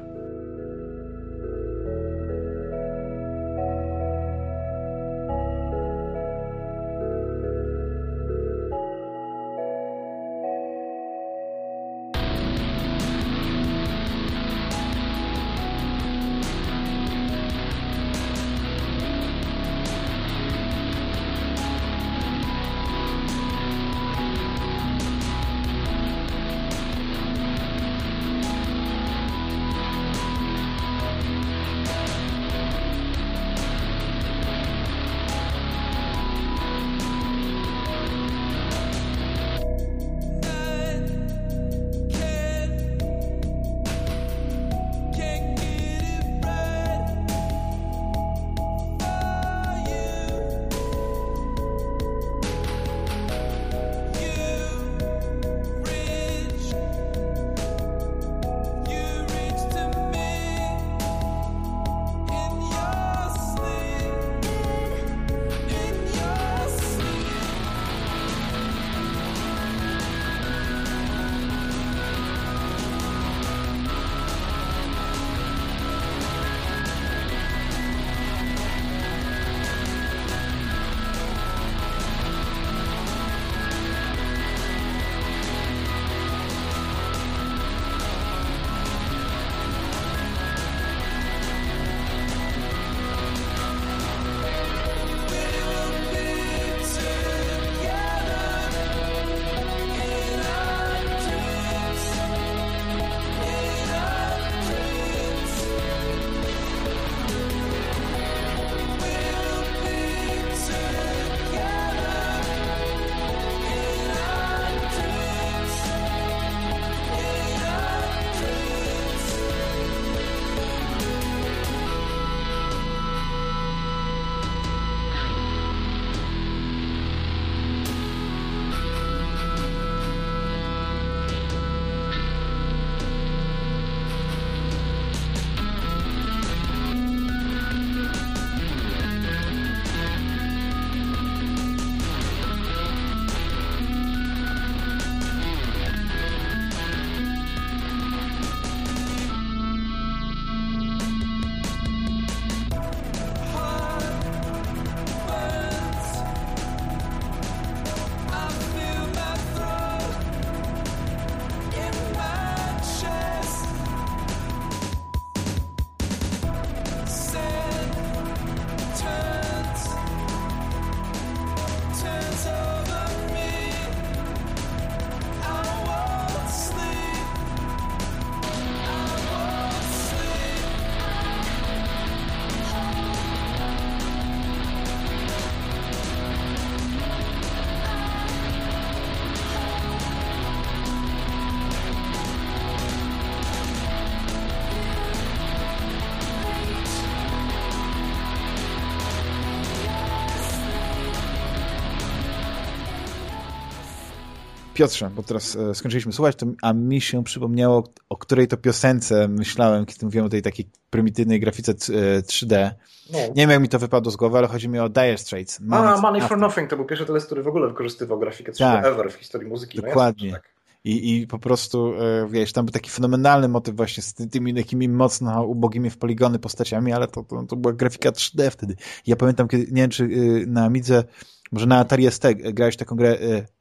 Piotrze, bo teraz e, skończyliśmy słuchać, to, a mi się przypomniało, o której to piosence myślałem, kiedy mówiłem o tej takiej prymitywnej grafice 3D. E, no. Nie wiem, jak mi to wypadło z głowy, ale chodzi mi o Dire Straits. Money, a, Money for Nothing to był pierwszy teledysk, który w ogóle wykorzystywał grafikę 3D tak, ever w historii muzyki. No Dokładnie. No I, I po prostu, e, wiesz, tam był taki fenomenalny motyw właśnie z tymi takimi mocno ubogimi w poligony postaciami, ale to, to, to była grafika 3D wtedy. Ja pamiętam, kiedy, nie wiem, czy y, na Amidze, może na Atari ST grałeś taką grę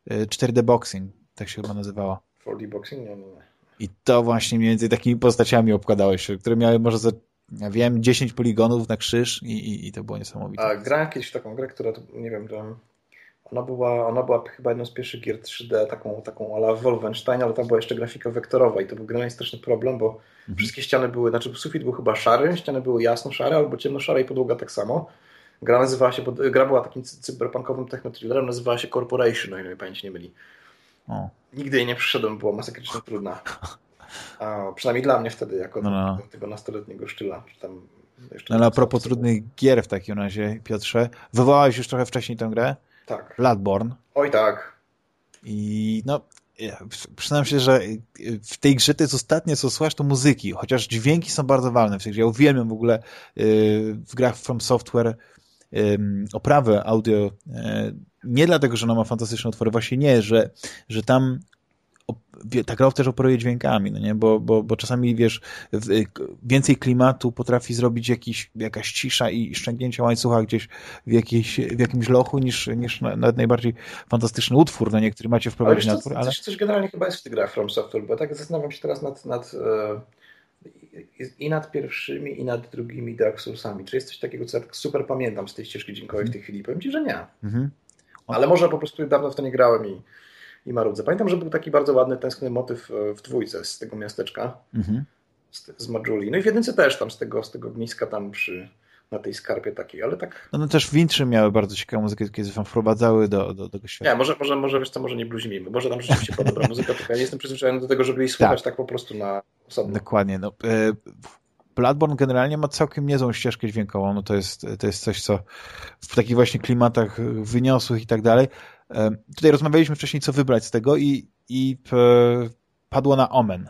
4D Boxing, tak się chyba nazywała. 4D Boxing? Nie, nie. I to właśnie mniej więcej takimi postaciami obkładałeś się, które miały może za, ja wiem, 10 poligonów na krzyż i, i, i to było niesamowite. A grałem kiedyś w taką grę, która, nie wiem, ona była, ona była chyba jedną z pierwszych gier 3D, taką, taką ala Wolfenstein, ale tam była jeszcze grafika wektorowa i to był generalnie straszny problem, bo mhm. wszystkie ściany były, znaczy sufit był chyba szary, ściany były jasno-szare albo ciemno-szare i podłoga tak samo. Gra nazywała się, gra była takim cyberpunkowym technothrillerem, nazywała się Corporation, o ile mnie pamięć nie myli. O. Nigdy jej nie przyszedłem, była masakrycznie trudna. A, przynajmniej dla mnie wtedy, jako no, no. tego nastoletniego sztyla. Czy tam jeszcze no, ale a propos trudnych gier w takim razie, Piotrze, wywołałeś już trochę wcześniej tę grę? Tak. Bloodborne. Oj tak. I no, przyznam się, że w tej grze to jest ostatnie, co słuchasz, to muzyki, chociaż dźwięki są bardzo ważne w tej grze. Ja uwielbiam w ogóle y, w grach From Software oprawę audio y, nie dlatego, że ona ma fantastyczne utwory, właśnie nie, że, że tam ta gra też operuje dźwiękami, no nie? Bo, bo, bo czasami, wiesz, więcej klimatu potrafi zrobić jakiś, jakaś cisza i szczęknięcie łańcucha gdzieś w, jakiejś, w jakimś lochu niż, niż nawet najbardziej fantastyczny utwór, no niektóry macie wprowadzić na utwór, ale... Coś, coś generalnie chyba jest w tych grach From Software, bo tak zastanawiam się teraz nad, nad e, i nad pierwszymi, i nad drugimi Dark Soulsami. Czy jest coś takiego, co ja tak super pamiętam z tej ścieżki dźwiękowej w tej chwili? Powiem Ci, że nie. Mhm. Ale może po prostu dawno w to nie grałem i i marudzę. Pamiętam, że był taki bardzo ładny, tęskny motyw e, w dwójce z tego miasteczka, mhm. z, z Majuli. No i w jedynce też tam z tego, z tego ogniska tam przy, na tej skarpie takiej, ale tak... No, no też Wintrzy miały bardzo ciekawą muzykę, kiedy wam wprowadzały do, do, do tego świata. Nie, może, może, może wiesz co, może nie bluzimimy, może tam rzeczywiście była dobra muzyka, tylko ja nie jestem przyzwyczajony do tego, żeby jej słuchać tak, tak po prostu na osobno. Dokładnie, no... E, Bloodborne generalnie ma całkiem niezłą ścieżkę dźwiękową, no to jest, to jest coś, co w takich właśnie klimatach wyniosłych i tak dalej, Tutaj rozmawialiśmy wcześniej, co wybrać z tego i, i padło na Omen.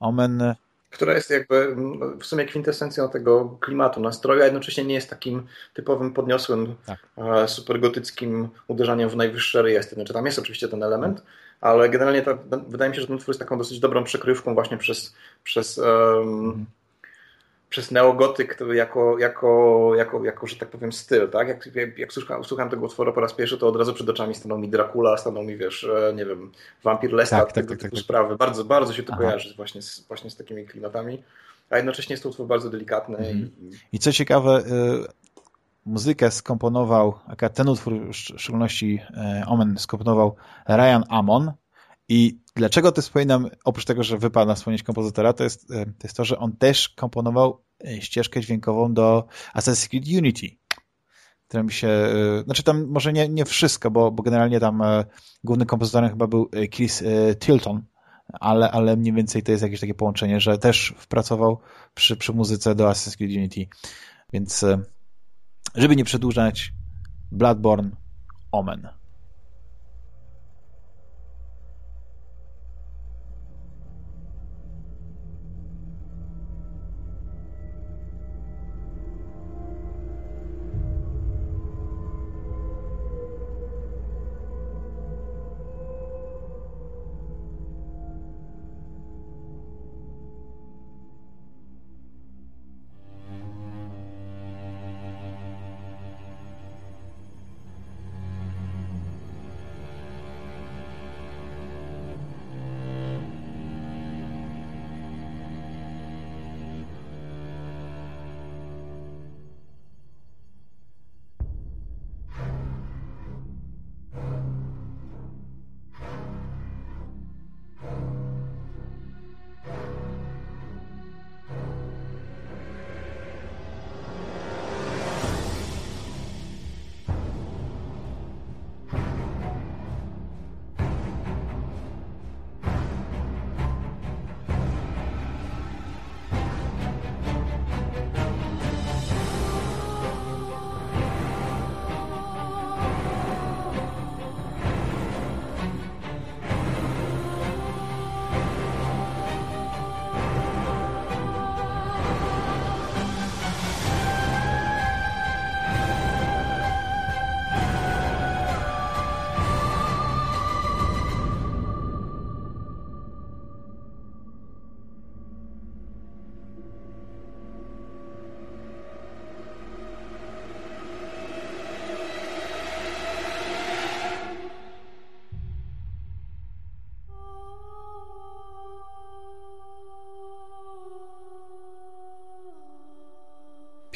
Omen która jest jakby w sumie kwintesencją tego klimatu, nastroju, a jednocześnie nie jest takim typowym podniosłym, tak. E, supergotyckim uderzaniem w najwyższe rejestry. Znaczy tam jest oczywiście ten element, ale generalnie to, wydaje mi się, że ten utwór jest taką dosyć dobrą przekrywką właśnie przez, przez um, przez neogotyk jako, jako, jako, jako, że tak powiem, styl, tak? Jak, jak, jak słuchałem, słuchałem tego utworu po raz pierwszy, to od razu przed oczami stanął mi Dracula, stanął mi, wiesz, e, nie wiem, Vampir Lestat, tak, tak, tego tak, typu tak, tak. sprawy. Bardzo, bardzo się to Aha. kojarzy właśnie z, właśnie z takimi klimatami, a jednocześnie jest to utwór bardzo delikatny. Mhm. I, I co ciekawe, y muzykę skomponował, ten utwór w szczególności y, Omen skomponował Ryan Amon, i dlaczego to wspominam, oprócz tego, że wypada wspomnieć kompozytora, to jest, e, to jest to, że on też komponował e, ścieżkę dźwiękową do Assassin's Creed Unity, która mi się, e, znaczy tam może nie, nie wszystko, bo, bo generalnie tam głównym kompozytorem chyba był Chris Tilton, ale, ale mniej więcej to jest jakieś takie połączenie, że też wpracował przy, przy muzyce do Assassin's Creed Unity. Więc żeby nie przedłużać, Bloodborne, Omen.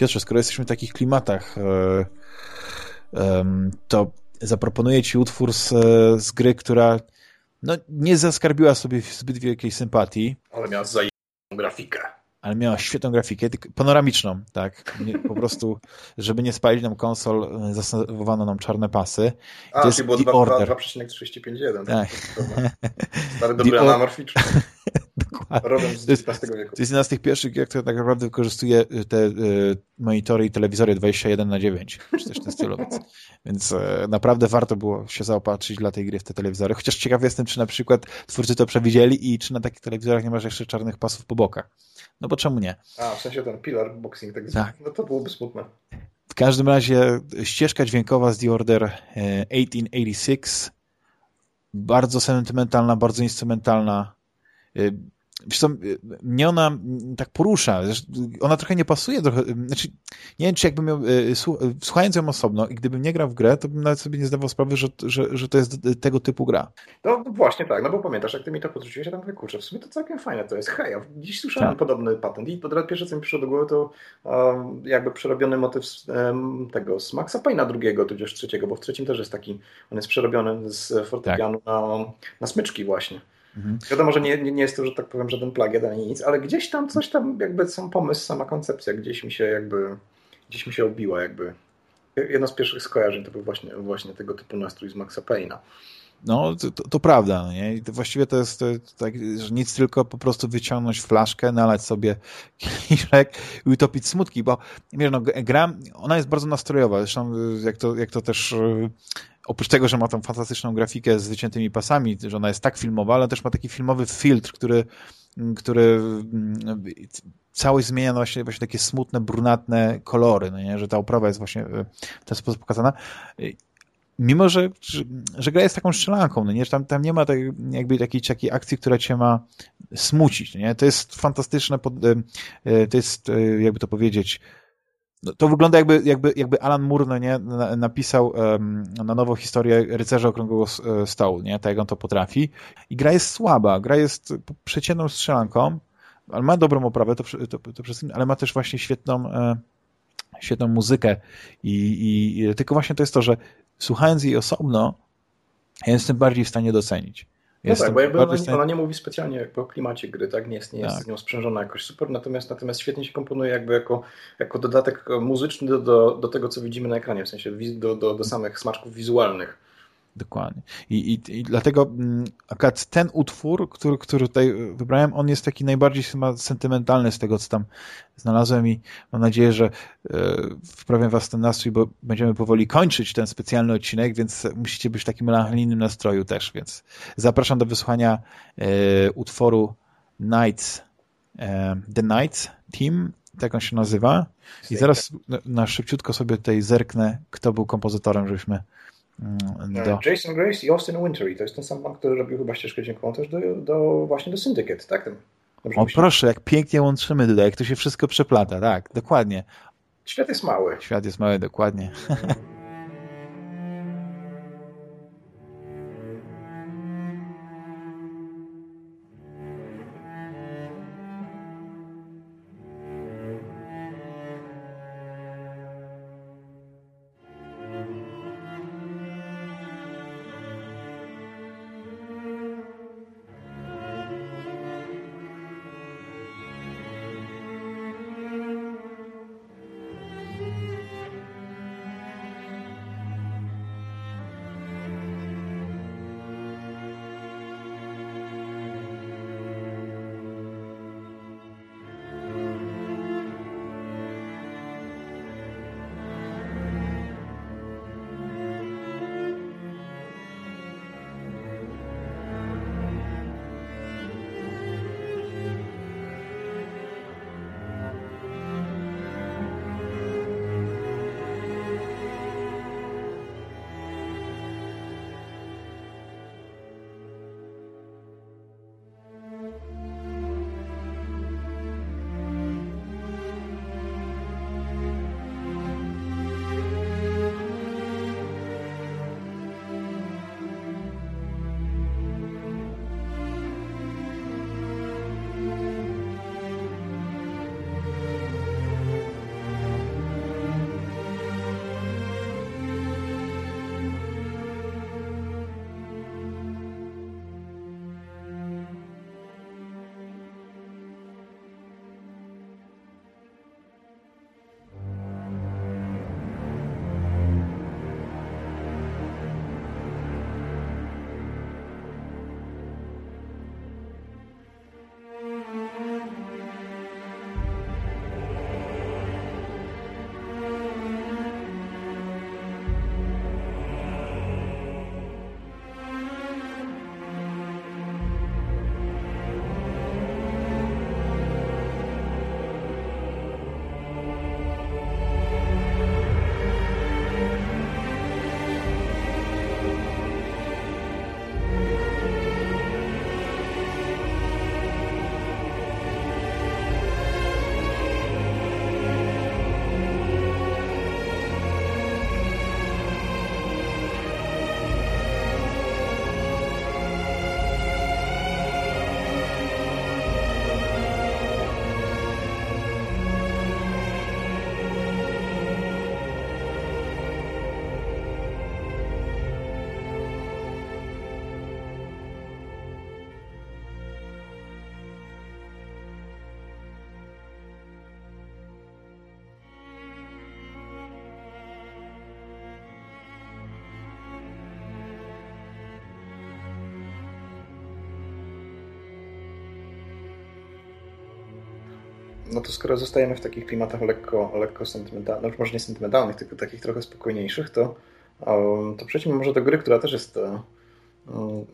Piotrze, skoro jesteśmy w takich klimatach, to zaproponuję ci utwór z, z gry, która no, nie zaskarbiła sobie zbyt wielkiej sympatii. Ale miała zajebną grafikę ale miała świetną grafikę, panoramiczną, tak, po prostu, żeby nie spalić nam konsol, e, zastosowano nam czarne pasy. A, to jest było 2,35,1. Tak. Stary dobry anamorficzny. Dokładnie. Rodem z XIX wieku. To jest jedna z tych pierwszych jak to tak naprawdę wykorzystuje e, te y, monitory i telewizory 21 na 9 czy też ten stylu. Więc, e, naprawdę warto było się zaopatrzyć dla tej gry w te telewizory. Chociaż ciekawy jestem, czy na przykład twórcy to przewidzieli i czy na takich telewizorach nie masz jeszcze czarnych pasów po bokach. No bo czemu nie? A, w sensie ten pillar boxing, tak, tak. No to byłoby smutne. W każdym razie ścieżka dźwiękowa z The Order 1886 e, bardzo sentymentalna, bardzo instrumentalna. E, Wiesz co, mnie ona tak porusza. Ona trochę nie pasuje, trochę, znaczy, nie wiem, czy jakbym ją, słuchając ją osobno i gdybym nie grał w grę, to bym nawet sobie nie zdawał sprawy, że, że, że to jest tego typu gra. No właśnie tak, no bo pamiętasz, jak ty mi to podrzuciłeś, ja tam mówię, kurczę, w sumie to całkiem fajne to jest. Hej, ja dziś słyszałem tak. podobny patent i od razu pierwsze, co mi przyszło do głowy, to um, jakby przerobiony motyw um, tego z Maxa Payne'a drugiego, tudzież trzeciego, bo w trzecim też jest taki, on jest przerobiony z fortepianu tak. na, na smyczki właśnie. Mhm. Wiadomo, że nie, nie jest to, że tak powiem, żaden plagiat ani nic, ale gdzieś tam coś tam, jakby sam pomysł, sama koncepcja gdzieś mi się jakby, gdzieś mi się obiła jakby. Jedno z pierwszych skojarzeń to był właśnie, właśnie tego typu nastrój z Maxa Payne'a. No, to, to, to prawda. No nie? I to właściwie to jest to, tak, że nic tylko po prostu wyciągnąć flaszkę, nalać sobie kieliszek i utopić smutki, bo wiesz, no, gra, ona jest bardzo nastrojowa. Zresztą jak to, jak to też oprócz tego, że ma tą fantastyczną grafikę z wyciętymi pasami, że ona jest tak filmowa, ale też ma taki filmowy filtr, który, który mm, całość zmienia na właśnie, właśnie takie smutne, brunatne kolory, no nie? że ta oprawa jest właśnie w ten sposób pokazana. Mimo, że, że, że gra jest taką strzelanką, no nie? że tam, tam nie ma tej, jakby takiej, takiej akcji, która cię ma smucić. No nie? To jest fantastyczne, e, to jest, e, jakby to powiedzieć, to wygląda jakby, jakby, jakby Alan Moore no nie, napisał um, na nowo historię rycerza okrągłego e, stołu, nie? tak jak on to potrafi. I gra jest słaba, gra jest przeciętną strzelanką, ale ma dobrą oprawę, to, to, to wszystkim, ale ma też właśnie świetną, e, świetną muzykę. I, I tylko właśnie to jest to, że słuchając jej osobno, ja jestem bardziej w stanie docenić. No tak, bo jakby ona, ona, nie mówi specjalnie jakby o klimacie gry, tak? Nie jest, nie jest tak. z nią sprzężona jakoś super, natomiast, natomiast świetnie się komponuje jakby jako, jako dodatek muzyczny do, do, do tego, co widzimy na ekranie, w sensie do, do, do samych smaczków wizualnych. Dokładnie. I, i, i dlatego mm, akurat ten utwór, który, który tutaj wybrałem, on jest taki najbardziej sentymentalny z tego, co tam znalazłem i mam nadzieję, że e, wprawiam was w ten nastrój, bo będziemy powoli kończyć ten specjalny odcinek, więc musicie być w takim melancholijnym nastroju też, więc zapraszam do wysłuchania e, utworu Nights, e, The Nights Team, tak on się nazywa. I zaraz na szybciutko sobie tutaj zerknę, kto był kompozytorem, żebyśmy do... Jason Grace i Austin Wintory. To jest ten sam pan, który robił chyba ścieżkę dźwiękową też do, do właśnie do Syndicate, tak? Ten, o proszę, jak pięknie łączymy tutaj, jak to się wszystko przeplata, tak, dokładnie. Świat jest mały. Świat jest mały, dokładnie. No to skoro zostajemy w takich klimatach lekko, lekko sentymentalnych, no może nie sentymentalnych, tylko takich trochę spokojniejszych, to, um, to przejdźmy może do gry, która też jest um,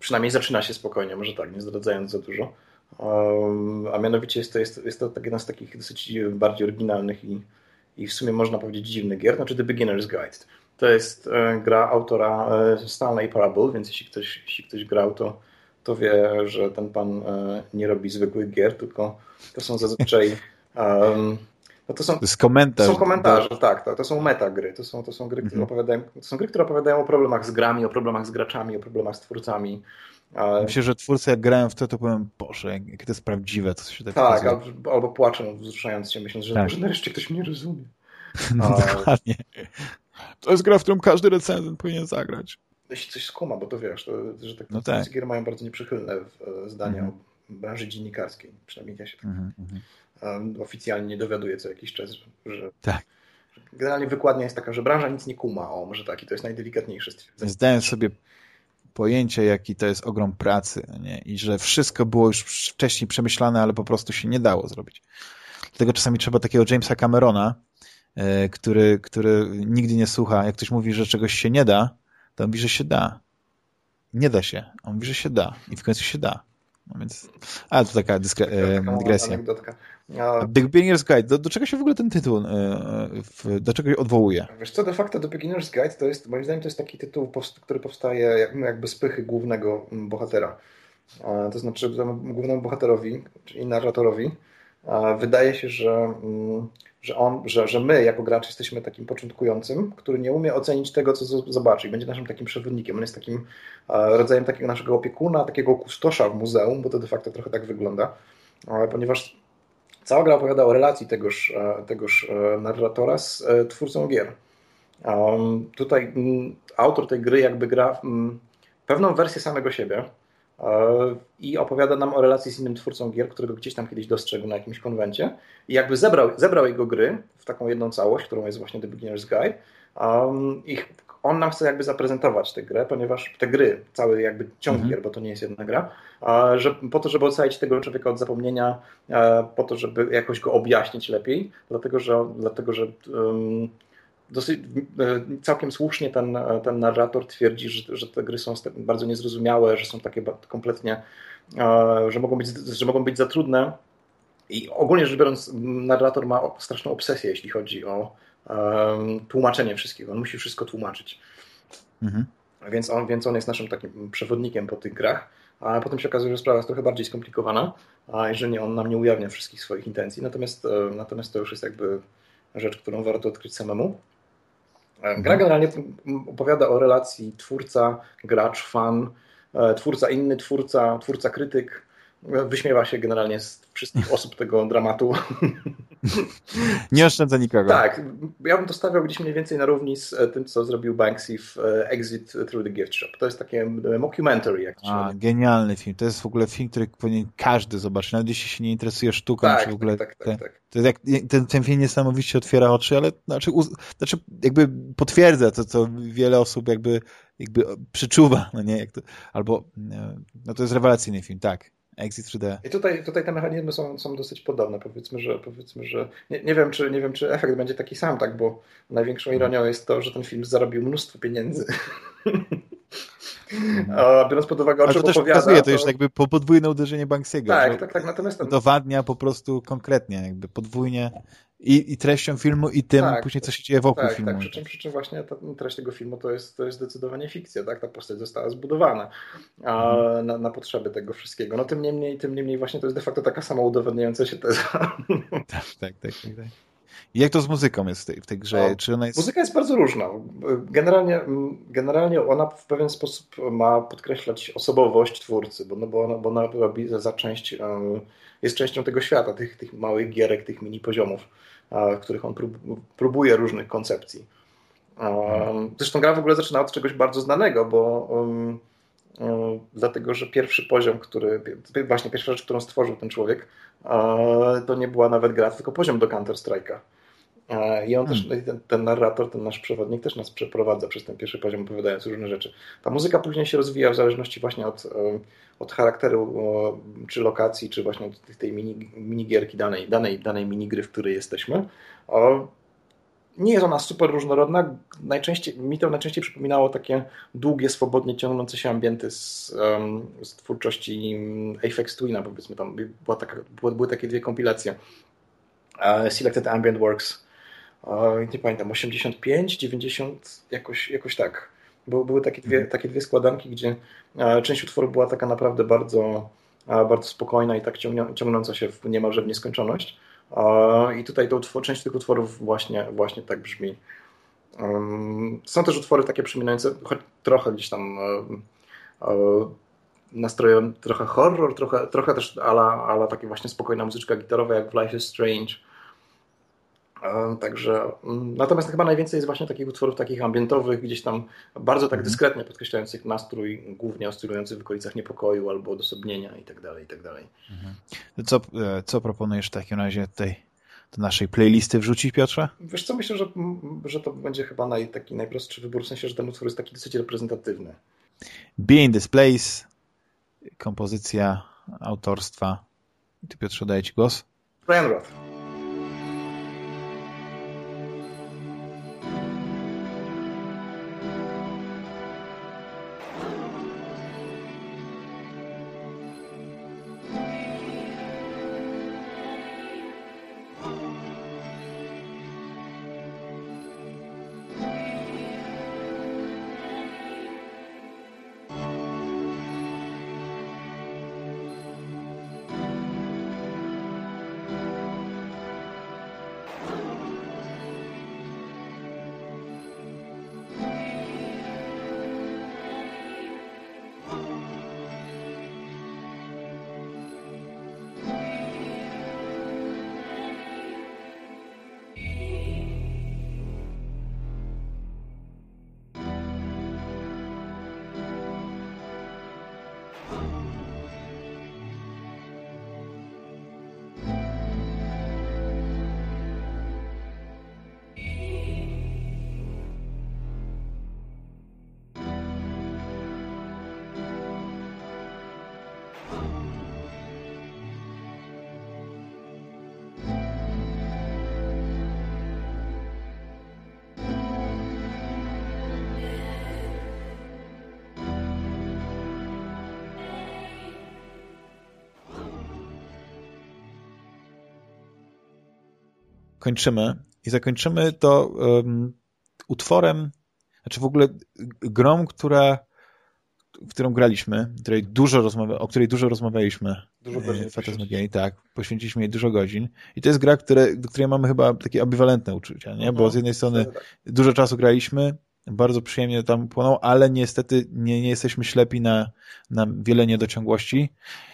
przynajmniej zaczyna się spokojnie, może tak, nie zdradzając za dużo. Um, a mianowicie jest to, jest, jest to jeden z takich dosyć bardziej oryginalnych i, i w sumie można powiedzieć dziwnych gier, znaczy The Beginner's Guide. To jest e, gra autora e, Stanley Parable, więc jeśli ktoś, jeśli ktoś grał, to, to wie, że ten pan e, nie robi zwykłych gier, tylko to są zazwyczaj um, no to są, to jest komentarz. są komentarze, do... tak, to, to są metagry. To są, to, są gry, które mhm. opowiadają, to są gry, które opowiadają o problemach z grami, o problemach z graczami, o problemach z twórcami. Myślę, że twórcy jak grają w to, to powiem, Boże, jakie to jest prawdziwe, to się tak Tak, albo, albo płaczą, wzruszając się, myśląc, że, tak. że nareszcie ktoś mnie rozumie. No, dokładnie. To jest gra, w którą każdy recenzent powinien zagrać. Jeśli coś skuma, bo to wiesz, to, że tak, no tak. gier mają bardzo nieprzychylne e, zdania mm o branży dziennikarskiej. Przynajmniej ja się tak mm -hmm. oficjalnie nie dowiaduję co jakiś czas, że, tak. że generalnie wykładnia jest taka, że branża nic nie kuma. O, może taki, to jest najdelikatniejsze stwierdzenie. Zdałem sobie pojęcie, jaki to jest ogrom pracy nie? i że wszystko było już wcześniej przemyślane, ale po prostu się nie dało zrobić. Dlatego czasami trzeba takiego Jamesa Camerona, E, który, który nigdy nie słucha. Jak ktoś mówi, że czegoś się nie da, to on mówi, że się da. Nie da się. On mówi, że się da. I w końcu się da. No więc, ale to taka dyskre, e, dygresja. A The Beginner's Guide, do, do, czego się w ogóle ten tytuł, e, do czego odwołuje? Wiesz co, de facto The Beginner's Guide to jest, moim zdaniem to jest taki tytuł, który powstaje jakby z pychy głównego bohatera. To znaczy głównemu bohaterowi, czyli narratorowi, wydaje się, że mm, że, on, że, że my jako gracz jesteśmy takim początkującym, który nie umie ocenić tego, co zobaczy. Będzie naszym takim przewodnikiem. On jest takim e, rodzajem takiego naszego opiekuna, takiego kustosza w muzeum, bo to de facto trochę tak wygląda, ponieważ cała gra opowiada o relacji tegoż, e, tegoż e, narratora z twórcą gier. Tutaj mm, autor tej gry jakby gra mm, pewną wersję samego siebie, i opowiada nam o relacji z innym twórcą gier, którego gdzieś tam kiedyś dostrzegł na jakimś konwencie i jakby zebrał, zebrał jego gry w taką jedną całość, którą jest właśnie The Beginner's Guide um, i on nam chce jakby zaprezentować tę grę, ponieważ te gry, cały jakby ciąg mhm. gier, bo to nie jest jedna gra, że, po to, żeby ocalić tego człowieka od zapomnienia, po to, żeby jakoś go objaśnić lepiej, dlatego że, dlatego, że um, dosyć, e, całkiem słusznie ten, ten narrator twierdzi, że, że te gry są bardzo niezrozumiałe, że są takie kompletnie, e, że mogą być, że mogą być za trudne. I ogólnie rzecz biorąc, narrator ma straszną obsesję, jeśli chodzi o um, tłumaczenie wszystkiego. On musi wszystko tłumaczyć. Mhm. Więc, on, więc on jest naszym takim przewodnikiem po tych grach. A potem się okazuje, że sprawa jest trochę bardziej skomplikowana, a że nie, on nam nie ujawnia wszystkich swoich intencji. Natomiast, e, natomiast to już jest jakby rzecz, którą warto odkryć samemu. E, gra generalnie opowiada o relacji twórca, gracz, fan, e, twórca inny, twórca, twórca krytyk. Wyśmiewa się generalnie z wszystkich osób tego dramatu. Nie oszczędza nikogo. Tak, ja bym to stawiał gdzieś mniej więcej na równi z e, tym, co zrobił Banksy w Exit Through the Gift Shop. To jest takie mockumentary. Jak A, genialny film. To jest w ogóle film, który powinien każdy zobaczyć, nawet jeśli się nie interesuje sztuką, tak, czy w ogóle... Tak, tak, tak, tak. To jest jak, ten, ten film niesamowicie otwiera oczy, ale znaczy, znaczy jakby potwierdza to, co wiele osób jakby, jakby przeczuwa, no nie, jak to, albo no to jest rewelacyjny film, tak. Exit 3D. I tutaj, tutaj te mechanizmy są, są dosyć podobne. Powiedzmy, że, powiedzmy, że nie, nie, wiem, czy, nie wiem, czy efekt będzie taki sam, tak, bo największą ironią jest to, że ten film zarobił mnóstwo pieniędzy. A biorąc pod uwagę, o czym to też opowiada, pokazuje to, to już jakby podwójne uderzenie Banksiego. Tak, tak, tak. Natomiast. Udowadnia po prostu konkretnie, jakby podwójnie i, i treścią filmu, i tym tak, później, co się dzieje wokół tak, filmu. Tak, przy czym, przy czym właśnie ta, treść tego filmu to jest, to jest zdecydowanie fikcja, tak? Ta postać została zbudowana a, mhm. na, na, potrzeby tego wszystkiego. No tym niemniej, tym niemniej właśnie to jest de facto taka sama udowodniająca się teza. Tak, tak, tak. tak, tak. Jak to z muzyką jest w tej, w tej grze? No, Czy ona jest... Muzyka jest bardzo różna. Generalnie, generalnie ona w pewien sposób ma podkreślać osobowość twórcy, bo, no, bo, ona, bo ona robi za część, jest częścią tego świata, tych, tych małych gierek, tych mini poziomów, w których on próbuje różnych koncepcji. Zresztą gra w ogóle zaczyna od czegoś bardzo znanego, bo um, um, dlatego, że pierwszy poziom, który, właśnie pierwsza rzecz, którą stworzył ten człowiek, to nie była nawet gra, tylko poziom do Counter-Strike'a. I on hmm. też, ten, ten, narrator, ten nasz przewodnik też nas przeprowadza przez ten pierwszy poziom, opowiadając różne rzeczy. Ta muzyka później się rozwija w zależności właśnie od, od charakteru czy lokacji, czy właśnie od tej mini, minigierki danej, danej, danej minigry, w której jesteśmy. Nie jest ona super różnorodna. Najczęściej, mi to najczęściej przypominało takie długie, swobodnie ciągnące się ambienty z, z twórczości Apex Twina, powiedzmy tam. Była taka, były, takie dwie kompilacje. Uh, Selected Ambient Works. Nie pamiętam, 85, 90, jakoś, jakoś tak. Bo, były takie dwie, mhm. takie dwie składanki, gdzie uh, część utworu była taka naprawdę bardzo, bardzo spokojna i tak ciągnąca się w, niemalże w nieskończoność i tutaj to utwór, część tych utworów właśnie, właśnie tak brzmi. Są też utwory takie przypominające, choć trochę gdzieś tam nastrojem trochę horror, trochę, trochę też ala, ala takie właśnie spokojna muzyczka gitarowa jak w Life is Strange. Także, mm, natomiast chyba najwięcej jest właśnie takich utworów takich ambientowych, gdzieś tam bardzo tak mhm. dyskretnie podkreślających nastrój, głównie oscylujących w okolicach niepokoju albo odosobnienia i tak dalej, i tak. Mhm. Co, e, co proponujesz w takim razie tej do naszej playlisty wrzucić, Piotrze? Wiesz co, myślę, że, że to będzie chyba naj, taki najprostszy wybór, w sensie, że ten utwór jest taki dosyć reprezentatywny. Be in this place, kompozycja autorstwa. I ty, Piotrze, daję ci głos. Brian Roth. Kończymy i zakończymy to um, utworem, znaczy w ogóle grą, która, w którą graliśmy, której dużo rozmawia, o której dużo rozmawialiśmy. Dużo godzin. E, tak. Poświęciliśmy jej dużo godzin. I to jest gra, które, do której mamy chyba takie ambiwalentne uczucia, nie? Bo mhm. z jednej strony tak. dużo czasu graliśmy, bardzo przyjemnie tam płynął, ale niestety nie, nie jesteśmy ślepi na, na wiele niedociągłości.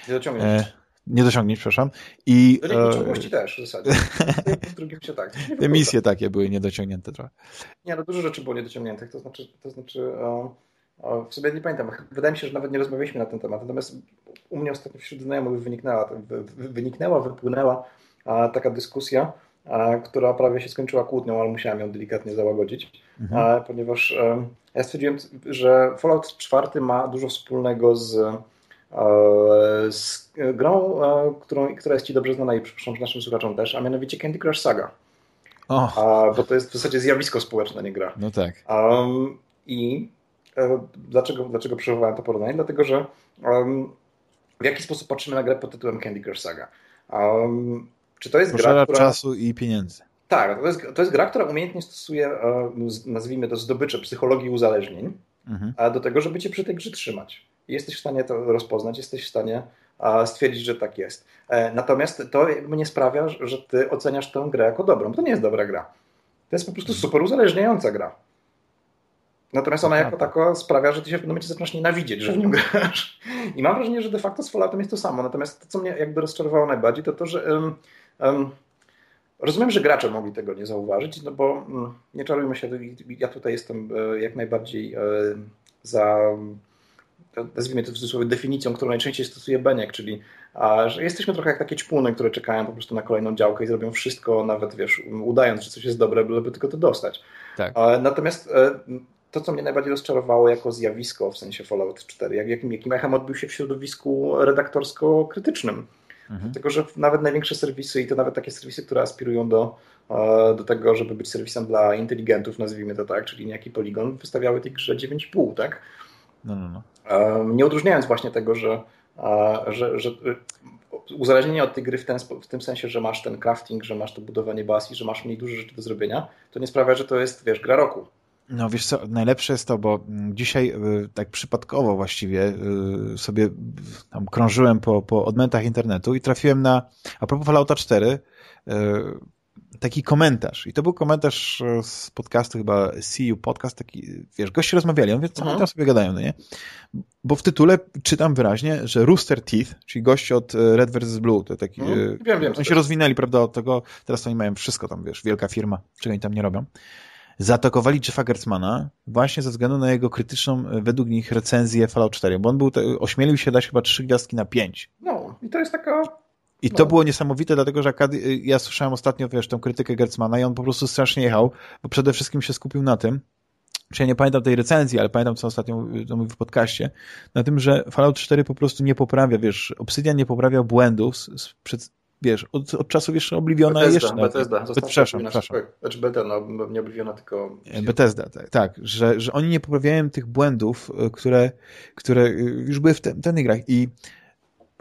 Niedociągnięć. E, nie dosiągnięć, przepraszam. I, e, ciągłości też w zasadzie. W drugim się tak. Te misje takie były niedociągnięte trochę. Nie, no dużo rzeczy było niedociągniętych, to znaczy, to znaczy o, o, w sobie nie pamiętam, wydaje mi się, że nawet nie rozmawialiśmy na ten temat, natomiast u mnie ostatnio wśród znajomych wyniknęła, wyniknęła wypłynęła a, taka dyskusja, a, która prawie się skończyła kłótnią, ale musiałem ją delikatnie załagodzić, mhm. a, ponieważ ja stwierdziłem, że Fallout 4 ma dużo wspólnego z E, z grą, e, którą, która jest Ci dobrze znana i przypuszczam, że naszym słuchaczom też, a mianowicie Candy Crush Saga. Oh. bo to jest w zasadzie zjawisko społeczne, nie gra. No tak. Um, I e, dlaczego, dlaczego przywołałem to porównanie? Dlatego, że um, w jaki sposób patrzymy na grę pod tytułem Candy Crush Saga? Czy to jest Poszera gra, która... czasu i pieniędzy. Tak, to jest, to jest gra, która umiejętnie stosuje, nazwijmy to, zdobycze psychologii uzależnień, mhm. do tego, żeby cię przy tej grze trzymać jesteś w stanie to rozpoznać, jesteś w stanie stwierdzić, że tak jest. E, natomiast to jakby nie sprawia, że ty oceniasz tę grę jako dobrą. To nie jest dobra gra. To jest po prostu super uzależniająca gra. Natomiast ona jako taka sprawia, że ty się w pewnym momencie zaczynasz nienawidzieć, że w nią grasz. I mam wrażenie, że de facto z Falloutem jest to samo. Natomiast to, co mnie jakby rozczarowało najbardziej, to to, że um, um, rozumiem, że gracze mogli tego nie zauważyć, no bo um, nie czarujmy się, ja tutaj jestem e, jak najbardziej e, za nazwijmy to w cudzysłowie definicją, którą najczęściej stosuje Beniek, czyli a że jesteśmy trochę jak takie czpuny, które czekają po prostu na kolejną działkę i zrobią wszystko, nawet wiesz, udając, że coś jest dobre, byleby tylko to dostać. Tak. Natomiast e, to, co mnie najbardziej rozczarowało jako zjawisko, w sensie Fallout 4, jak, jakim, jakim echem odbił się w środowisku redaktorsko-krytycznym. Mhm. Tylko, że nawet największe serwisy i to nawet takie serwisy, które aspirują do, e, do tego, żeby być serwisem dla inteligentów, nazwijmy to tak, czyli niejaki poligon, wystawiały tej grze 9,5, tak? No, no, no. Nie odróżniając właśnie tego, że, że, że uzależnienie od tej gry w, ten, w tym sensie, że masz ten crafting, że masz to budowanie baz i że masz mniej dużo rzeczy do zrobienia, to nie sprawia, że to jest, wiesz, gra roku. No wiesz co, najlepsze jest to, bo dzisiaj y, tak przypadkowo właściwie sobie tam krążyłem po, po odmętach internetu i trafiłem na, a propos Fallouta 4, taki komentarz. I to był komentarz e, z podcastu chyba CU Podcast, taki, wiesz, goście rozmawiali, on wie, co oni tam sobie gadają, no nie? Bo w tytule czytam wyraźnie, że Rooster Teeth, czyli goście od e, Red vs. Blue, to taki, mhm. wiem, wiem, oni się rozwinęli, prawda, od tego, teraz oni mają wszystko tam, wiesz, wielka firma, czego oni tam nie robią zaatakowali Jeffa Gertzmana właśnie ze względu na jego krytyczną, według nich, recenzję Fallout 4, bo on był, ośmielił się dać chyba trzy gwiazdki na pięć. No, i to jest taka i to no. było niesamowite, dlatego że ja słyszałem ostatnio, wiesz, tą krytykę Gertzmana i on po prostu strasznie jechał, bo przede wszystkim się skupił na tym, czy ja nie pamiętam tej recenzji, ale pamiętam, co ostatnio mówił w podcaście, na tym, że Fallout 4 po prostu nie poprawia, wiesz, Obsidian nie poprawia błędów z, przed, wiesz, od, od czasów jeszcze Obliviona Bethesda, jeszcze. Bethesda, przepraszam, przepraszam. Znaczy Bethesda, no, nie Obliviona, tylko... Bethesda, tak, tak że, że oni nie poprawiają tych błędów, e, które, które już były w ten, grach i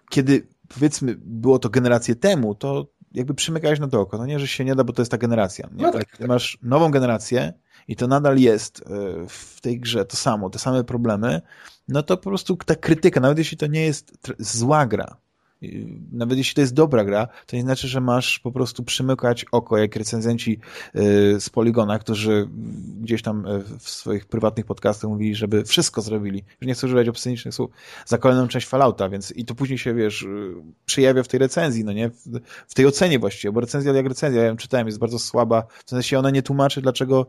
kiedy powiedzmy, było to generację temu, to jakby przymykałeś na to oko. No nie, że się nie da, bo to jest ta generacja. Nie? No tak, tak. masz nową generację i to nadal jest e, w tej grze to samo, te same problemy, no to po prostu ta krytyka, nawet jeśli to nie jest zła gra, nawet jeśli to jest dobra gra, to nie znaczy, że masz po prostu przymykać oko, jak recenzenci y, z Poligona, którzy gdzieś tam y, w swoich prywatnych podcastach mówili, żeby wszystko zrobili, że nie chcę używać obscenicznych słów, za kolejną część Fallouta, więc i to później się, wiesz, y, przejawia w tej recenzji, no nie? W, tej ocenie właściwie, bo recenzja jak recenzja, ja ją czytałem, jest bardzo słaba, w sensie ona nie tłumaczy, dlaczego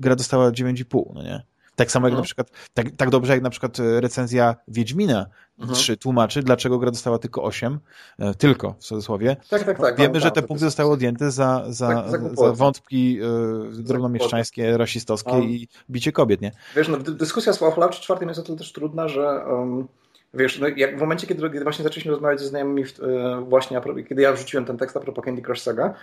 gra dostała 9,5, no nie? Tak samo jak no. na przykład, tak, tak dobrze jak na przykład e, recenzja Wiedźmina mhm. 3 tłumaczy, dlaczego gra dostała tylko 8, e, tylko w cudzysłowie. Tak, tak, tak. Wiemy, że te punkty zostały odjęte za, za, tak, za, za wątki e, drobnomieszczańskie, rasistowskie i bicie kobiet, nie? Wiesz, no, dyskusja z Fallout 4 jest o tyle też trudna, że um, Wiesz, no jak w momencie, kiedy, kiedy właśnie zaczęliśmy rozmawiać ze znajomymi w, e, właśnie, kiedy ja wrzuciłem ten tekst a propos Candy Crush Saga,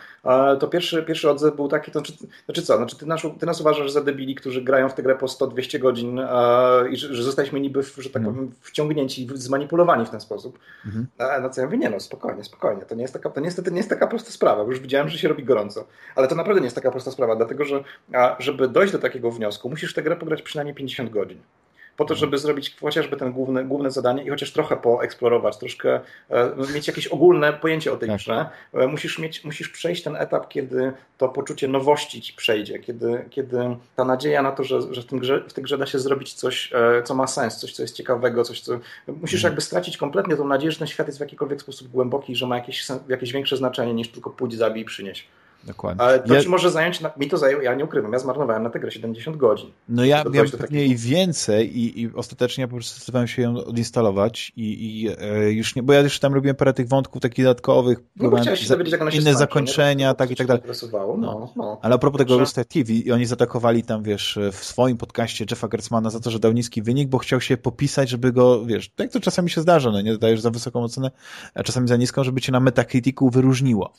to pierwszy, pierwszy odzew był taki, to, znaczy, znaczy co, znaczy ty, nas, ty nas uważasz za debili, którzy grają w tę grę po 100-200 godzin i że, że zostaliśmy niby, że tak mhm. powiem, wciągnięci, zmanipulowani w ten sposób. Mhm. Na co ja mówię, nie no, spokojnie, spokojnie, to, nie jest taka, to niestety nie jest taka prosta sprawa, bo już widziałem, że się robi gorąco, ale to naprawdę nie jest taka prosta sprawa, dlatego że żeby dojść do takiego wniosku, musisz tę grę pograć przynajmniej 50 godzin po to, żeby zrobić chociażby ten główny, główne zadanie i chociaż trochę poeksplorować, troszkę e, mieć jakieś ogólne pojęcie o tej tak. grze, e, musisz, mieć, musisz przejść ten etap, kiedy to poczucie nowości ci przejdzie, kiedy, kiedy ta nadzieja na to, że, że w, tym grze, w tej grze da się zrobić coś, e, co ma sens, coś, co jest ciekawego, coś, co... Musisz mhm. jakby stracić kompletnie tą nadzieję, że ten świat jest w jakikolwiek sposób głęboki, że ma jakieś, jakieś większe znaczenie niż tylko pójdź, zabij i przynieś. Dokładnie. Ale to ja... ci może zająć, mi to zajęło, ja nie ukrywam, ja zmarnowałem na tę grę 70 godzin. No ja miałem pewnie i więcej i, i ostatecznie po prostu zdecydowałem się ją odinstalować i, i e, już nie, bo ja już tam robiłem parę tych wątków takich dodatkowych, no, chciałeś za, dowiedzieć, jak inne skończy, zakończenia, tak i tak dalej. No, no, no. Ale a propos tego Rooster TV i oni zaatakowali tam, wiesz, w swoim podcaście Jeffa Gertzmana za to, że dał niski wynik, bo chciał się popisać, żeby go, wiesz, tak to czasami się zdarza, no nie dajesz za wysoką ocenę, a czasami za niską, żeby cię na Metacriticu wyróżniło.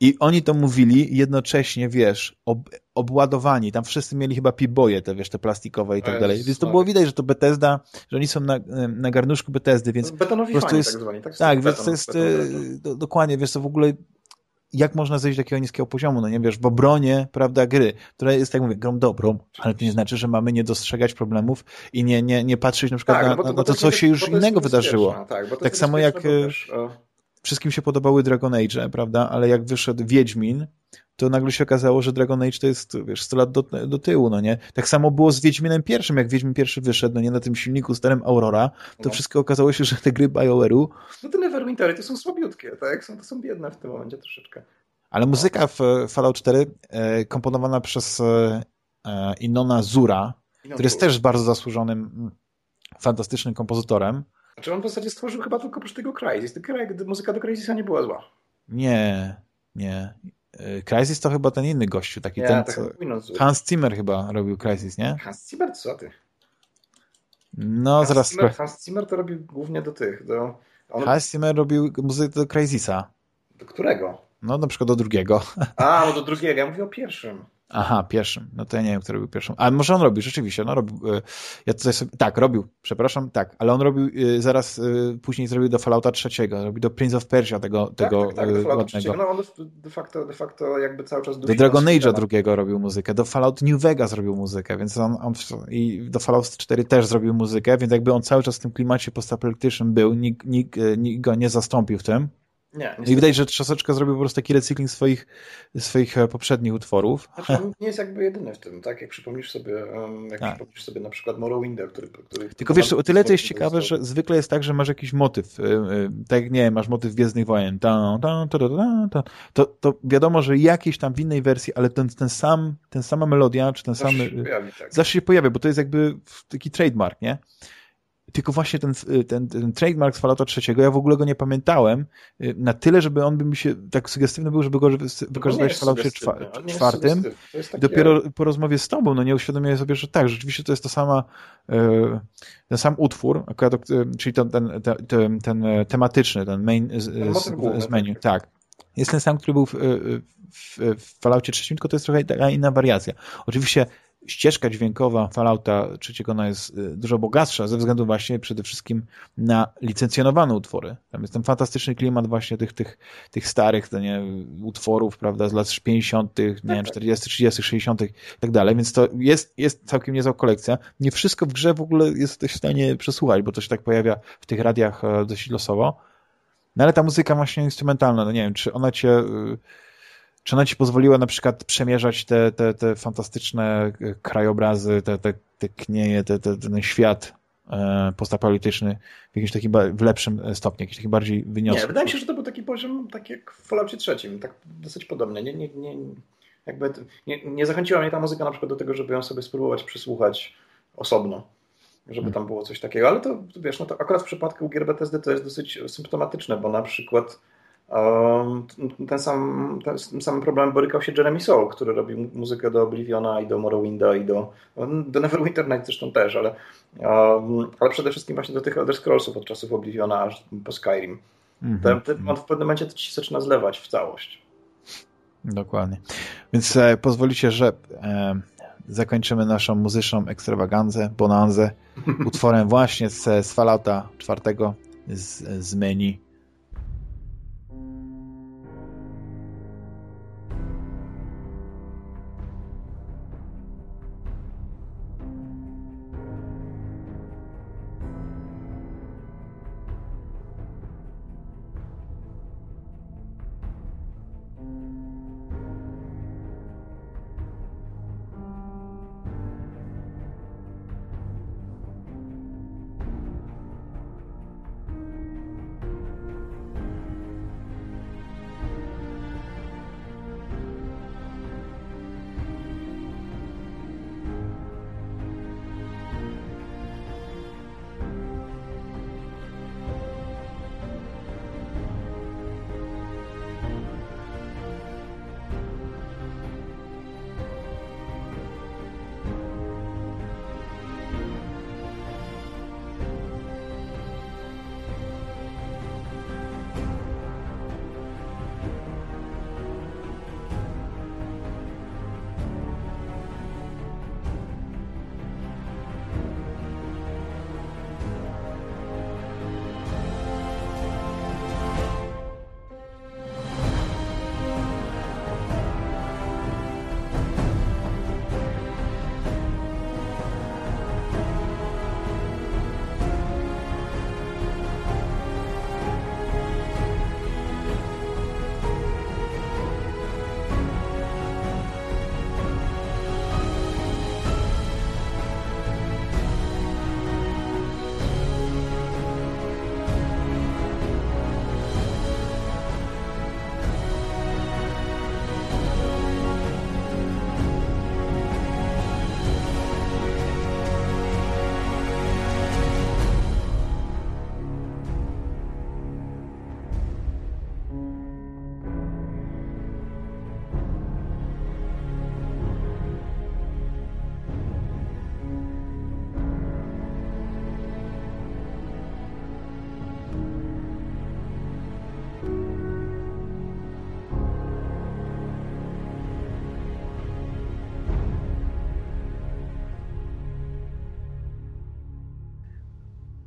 I oni to mówili jednocześnie, wiesz, ob, obładowani. Tam wszyscy mieli chyba piboje, te, wiesz, te plastikowe i tak dalej. Więc to było widać, że to Bethesda, że oni są na, na garnuszku Bethesdy, więc... Betonowi po prostu jest, tak zwani, tak? Tak, więc to jest beton, do, dokładnie, wiesz, to w ogóle jak można zejść do takiego niskiego poziomu, no nie wiesz, w obronie, prawda, gry, która jest, tak mówię, grą dobrą, ale to nie znaczy, że mamy nie dostrzegać problemów i nie, nie, nie patrzeć na przykład tak, na, no to, na, to, co się już innego wydarzyło. Tak, tak samo jak... Też, wszystkim się podobały Dragon Age, prawda? Ale jak wyszedł Wiedźmin, to nagle się okazało, że Dragon Age to jest, wiesz, 100 lat do, do tyłu, no nie? Tak samo było z Wiedźminem pierwszym, jak Wiedźmin pierwszy wyszedł, no nie, na tym silniku starym Aurora, to no. wszystko okazało się, że te gry BioWare'u... No te Neverwintery to są słabiutkie, tak? Są, to są biedne w tym momencie troszeczkę. Ale muzyka w Fallout 4 e, komponowana przez e, e Inona Zura, który jest też bardzo zasłużonym, fantastycznym kompozytorem, Znaczy on w zasadzie stworzył chyba tylko oprócz tego Crysis. Muzyka do Crysisa nie była zła. Nie, nie. Y, Crysis to chyba ten inny gościu, taki Nie, ten, tak co... Hans Zimmer chyba robił Crysis, nie? Hans Zimmer, co ty? No, Hans zaraz... Zimmer, Hans Zimmer to robił głównie do tych, do... On, Hans Zimmer robił muzykę do Crysisa. do którego? No, na przykład do drugiego. A, no do drugiego, ja mówię o pierwszym. Aha, pierwszym. No to ja nie wiem, kto robił pierwszym. Ale może on robił, rzeczywiście. No, robił, y, ja tutaj sobie, tak, robił, przepraszam, tak, ale on robił, y, zaraz y, później zrobił do Fallouta trzeciego, robił do Prince of Persia tego, tego tak, tak, tak, y, do Fallouta ładnego. trzeciego. No on de, facto, de facto jakby cały czas Do Dragon Age'a drugiego robił muzykę, do Fallout New Vegas robił muzykę, więc on, on i do Fallout 4 też zrobił muzykę, więc jakby on cały czas w tym klimacie postapokaliptycznym był, nikt, nikt, nikt go nie zastąpił w tym. Nie, I niestety. widać, że troszeczkę zrobił po prostu taki recykling swoich, swoich e, poprzednich utworów. Znaczy, on nie jest jakby jedyny w tym, tak? Jak przypomnisz sobie, jak Tak. przypomnisz sobie na przykład Morrowinda, który... który Tylko wiesz, o tyle to jest ciekawe, że zwykle jest tak, że masz jakiś motyw, y, y, tak nie wiem, masz motyw Gwiezdnych Wojen, ta, ta, ta, ta, to, to wiadomo, że jakiś tam w innej wersji, ale ten, ten sam, ten sama melodia, czy ten sam, Zawsze się y, pojawi, tak. zawsze się pojawia, bo to jest jakby taki trademark, nie? Tylko właśnie ten, ten, ten trademark z Fallouta trzeciego, ja w ogóle go nie pamiętałem y, na tyle, żeby on by mi się tak sugestywny był, żeby go wy- nie wykorzystywać w Falloutie czwartym. Dopiero po rozmowie z tobą, no nie uświadomiłem sobie, że tak, rzeczywiście to jest to sama, e, ten sam utwór, akurat, czyli ten, ten, ten, ten, tematyczny, ten main z, z, menu, tak. tak. Jest ten sam, który był w, w, w Falloutie trzecim, tylko to jest trochę taka inna wariacja. Oczywiście ścieżka dźwiękowa Fallouta trzeciego ona jest e, dużo bogatsza ze względu właśnie przede wszystkim na licencjonowane utwory. Tam jest ten fantastyczny klimat właśnie tych, tych, tych starych to nie, utworów, prawda, z lat 50., nie wiem, tak. 40., 30., 60. i tak dalej, więc to jest, jest całkiem niezła kolekcja. Nie wszystko w grze w ogóle jesteś w stanie przesłuchać, bo to się tak pojawia w tych radiach e, dość losowo. No ale ta muzyka właśnie instrumentalna, no nie wiem, czy ona cię, y, czy ona ci pozwoliła na przykład przemierzać te, te, te fantastyczne y, krajobrazy, te, te, te knieje, te, te, ten świat e, postapolityczny w jakimś takim, w lepszym e, stopniu, jakiś taki bardziej wyniosły. Nie, wydaje mi się, że to był taki poziom, tak jak w Falloutie trzecim, tak dosyć podobny. Nie, nie, nie, jakby, nie, nie zachęciła mnie ta muzyka na przykład do tego, żeby ją sobie spróbować przysłuchać osobno, żeby tam było coś takiego, ale to wiesz, no to akurat w przypadku gier Bethesdy to jest dosyć symptomatyczne, bo na przykład ten sam, ten, z tym samym problemem borykał się Jeremy Soule, który robił mu- muzykę do Obliviona i do Morrowinda i do, do Neverwinter Night zresztą też, ale, ale przede wszystkim właśnie do tych Elder Scrollsów od czasów Obliviona aż po Skyrim. Mhm. Ten, on w pewnym momencie to ci się zaczyna zlewać w całość. Dokładnie. Więc e, pozwolicie, że e, zakończymy naszą muzyczną ekstrawaganzę, bonanzę, utworem właśnie z, z Fallouta czwartego z, z menu.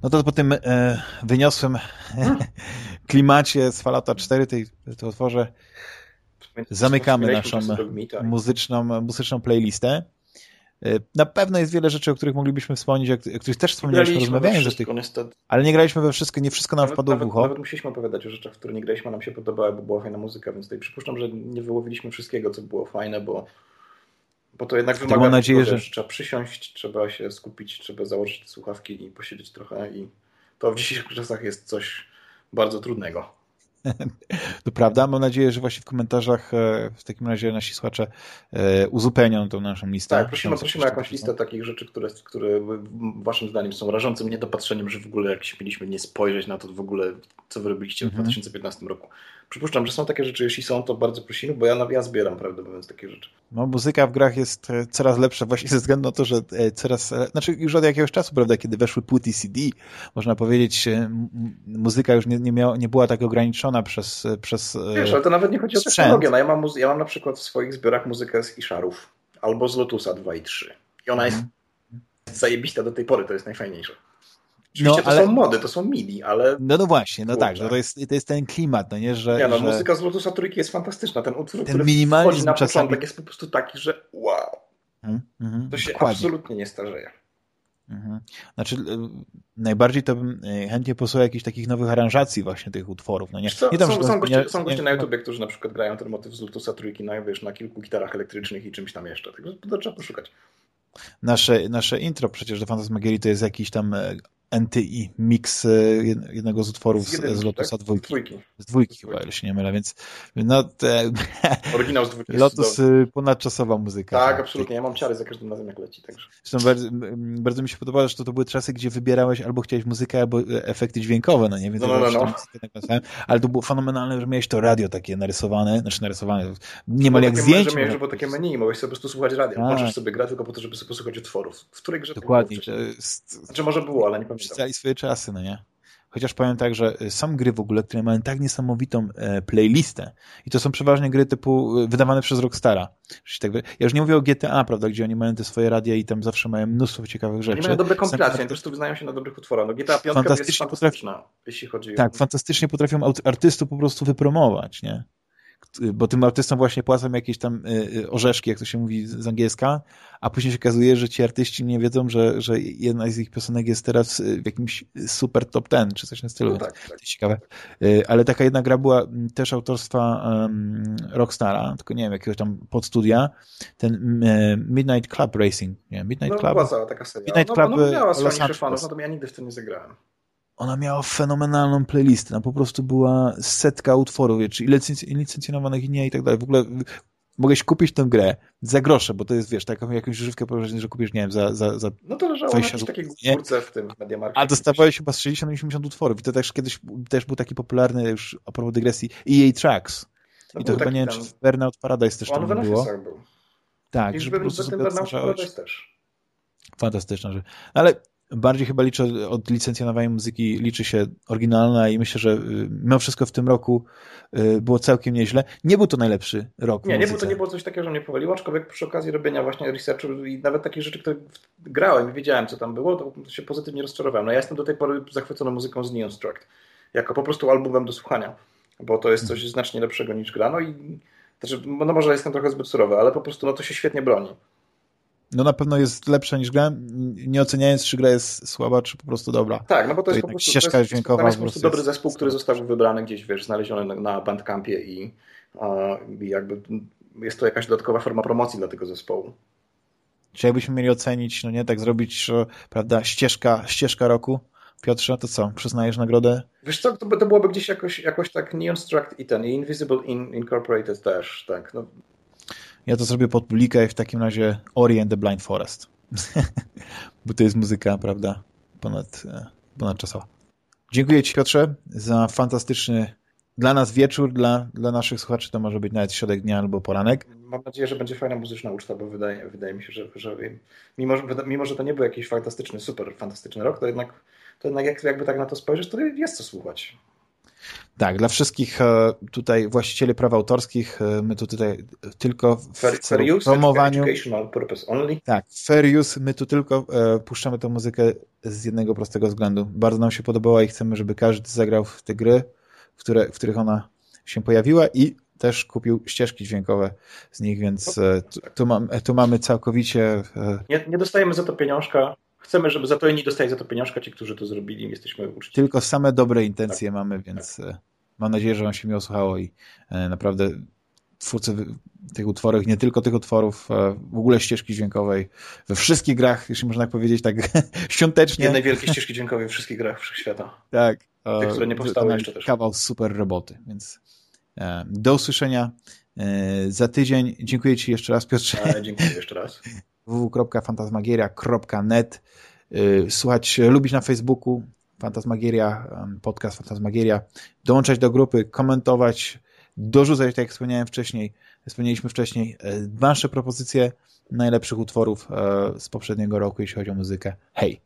No to po tym e, wyniosłym hmm. klimacie z Fallouta 4, tej, to otworzę, zamykamy naszą muzyczną, muzyczną playlistę. E, na pewno jest wiele rzeczy, o których moglibyśmy wspomnieć, o których też wspomnieliśmy rozmawiając że tych, ale nie graliśmy we wszystko, nie wszystko nam nawet, wpadło nawet, w ucho. Nawet musieliśmy opowiadać o rzeczach, które nie graliśmy, nam się podobały, bo była fajna muzyka, więc tutaj przypuszczam, że nie wyłowiliśmy wszystkiego, co było fajne, bo, bo to jednak wymaga mam nadzieję, że trzeba przysiąść, trzeba się skupić, trzeba założyć te słuchawki i posiedzieć trochę i to w dzisiejszych czasach jest coś bardzo trudnego. To prawda. Mam nadzieję, że właśnie w komentarzach e, w takim razie nasi słuchacze e, uzupełnią tą naszą listę. Tak, prosimy, prosimy o jakąś listę takich rzeczy, które, które waszym zdaniem są rażącym niedopatrzeniem, że w ogóle jak mieliśmy nie spojrzeć na to w ogóle, co wy robiliście w 2015 mhm. roku. Przypuszczam, że są takie rzeczy, jeśli są, to bardzo prosimy, bo ja, ja zbieram, prawdę mówiąc, takie rzeczy. No, muzyka w grach jest e, coraz lepsza właśnie ze względu na to, że e, coraz, e, znaczy już od jakiegoś czasu, prawda, kiedy weszły płyty CD, można powiedzieć, muzyka już nie, nie, miała, nie była tak ograniczona przez, przez Wiesz, ale to nawet nie chodzi o technologię. No, ja, mam, ja mam na przykład w swoich zbiorach muzykę z Isharów albo z Lotusa 2 i 3. I ona jest mm. zajebista do tej pory, to jest najfajniejsze. Oczywiście no, ale... to są mody, to są MIDI, ale... No no właśnie, no tak, że to jest, to jest ten klimat, no nie, że... Nie no, że... muzyka z Lotusa Trójki jest fantastyczna, ten utwór, ten który wchodzi na czasami... początek jest po prostu taki, że wow, mm, mm, to się dokładnie. absolutnie nie starzeje. Mhm. Znaczy, najbardziej to bym e, chętnie posłuchał jakichś takich nowych aranżacji właśnie tych utworów. No nie, co, nie tam, są, są, goście, nie, są goście nie, na YouTubie, którzy na przykład grają ten motyw z Lotusa Trójki na, wiesz, na kilku gitarach elektrycznych i czymś tam jeszcze. Także to trzeba poszukać. Nasze, nasze intro przecież do Fantasmagierii to jest jakiś tam e, NTI mix e, jednego z utworów z, z Lotusa tak? dwójki. dwójki. Z dwójki chyba, jeśli nie mylę, więc no te... Oryginał z dwójki Lotus y, ponadczasowa muzyka. Tak, absolutnie. Ja mam ciary za każdym razem jak leci. Także. Zresztą bardzo, bardzo mi się podobało, że to, to były czasy, gdzie wybierałeś albo chciałeś muzykę, albo e, efekty dźwiękowe, no nie wiem, no, no, no. no. ale to było fenomenalne, że miałeś to radio takie narysowane, znaczy narysowane, niemal jak zdjęcie. Że miałeś, było takie menu, mogłeś sobie po prostu słuchać radio. Możesz sobie grać tylko po to, żeby sobie posłuchać utworów. W której grze Dokładnie. To było Znaczy może było, ale nie pamiętam swoje czasy, no nie? Chociaż powiem tak, że y, są gry w ogóle, które mają tak niesamowitą e, playlistę i to są przeważnie gry typu y, wydawane przez Rockstara. Tak, ja już nie mówię o GTA, prawda, gdzie oni mają te swoje radia i tam zawsze mają mnóstwo ciekawych rzeczy. Oni mają dobre kompilacje, po prostu wyznają się na dobrych utworach. No GTA 5 fantastycznie jest fantastyczna, potrafi... jeśli chodzi Tak, o... fantastycznie potrafią artystów po prostu wypromować, nie? Bo tym artystom właśnie płacą jakieś tam y, y, orzeszki, jak to się mówi z angielska, a później się okazuje, że ci artyści nie wiedzą, że, że jedna z ich piosenek jest teraz w jakimś super top ten, czy coś na stylu. No tak, tak. To jest ciekawe. Y, ale taka jedna gra była mm, też autorstwa Rockstara, tylko nie wiem, jakiegoś tam podstudia, ten Midnight Club Racing. Nie, Midnight no, Club. była taka seria. Midnight no, Club no, no miała swoich fanów, natomiast ja nigdy w tym nie zagrałem ona miała fenomenalną playlistę, no po prostu była setka utworów, czy licencjonowanych i nie i tak dalej. W ogóle mogłeś kupić tę grę za grosze, bo to jest, wiesz, taką jakąś żywkę położenie, że kupisz, nie wiem, za, za, za No to leżało 20 na takiej górce w tym Mediamarkcie. A dostawałeś chyba z 60-80 utworów i to też kiedyś też był taki popularny, już a propos dygresji, EA Tracks. No I to chyba, nie wiem, czy w Burnout Paradise też tam było. był. Tak, I że po prostu Burnout Paradise też. Fantastyczna rzecz. Ale bardziej chyba liczę od licencjonowania muzyki liczy się oryginalna i myślę, że y, mimo wszystko w tym roku y, było całkiem nieźle. Nie był to najlepszy rok. Nie, nie, był, to nie było coś takiego, że mnie powaliło, aczkolwiek przy okazji robienia właśnie researchu i nawet takich rzeczy, które grałem i wiedziałem, co tam było, to się pozytywnie rozczarowałem. No ja jestem do tej pory zachwycony muzyką z Neon Struct, jako po prostu albumem do słuchania, bo to jest coś znacznie lepszego niż gra. No i znaczy, no może jestem trochę zbyt surowy, ale po prostu no to się świetnie broni no na pewno jest lepsza niż gra, nie oceniając, czy gra jest słaba, czy po prostu dobra. Tak, no bo to, to jest po prostu, ścieżka to jest, dźwiękowa. To jest po prostu dobry zespół, który został wybrany gdzieś, wiesz, znaleziony na, na Bandcampie i, i jakby jest to jakaś dodatkowa forma promocji dla tego zespołu. Czy jakbyśmy mieli ocenić, no nie, tak zrobić, prawda, ścieżka, ścieżka roku, Piotrze, to co, przyznajesz nagrodę? Wiesz co, to, to byłoby gdzieś jakoś, jakoś tak Neon Struct i ten, i Invisible in, Incorporated też, tak, no ja to zrobię pod publikę i w takim razie Ori and the Blind Forest. Bo to jest muzyka, prawda, ponad, e, ponadczasowa. Dziękuję Ci Piotrze za fantastyczny dla nas wieczór, dla, dla naszych słuchaczy to może być nawet środek dnia albo poranek. Mam nadzieję, że będzie fajna muzyczna uczta, bo wydaje, wydaje mi się, że, że mimo, mimo, że to nie był jakiś fantastyczny, super fantastyczny rok, to jednak, to jednak jak, jakby tak na to spojrzeć, to jest co słuchać. Tak, dla wszystkich e, tutaj właścicieli praw autorskich, e, my tu tutaj tylko w fair, fair use, promowaniu... purpose only. Tak, fair use, my tu tylko e, puszczamy tę muzykę z jednego prostego względu. Bardzo nam się podobała i chcemy, żeby każdy zagrał w te gry, w, które, w których ona się pojawiła i też kupił ścieżki dźwiękowe z nich, więc e, tu, tu, mam, tu mamy całkowicie... Nie, nie dostajemy za to pieniążka, chcemy, żeby za to inni dostali za to pieniążka, ci, którzy to zrobili, jesteśmy uczciwi. Tylko same dobre intencje tak. mamy, więc tak. mam nadzieję, że wam się miło słuchało i naprawdę twórcy tych utworów, nie tylko tych utworów, w ogóle ścieżki dźwiękowej we wszystkich grach, jeśli można tak powiedzieć, tak świątecznie. Jednej wielkiej ścieżki dźwiękowej we wszystkich grach wszechświata. Tak. Te, które nie powstały jeszcze też. Kawał super roboty, więc e, do usłyszenia e, za tydzień. Dziękuję Ci jeszcze raz, Piotrze. E, dziękuję jeszcze raz. www.fantasmagieria.net Słuchać, lubić na Facebooku Fantasmagieria, podcast Fantasmagieria, dołączać do grupy, komentować, dorzucać, tak jak wspomniałem wcześniej, wspomnieliśmy wcześniej, wasze propozycje najlepszych utworów z poprzedniego roku, jeśli chodzi o muzykę. Hej!